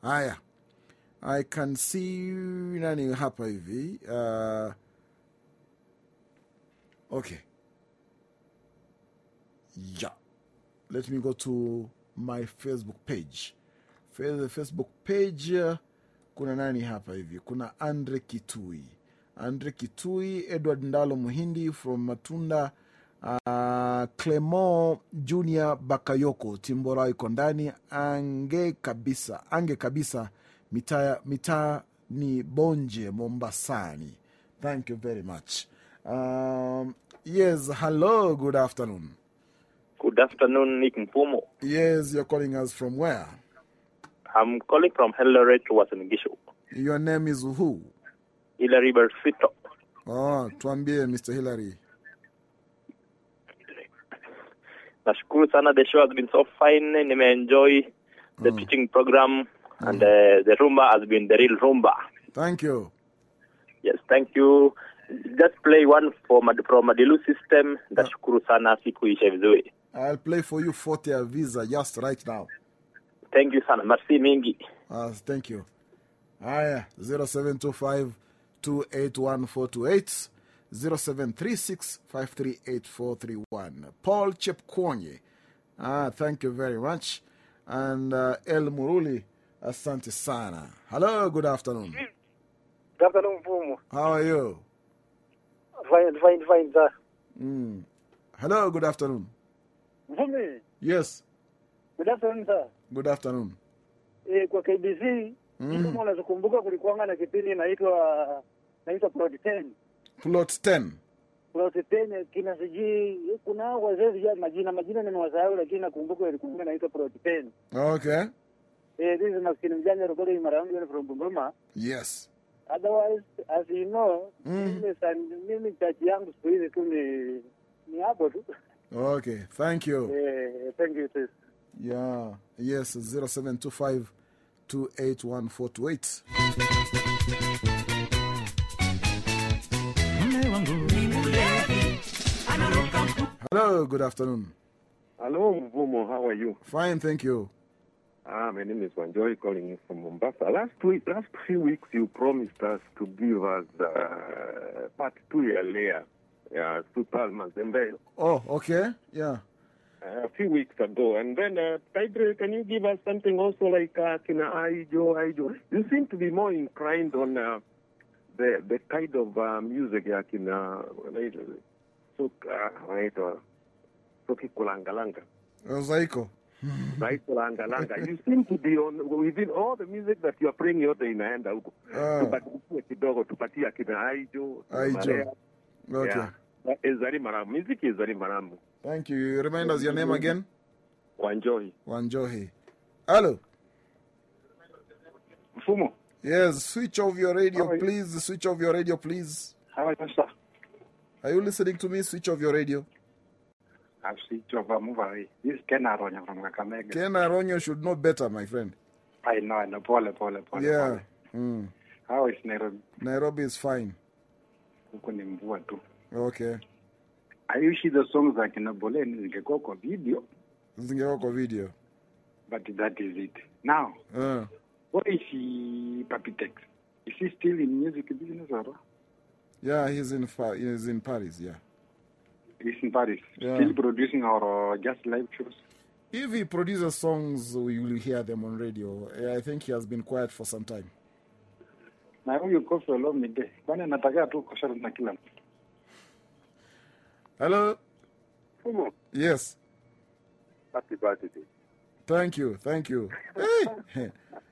Speaker 1: haya. I can see nani hapa hivi? Uh, okay. Yeah. Let me go to my facebook page. Facebook page uh, kuna nani hapa hivi? Kuna andre kitui. Andre kitui edward ndalo muhindi from matunda uh, clement junior bakayoko timbora iko ndani ange kabisa ange kabisa mitaa mita ni bonje mombasani thank you very much um, yes hello good afternoon
Speaker 16: Good afternoon, Nick Mpumo.
Speaker 1: yes you're calling us from where
Speaker 16: I'm calling from Eldoret, Wasanigisho.
Speaker 1: your name is who
Speaker 16: Hilary Bersito.
Speaker 1: oh tuambie mr hillary
Speaker 16: Nashukuru sana, the show has been so fine. Nimeenjoy the teaching program and uh, the rumba has been the real rumba.
Speaker 1: thank you
Speaker 16: Yes, thank you. Just play one for Mad from Madilu system. Nashukuru sana, siku ishe vizuri.
Speaker 1: i'll play for you for your visa just right now
Speaker 16: Thank you sana, merci mingi.
Speaker 1: Uh, thank you. Haya, 0725 281428 0736 538431. Paul Chepkwonye, Ah, thank you very much. And uh, El Muruli, asante sana. Hello, good afternoon.
Speaker 17: Good afternoon, Mfumo.
Speaker 1: How are you?
Speaker 17: Fine, fine, fine, sir.
Speaker 1: Mm. Hello, good afternoon.
Speaker 17: Mfumi,
Speaker 1: Yes,
Speaker 17: good afternoon, sir.
Speaker 1: good afternoon.
Speaker 17: E, kwa KBC
Speaker 1: Mm.
Speaker 17: kama unazokumbuka kulikuwanga na kipindi inaitwa naitwa Plot 10.
Speaker 1: Plot 10.
Speaker 17: Plot 10 kina sijui kuna wazee sijui majina majina nimewasahau lakini nakumbuka ilikuwa inaitwa Plot 10.
Speaker 1: Okay.
Speaker 17: Eh, this is maskini Mjanja recording Marangu from Bungoma.
Speaker 1: Yes.
Speaker 17: Otherwise, as you know,
Speaker 1: Mm.
Speaker 17: mimi chachi yangu siku hizi tu ni ni hapo tu.
Speaker 1: Okay, thank you.
Speaker 17: Eh, thank you sis.
Speaker 1: Yeah, yes, 0725 281428. Hello, good afternoon.
Speaker 18: Hello, Mfumu. How are you?
Speaker 1: Fine, thank you.
Speaker 18: Ah, my name is Wanjohi, calling you from Mombasa. Last week, last few weeks, you promised us to give us uh, part two ya layer, yeah, Super Mazembe,
Speaker 1: Oh, okay, yeah.
Speaker 18: uh, a few weeks ago. And then, uh, Tigre, can you give us something also like uh, Kina Aijo, Aijo? You seem to be more inclined on uh, the the kind of uh, music ya kina wanaitwa kulangalanga
Speaker 1: Zaiko.
Speaker 18: Zaiko langalanga [laughs] you seem to be on within all the music that you are playing yote inaenda huko
Speaker 1: Ah.
Speaker 18: kidogo tupatie akina aijo
Speaker 1: Aijo. Okay.
Speaker 18: Yeah. Ezari Maramu. Music Ezari Maramu.
Speaker 1: Thank you. You Remind us your name again?
Speaker 18: Wanjohi.
Speaker 1: Wanjohi. Hello.
Speaker 19: Mfumo.
Speaker 1: Yes, switch off your radio, please. Switch off your radio, please.
Speaker 19: How are you, sir?
Speaker 1: Are you listening to me? Switch off your radio.
Speaker 19: I've switched over move away. This is Ken Aronya from Kakamega.
Speaker 1: Ken Aronyo should know better, my friend.
Speaker 19: I know, I know. Pole, pole, pole.
Speaker 1: Yeah.
Speaker 19: pole.
Speaker 1: Mm.
Speaker 19: How is Nairobi?
Speaker 1: Nairobi is fine.
Speaker 19: Huko ni mvua tu.
Speaker 1: Okay.
Speaker 19: I wish the songs za kina Boleni zingekuwa kwa video,
Speaker 1: Zingekuwa kwa video.
Speaker 19: but that is it. Now,
Speaker 1: Uh,
Speaker 19: what is he, Papy Tex? Is he still in music business or
Speaker 1: yeah, he's in Fa- he's in Paris, yeah.
Speaker 19: he's in Paris?
Speaker 1: Yeah.
Speaker 19: Still producing or uh, just live shows?
Speaker 1: If he produces songs, we will hear them on radio. I think he has been quiet for some time.
Speaker 19: Na huyu Koffi Olomide, kwani anataka tu kushare na kila mtu?
Speaker 1: Hello?
Speaker 20: Fumo.
Speaker 1: Yes.
Speaker 20: Happy birthday.
Speaker 1: Thank you. Thank you. Hey. [laughs]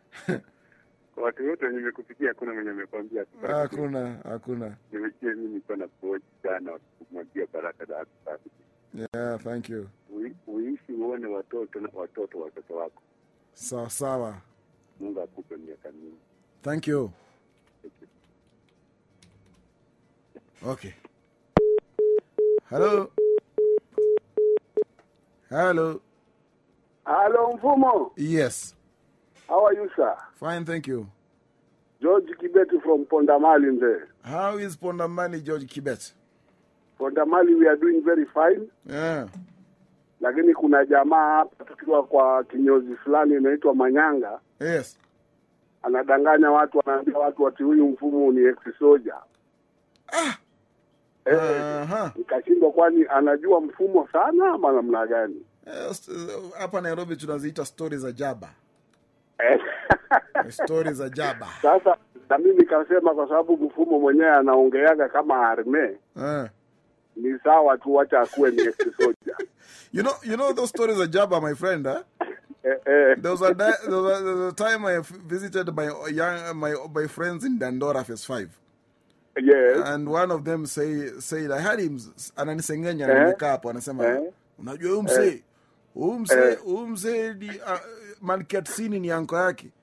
Speaker 20: Kwa watu wote wenye nimekupigia hakuna mwenye amekwambia
Speaker 1: hakuna, hakuna.
Speaker 20: Nimesikia mimi kwa na pochi sana kumwagia baraka za birthday.
Speaker 1: Yeah, thank you.
Speaker 20: Uishi uone watoto na watoto watoto wako.
Speaker 1: Sawa sawa.
Speaker 20: Mungu akupe miaka mingi.
Speaker 1: Thank you. Okay. Hello. Hello.
Speaker 21: Hello, Mfumo.
Speaker 1: Yes.
Speaker 21: How are you, sir?
Speaker 1: Fine, thank you.
Speaker 21: George Kibet from Pondamali mzee.
Speaker 1: How is Pondamali George Kibet?
Speaker 21: Pondamali we are doing very fine,
Speaker 1: Yeah.
Speaker 21: lakini kuna jamaa hapa tukiwa kwa kinyozi fulani inaitwa Manyanga.
Speaker 1: Yes.
Speaker 21: Anadanganya watu, anaambia watu wati huyu mfumo ni ex soja. Eh,
Speaker 1: uh -huh.
Speaker 21: nikashindwa kwani anajua mfumo sana ama namna gani?
Speaker 1: Hapa yes, Nairobi tunaziita stori za jaba.
Speaker 21: Eh, [laughs]
Speaker 1: Stori za jaba.
Speaker 21: Sasa na mimi nikasema kwa sababu mfumo mwenyewe anaongeaga kama arme,
Speaker 1: Eh.
Speaker 21: ni sawa tu, wacha akuwe ni ex soja. [laughs]
Speaker 1: You know, you know those stories of Jabba, my friend, huh?
Speaker 21: Eh, eh.
Speaker 1: There was a di- there was a, there was a time I visited my young my my friends in Dandora Phase Five.
Speaker 21: Yes.
Speaker 1: And one of them say said I had him ananisengenya
Speaker 21: Eh.
Speaker 1: anakaa hapo anasema
Speaker 21: Eh.
Speaker 1: unajua huyu mzee huyu msee
Speaker 21: Eh.
Speaker 1: huyu msee ni uh, Malkia Tsini ni anko yake. [laughs]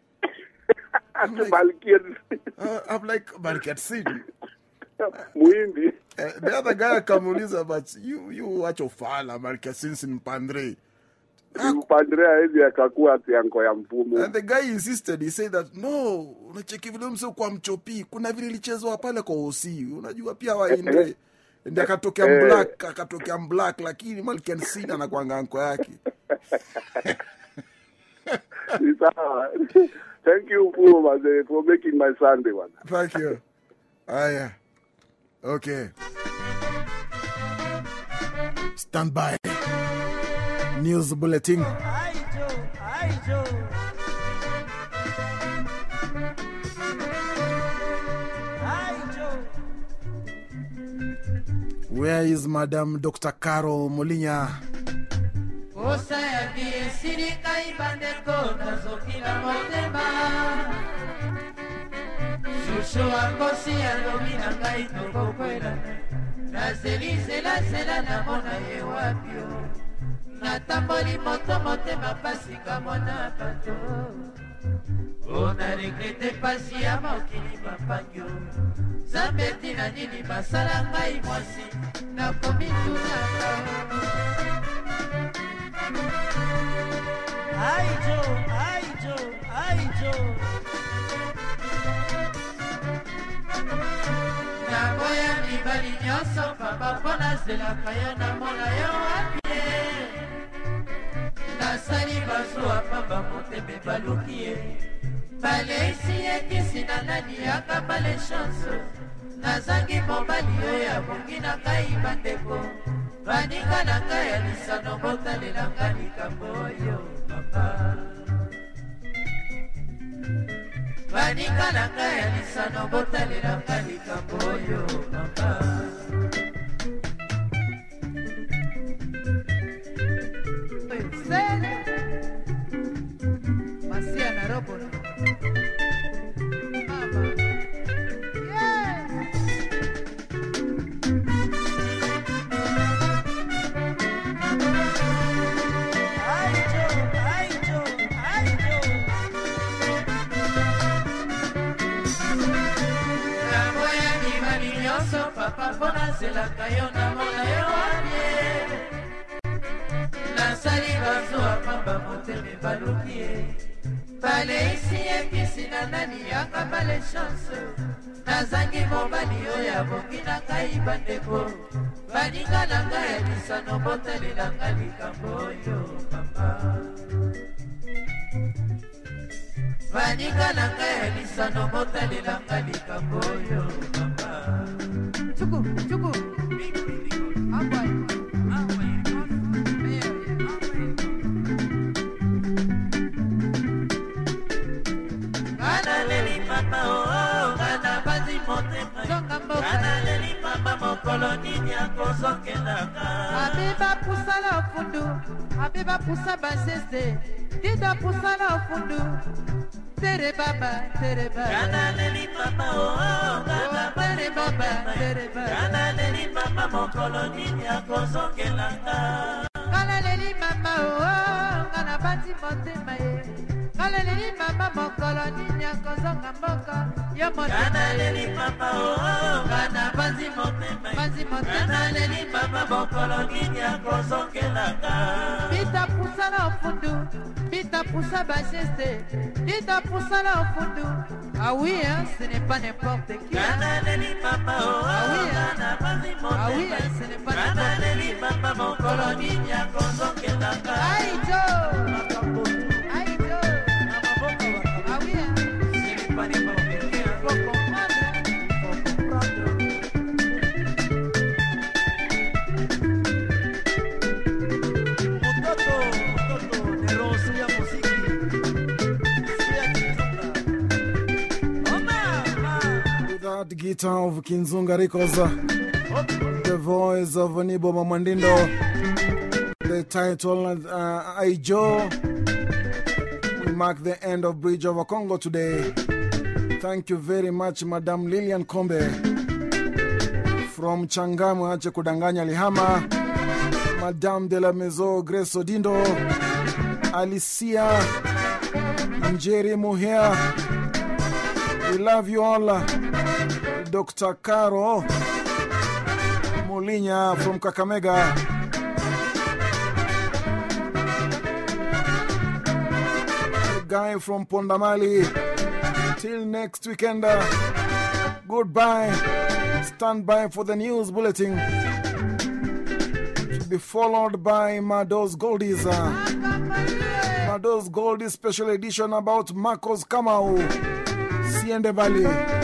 Speaker 1: Uh, I'm like
Speaker 21: mwimbi.
Speaker 1: Uh, [laughs] the other guy akamuuliza but you you Malkia Tsini si mpandre.
Speaker 21: mpandre aezi akakuwa ya mfumo.
Speaker 1: And the guy insisted, he said that no, unacheki vile mse kwa mchopi, kuna vile ilichezwa pale kwa OC, unajua pia waindre ndi akatokea
Speaker 21: Eh.
Speaker 1: black, akatokea black, lakini anakuanga anko yake. [laughs]
Speaker 21: Ni sawa. Thank you Mfumu for making my Sunday one.
Speaker 1: Thank you. Aya. Uh, okay. Stand by. News bulletin. Where is Madam Dr. Carol Molinya?
Speaker 5: Posa ya bi esilikai bandeko nazokila motema. Shushu akosi alobi na ngai tokokwela nazelizelasela namona ye wapio natamboli moto motema pasika mwana bato. Ona regrete pasi ya mokili bapangio nzambe ntina nini basala ngai mwasi nakomi tunaka
Speaker 14: Aijo, Aijo, Aijo.
Speaker 5: naboya mibali nyonso pamba mpo nazelaka yo namona yo wapi ye. Nasali bazwa pamba moteme baluki ye. Baleisi ekisi na nani yakamba le chanse nazangi mobali oyo abongi na ngai bandeko. Baninga na ngai ya lisano botalelanga likambo oyo papa baninga na ngai ya lisano botalelanga likambo oyo mama papa nazelaka yo namona yo wabie nasali bazuwa pamba motema baluki ye. Baleisi episi na nani yanga bale chance. Nazangi mobali oyo abongi na ngai bandeko. Baninga na ngai ya lisano botalelanga likambo oyo mama baninga na ngai ya lisano botalelanga likambo oyo mama
Speaker 22: Chuku, chuku. Akwai.
Speaker 5: ngana leli mama oo oh, oh, ngana bazi motema ngana leli mama mokolo nini akozongelaka
Speaker 22: abeba pusa na fundu abeba pusa basese dida pusa na tere baba tere baba.
Speaker 5: Leli mama oo oh, ngana
Speaker 22: tere oh, baba tere baba.
Speaker 5: Ngana leli mama mokolo nini akozongelaka oh,
Speaker 22: ngana leli mama oo ngana bati motema ye eh. aleleli mama mokolo mboka. Yo ah hein, ce n'est pas n'importe qui hein.
Speaker 1: Guitar of Kinzunga Records, the voice of Nibo Mamandindo, the title uh, Aijo. We mark the end of Bridge over Congo today. Thank you very much, Madam Lilian Kombe from Changamwe Ache Kudanganya Lihama, Madame de la Maison Grace Odindo, Alicia, Njeri Muhia. We love you all. Dr. Caro Molinya from Kakamega. The guy from Pondamali. Till next weekend. uh, goodbye. Stand by for the news bulletin. To be followed by Mados Goldies. uh, Mados Goldies special edition about Marcos Kamau. Siende Valley.